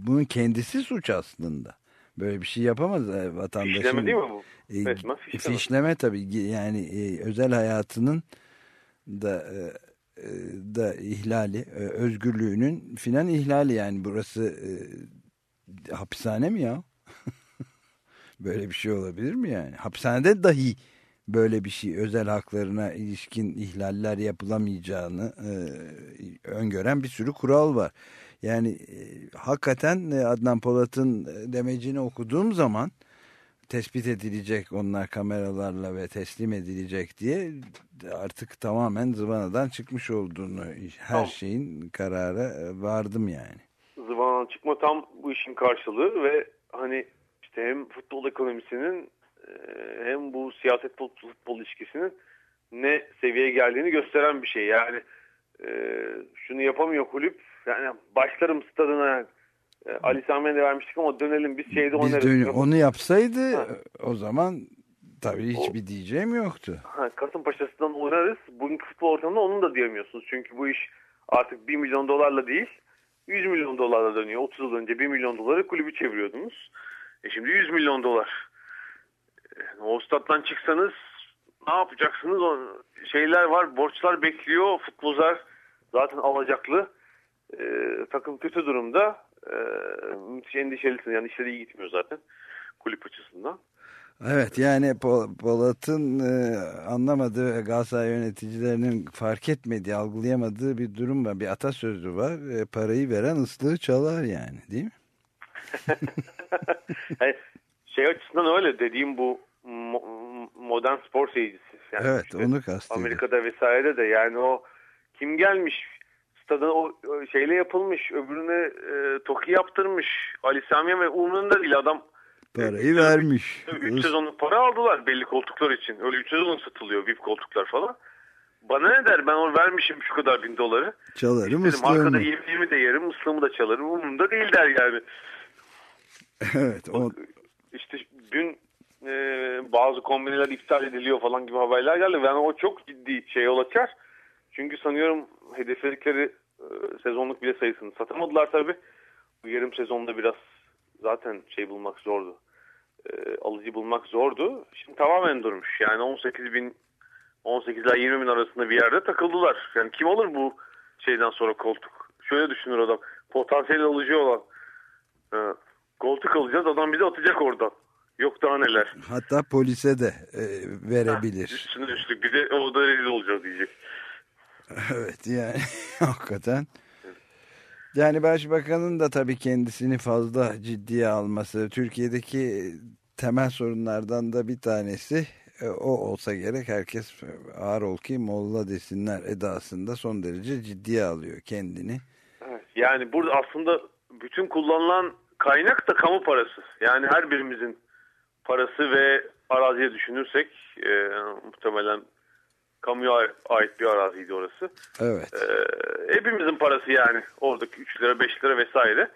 bunun kendisi suç aslında. Böyle bir şey yapamaz e, vatandaşın. Fişleme değil mi bu? E, Resmen fişleme. fişleme tabii yani e, özel hayatının da e, e, da ihlali, e, özgürlüğünün filan ihlali yani burası e, hapishane mi ya? Böyle bir şey olabilir mi yani? Hapishanede dahi böyle bir şey özel haklarına ilişkin ihlaller yapılamayacağını e, öngören bir sürü kural var. Yani e, hakikaten e, Adnan Polat'ın e, demecini okuduğum zaman tespit edilecek onlar kameralarla ve teslim edilecek diye artık tamamen zıvanadan çıkmış olduğunu her şeyin karara e, vardım yani. Zıvanadan çıkma tam bu işin karşılığı ve hani işte hem futbol ekonomisinin e, hem bu siyaset futbol, ilişkisinin ne seviyeye geldiğini gösteren bir şey. Yani e, şunu yapamıyor kulüp. Yani başlarım stadına e, Ali Sami'ye de vermiştik ama dönelim biz şeyde Biz oynarız. onu yapsaydı Ha. o zaman tabii hiçbir diyeceğim yoktu. Ha, Kasımpaşa'sından oynarız. Bugünkü futbol ortamında onu da diyemiyorsunuz. Çünkü bu iş artık 1 milyon dolarla değil 100 milyon dolarla dönüyor. 30 yıl önce 1 milyon doları kulübü çeviriyordunuz. E şimdi 100 milyon dolar. E, O stat'tan çıksanız ne yapacaksınız? O şeyler var, borçlar bekliyor. Futbolcular zaten alacaklı. E, takım kötü durumda. E, müthiş endişelisiniz. Yani işleri iyi gitmiyor zaten kulüp açısından. Evet yani Pol- Polat'ın e, anlamadığı Galatasaray yöneticilerinin fark etmediği, algılayamadığı bir durum var. Bir atasözü var. E, parayı veren ıslığı çalar yani değil mi? Şey açısından öyle dediğim bu mo- modern spor seyircisi. Yani evet işte onu kastediyor. Amerika'da vesaire de yani o kim gelmiş stadın o o şeyle yapılmış öbürüne e, toki yaptırmış Ali Sami ve umurunda değil adam Parayı vermiş. 3 sezonluk para aldılar belli koltuklar için. Öyle 3 sezon satılıyor VIP koltuklar falan. Bana ne der ben onu vermişim şu kadar bin doları. Çalarım arkada ıslığımı. yemeğimi de yerim ıslığımı da çalarım umurumda değil der yani. evet o, İşte dün e, bazı kombineler iptal ediliyor falan gibi haberler geldi. Yani o çok ciddi şey yol açar. Çünkü sanıyorum hedefledikleri e, sezonluk bile sayısını satamadılar tabii. Bu yarım sezonda biraz zaten şey bulmak zordu. E, alıcı bulmak zordu. Şimdi tamamen durmuş. Yani 18 bin 18 ile 20 bin arasında bir yerde takıldılar. Yani kim alır bu şeyden sonra koltuk? Şöyle düşünür adam. Potansiyel alıcı olan. E, koltuk alacağız adam bizi atacak oradan. Yok daha neler. hatta polise de e, verebilir. Üstüne üstlük bir de orada rezil olacağız diyecek. Evet yani hakikaten. Yani başbakanın da tabii kendisini fazla ciddiye alması Türkiye'deki temel sorunlardan da bir tanesi e, o olsa gerek herkes ağır ol ki molla desinler edasında son derece ciddiye alıyor kendini. Yani burada aslında bütün kullanılan kaynak da kamu parası. Yani her birimizin parası ve araziye düşünürsek e, muhtemelen kamuya ait bir araziydi orası. Evet. E, hepimizin parası yani oradaki 3 lira 5 lira vesaire.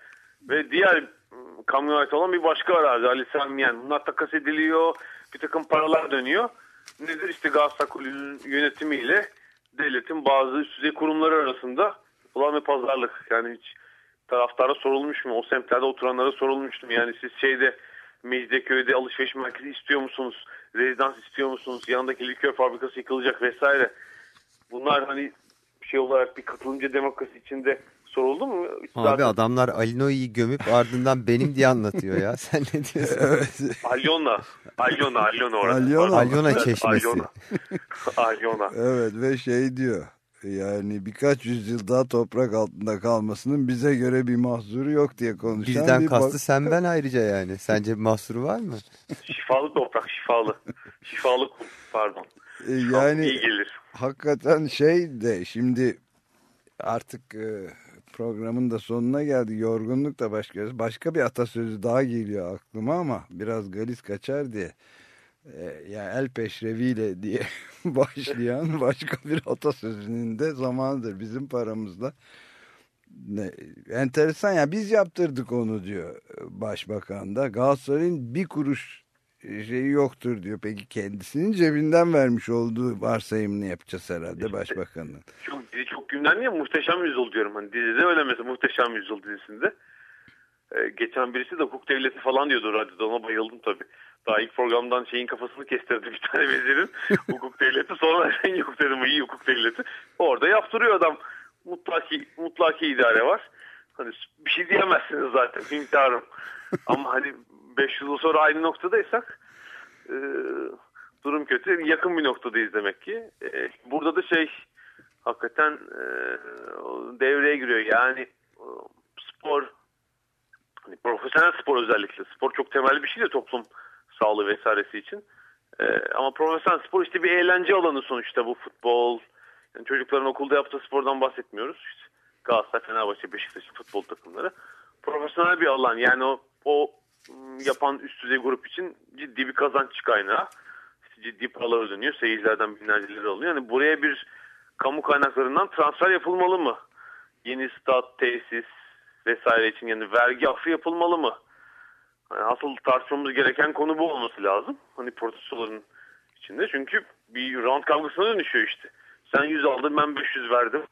Ve diğer m, kamuya ait olan bir başka arazi Ali Selmiyen. Bunlar takas ediliyor. Bir takım paralar dönüyor. nedir? İşte Galatasaray Kulübü'nün yönetimiyle devletin bazı üst düzey kurumları arasında olan bir pazarlık. Yani hiç taraftara sorulmuş mu? O semtlerde oturanlara sorulmuş mu? Yani siz şeyde Mecidiyeköy'de alışveriş merkezi istiyor musunuz? Rezidans istiyor musunuz? Yanındaki likör fabrikası yıkılacak vesaire. Bunlar hani şey olarak bir katılımcı demokrasi içinde soruldu mu? Abi adamlar Alino'yu gömüp ardından benim diye anlatıyor ya. Sen ne diyorsun? Evet. Alyona. Alyona. Alyona orada. Alyona. Alyona çeşmesi. Alyona. Alyona. Evet ve şey diyor yani birkaç yüzyıl daha toprak altında kalmasının bize göre bir mahzuru yok diye konuşan Bizden bir kastı sen ben ayrıca yani. Sence bir mahsuru var mı? Şifalı toprak. Şifalı. Şifalı. Pardon. E, Yani... yani iyi gelir. hakikaten şey de şimdi artık e, programın da sonuna geldi. Yorgunluk da başka başka bir atasözü daha geliyor aklıma ama biraz galis kaçar diye. E, yani el peşreviyle diye başlayan başka bir atasözünün de zamanıdır bizim paramızla. Ne, enteresan ya biz yaptırdık onu diyor başbakan da. Galatasaray'ın bir kuruş şeyi yoktur diyor. Peki kendisinin cebinden vermiş olduğu varsayımını yapacağız herhalde başbakanın. Çok, dizi çok gündemli ya muhteşem yüzyıl diyorum. Hani dizide öyle mesela muhteşem yüzyıl dizisinde. Ee, geçen birisi de hukuk devleti falan diyordu radyoda ona bayıldım tabii. Daha ilk programdan şeyin kafasını kestirdi bir tane vezirin. hukuk devleti sonra ben yok dedim iyi hukuk devleti. Orada yaptırıyor adam. Mutlaki, mutlaki idare var. Hani bir şey diyemezsiniz zaten hünkârım. Ama hani 500 yıl sonra aynı noktadaysak e, durum kötü. Yakın bir noktadayız demek ki. E, burada da şey hakikaten e, devreye giriyor. Yani e, spor hani profesyonel spor özellikle. Spor çok temel bir şey de toplum sağlığı vesairesi için. E, ama profesyonel spor işte bir eğlence alanı sonuçta bu futbol. Yani çocukların okulda yaptığı spordan bahsetmiyoruz. İşte Galatasaray, Fenerbahçe, Beşiktaş'ın futbol takımları. Profesyonel bir alan. Yani o, o yapan üst düzey grup için ciddi bir kazanç kaynağı. İşte ciddi paralar ödeniyor. Seyircilerden binlerce lira alıyor. Yani buraya bir kamu kaynaklarından transfer yapılmalı mı? Yeni stat, tesis vesaire için yani vergi affı yapılmalı mı? Yani asıl tartışmamız gereken konu bu olması lazım. Hani protestoların içinde. Çünkü bir round kavgasına dönüşüyor işte. Sen 100 aldın ben 500 verdim.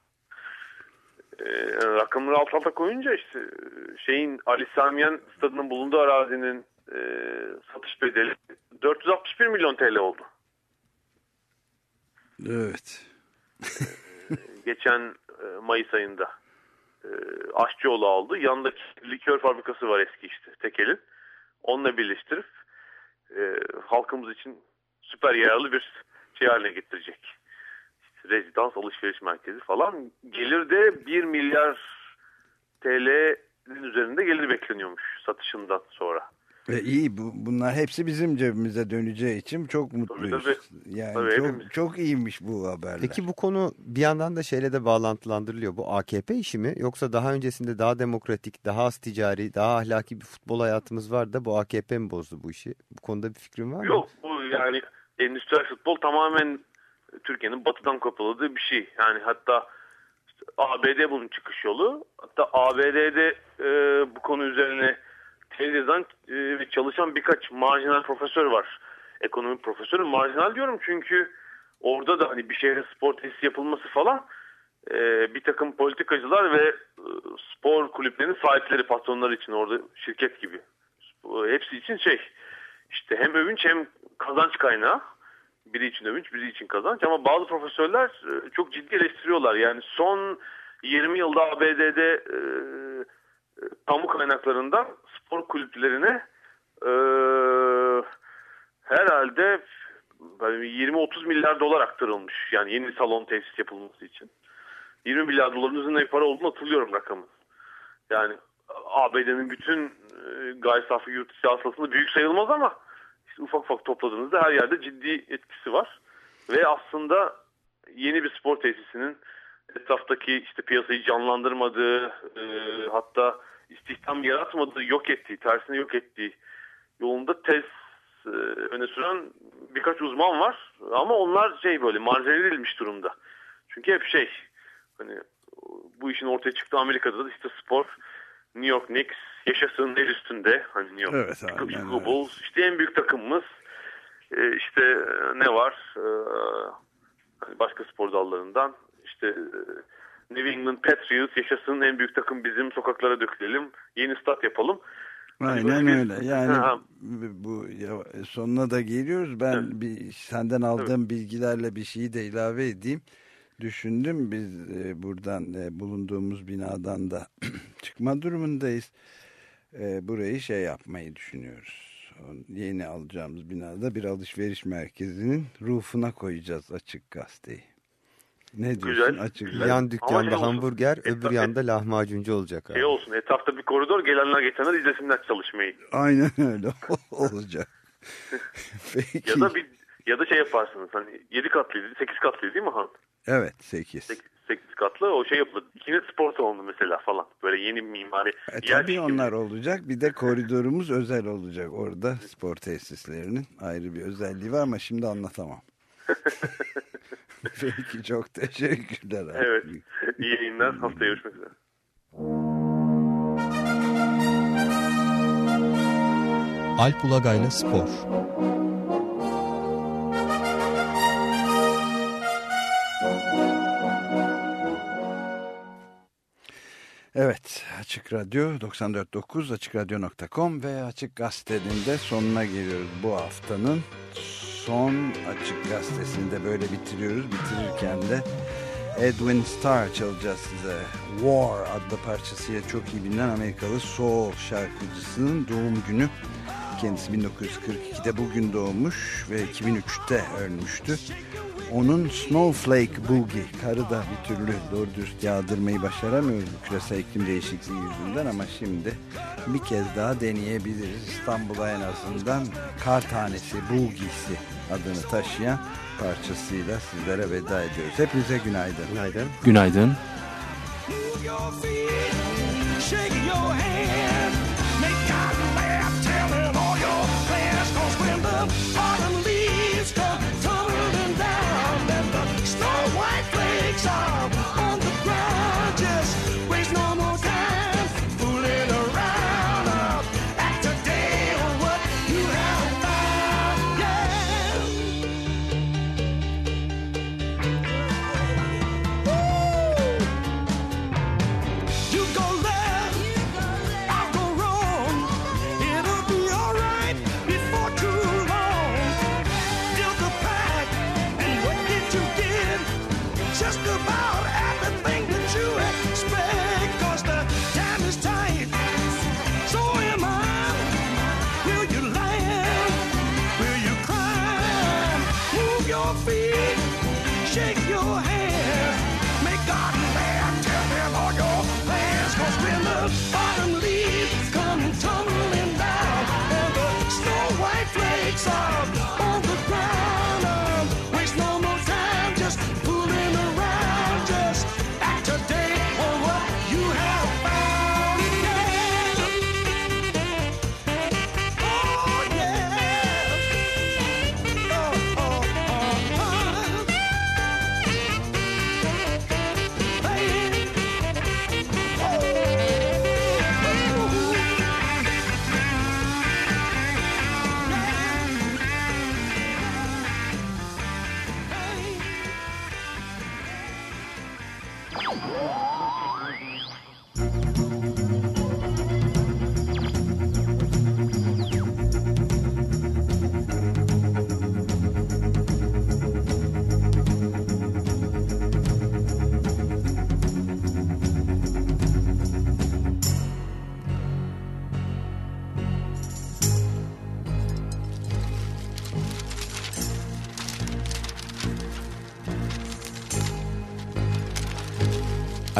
Ee, rakamları alt alta koyunca işte e, şeyin Ali Samiyen stadının bulunduğu arazinin e, satış bedeli 461 milyon TL oldu. Evet. Geçen e, Mayıs ayında e, Aşçıoğlu aldı. Yanındaki likör fabrikası var eski işte Tekel'in. Onunla birleştirip e, halkımız için süper yararlı bir şey haline getirecek. İşte rezidans alışveriş merkezi falan. Gelir de 1 milyar TL'nin üzerinde gelir bekleniyormuş satışından sonra. Ve iyi bu, bunlar hepsi bizim cebimize döneceği için çok mutluyuz. tabii. Yani Tabii, çok hepimiz. çok iyiymiş bu haberler. Peki bu konu bir yandan da şeyle de bağlantılandırılıyor. Bu AKP işi mi? Yoksa daha öncesinde daha demokratik, daha az ticari, daha ahlaki bir futbol hayatımız var da bu AKP mi bozdu bu işi? Bu konuda bir fikrin var mı? Yok bu yani endüstriyel futbol tamamen Türkiye'nin batıdan kopyaladığı bir şey. Yani hatta işte ABD bunun çıkış yolu. Hatta ABD'de e, bu konu üzerine tez yazan ve çalışan birkaç marjinal profesör var. Ekonomi profesörü. Marjinal diyorum çünkü orada da hani bir şehre spor tesisi yapılması falan e, bir takım politikacılar ve e, spor kulüplerinin sahipleri, patronları için orada şirket gibi. E, Hepsi için şey işte hem övünç hem kazanç kaynağı. Biri için övünç, biri için kazanç. Ama bazı profesörler e, çok ciddi eleştiriyorlar. Yani son 20 yılda ABD'de e, kamu kaynaklarından spor kulüplerine e, herhalde böyle 20-30 milyar dolar aktarılmış. Yani yeni salon tesis yapılması için. 20 milyar doların üzerinde bir para olduğunu hatırlıyorum rakamın. Yani ABD'nin bütün e, gayri safi yurt hasılasında büyük sayılmaz ama işte ufak ufak topladığınızda her yerde ciddi etkisi var. Ve aslında yeni bir spor tesisinin etraftaki işte piyasayı canlandırmadığı e, hatta istihdam yaratmadığı, yok ettiği, tersine yok ettiği yolunda tez e, öne süren birkaç uzman var. Ama onlar şey böyle marjinal edilmiş durumda. Çünkü hep şey hani bu işin ortaya çıktığı Amerika'da da işte spor New York Knicks yaşasın el üstünde. Hani New York Evet abi, Chicago evet. Bulls işte en büyük takımımız. E, işte e, ne var? E, hani başka spor dallarından işte e, New England Patriots yaşasın en büyük takım bizim sokaklara dökülelim. Yeni stat yapalım. Hani Aynen bir- öyle. Yani Ha, bu sonuna da geliyoruz. Ben bir senden aldığım bilgilerle bir şeyi de ilave edeyim. Düşündüm biz e, buradan e, bulunduğumuz binadan da çıkma durumundayız. E, burayı şey yapmayı düşünüyoruz. Yeni alacağımız binada bir alışveriş merkezinin rufuna koyacağız açık gazeteyi. Ne diyorsun Güzel, açık güzel. Yan dükkanda şey olsun. hamburger, öbür tabii. yanda lahmacuncu olacak abi. şey olsun etrafta bir koridor gelenler geçenler izlesinler çalışmayı. Aynen öyle olacak. Peki. Ya da bir ya da şey yaparsınız hani 7 katlıydı 8 katlıydı değil mi Han? Evet 8. 8 katlı o şey yapılır. İkiniz spor salonu mesela falan. Böyle yeni mimari. E, yer tabii çekimi. onlar olacak. Bir de koridorumuz özel olacak orada. Spor tesislerinin ayrı bir özelliği var ama şimdi anlatamam. Peki çok teşekkürler. abi. Evet. İyi yayınlar. Haftaya görüşmek üzere. Alp Ulagay'la Spor. Evet Açık Radyo 94.9 AçıkRadyo.com ve Açık Gazete'nin de sonuna geliyoruz bu haftanın. Son Açık Gazetesi'ni de böyle bitiriyoruz. Bitirirken de Edwin Starr çalacağız size. War adlı parçasıyla çok iyi bilinen Amerikalı soul şarkıcısının doğum günü. Kendisi 1942'de bugün doğmuş ve 2003'te ölmüştü. Onun Snowflake Boogie, karı da bir türlü doğru dürüst yağdırmayı başaramıyoruz bu küresel iklim değişikliği yüzünden ama şimdi bir kez daha deneyebiliriz. İstanbul'a en azından kar tanesi Boogie'si adını taşıyan parçasıyla sizlere veda ediyoruz. Hepinize günaydın. Günaydın. Günaydın. Shake your hand,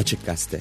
Açık Gazete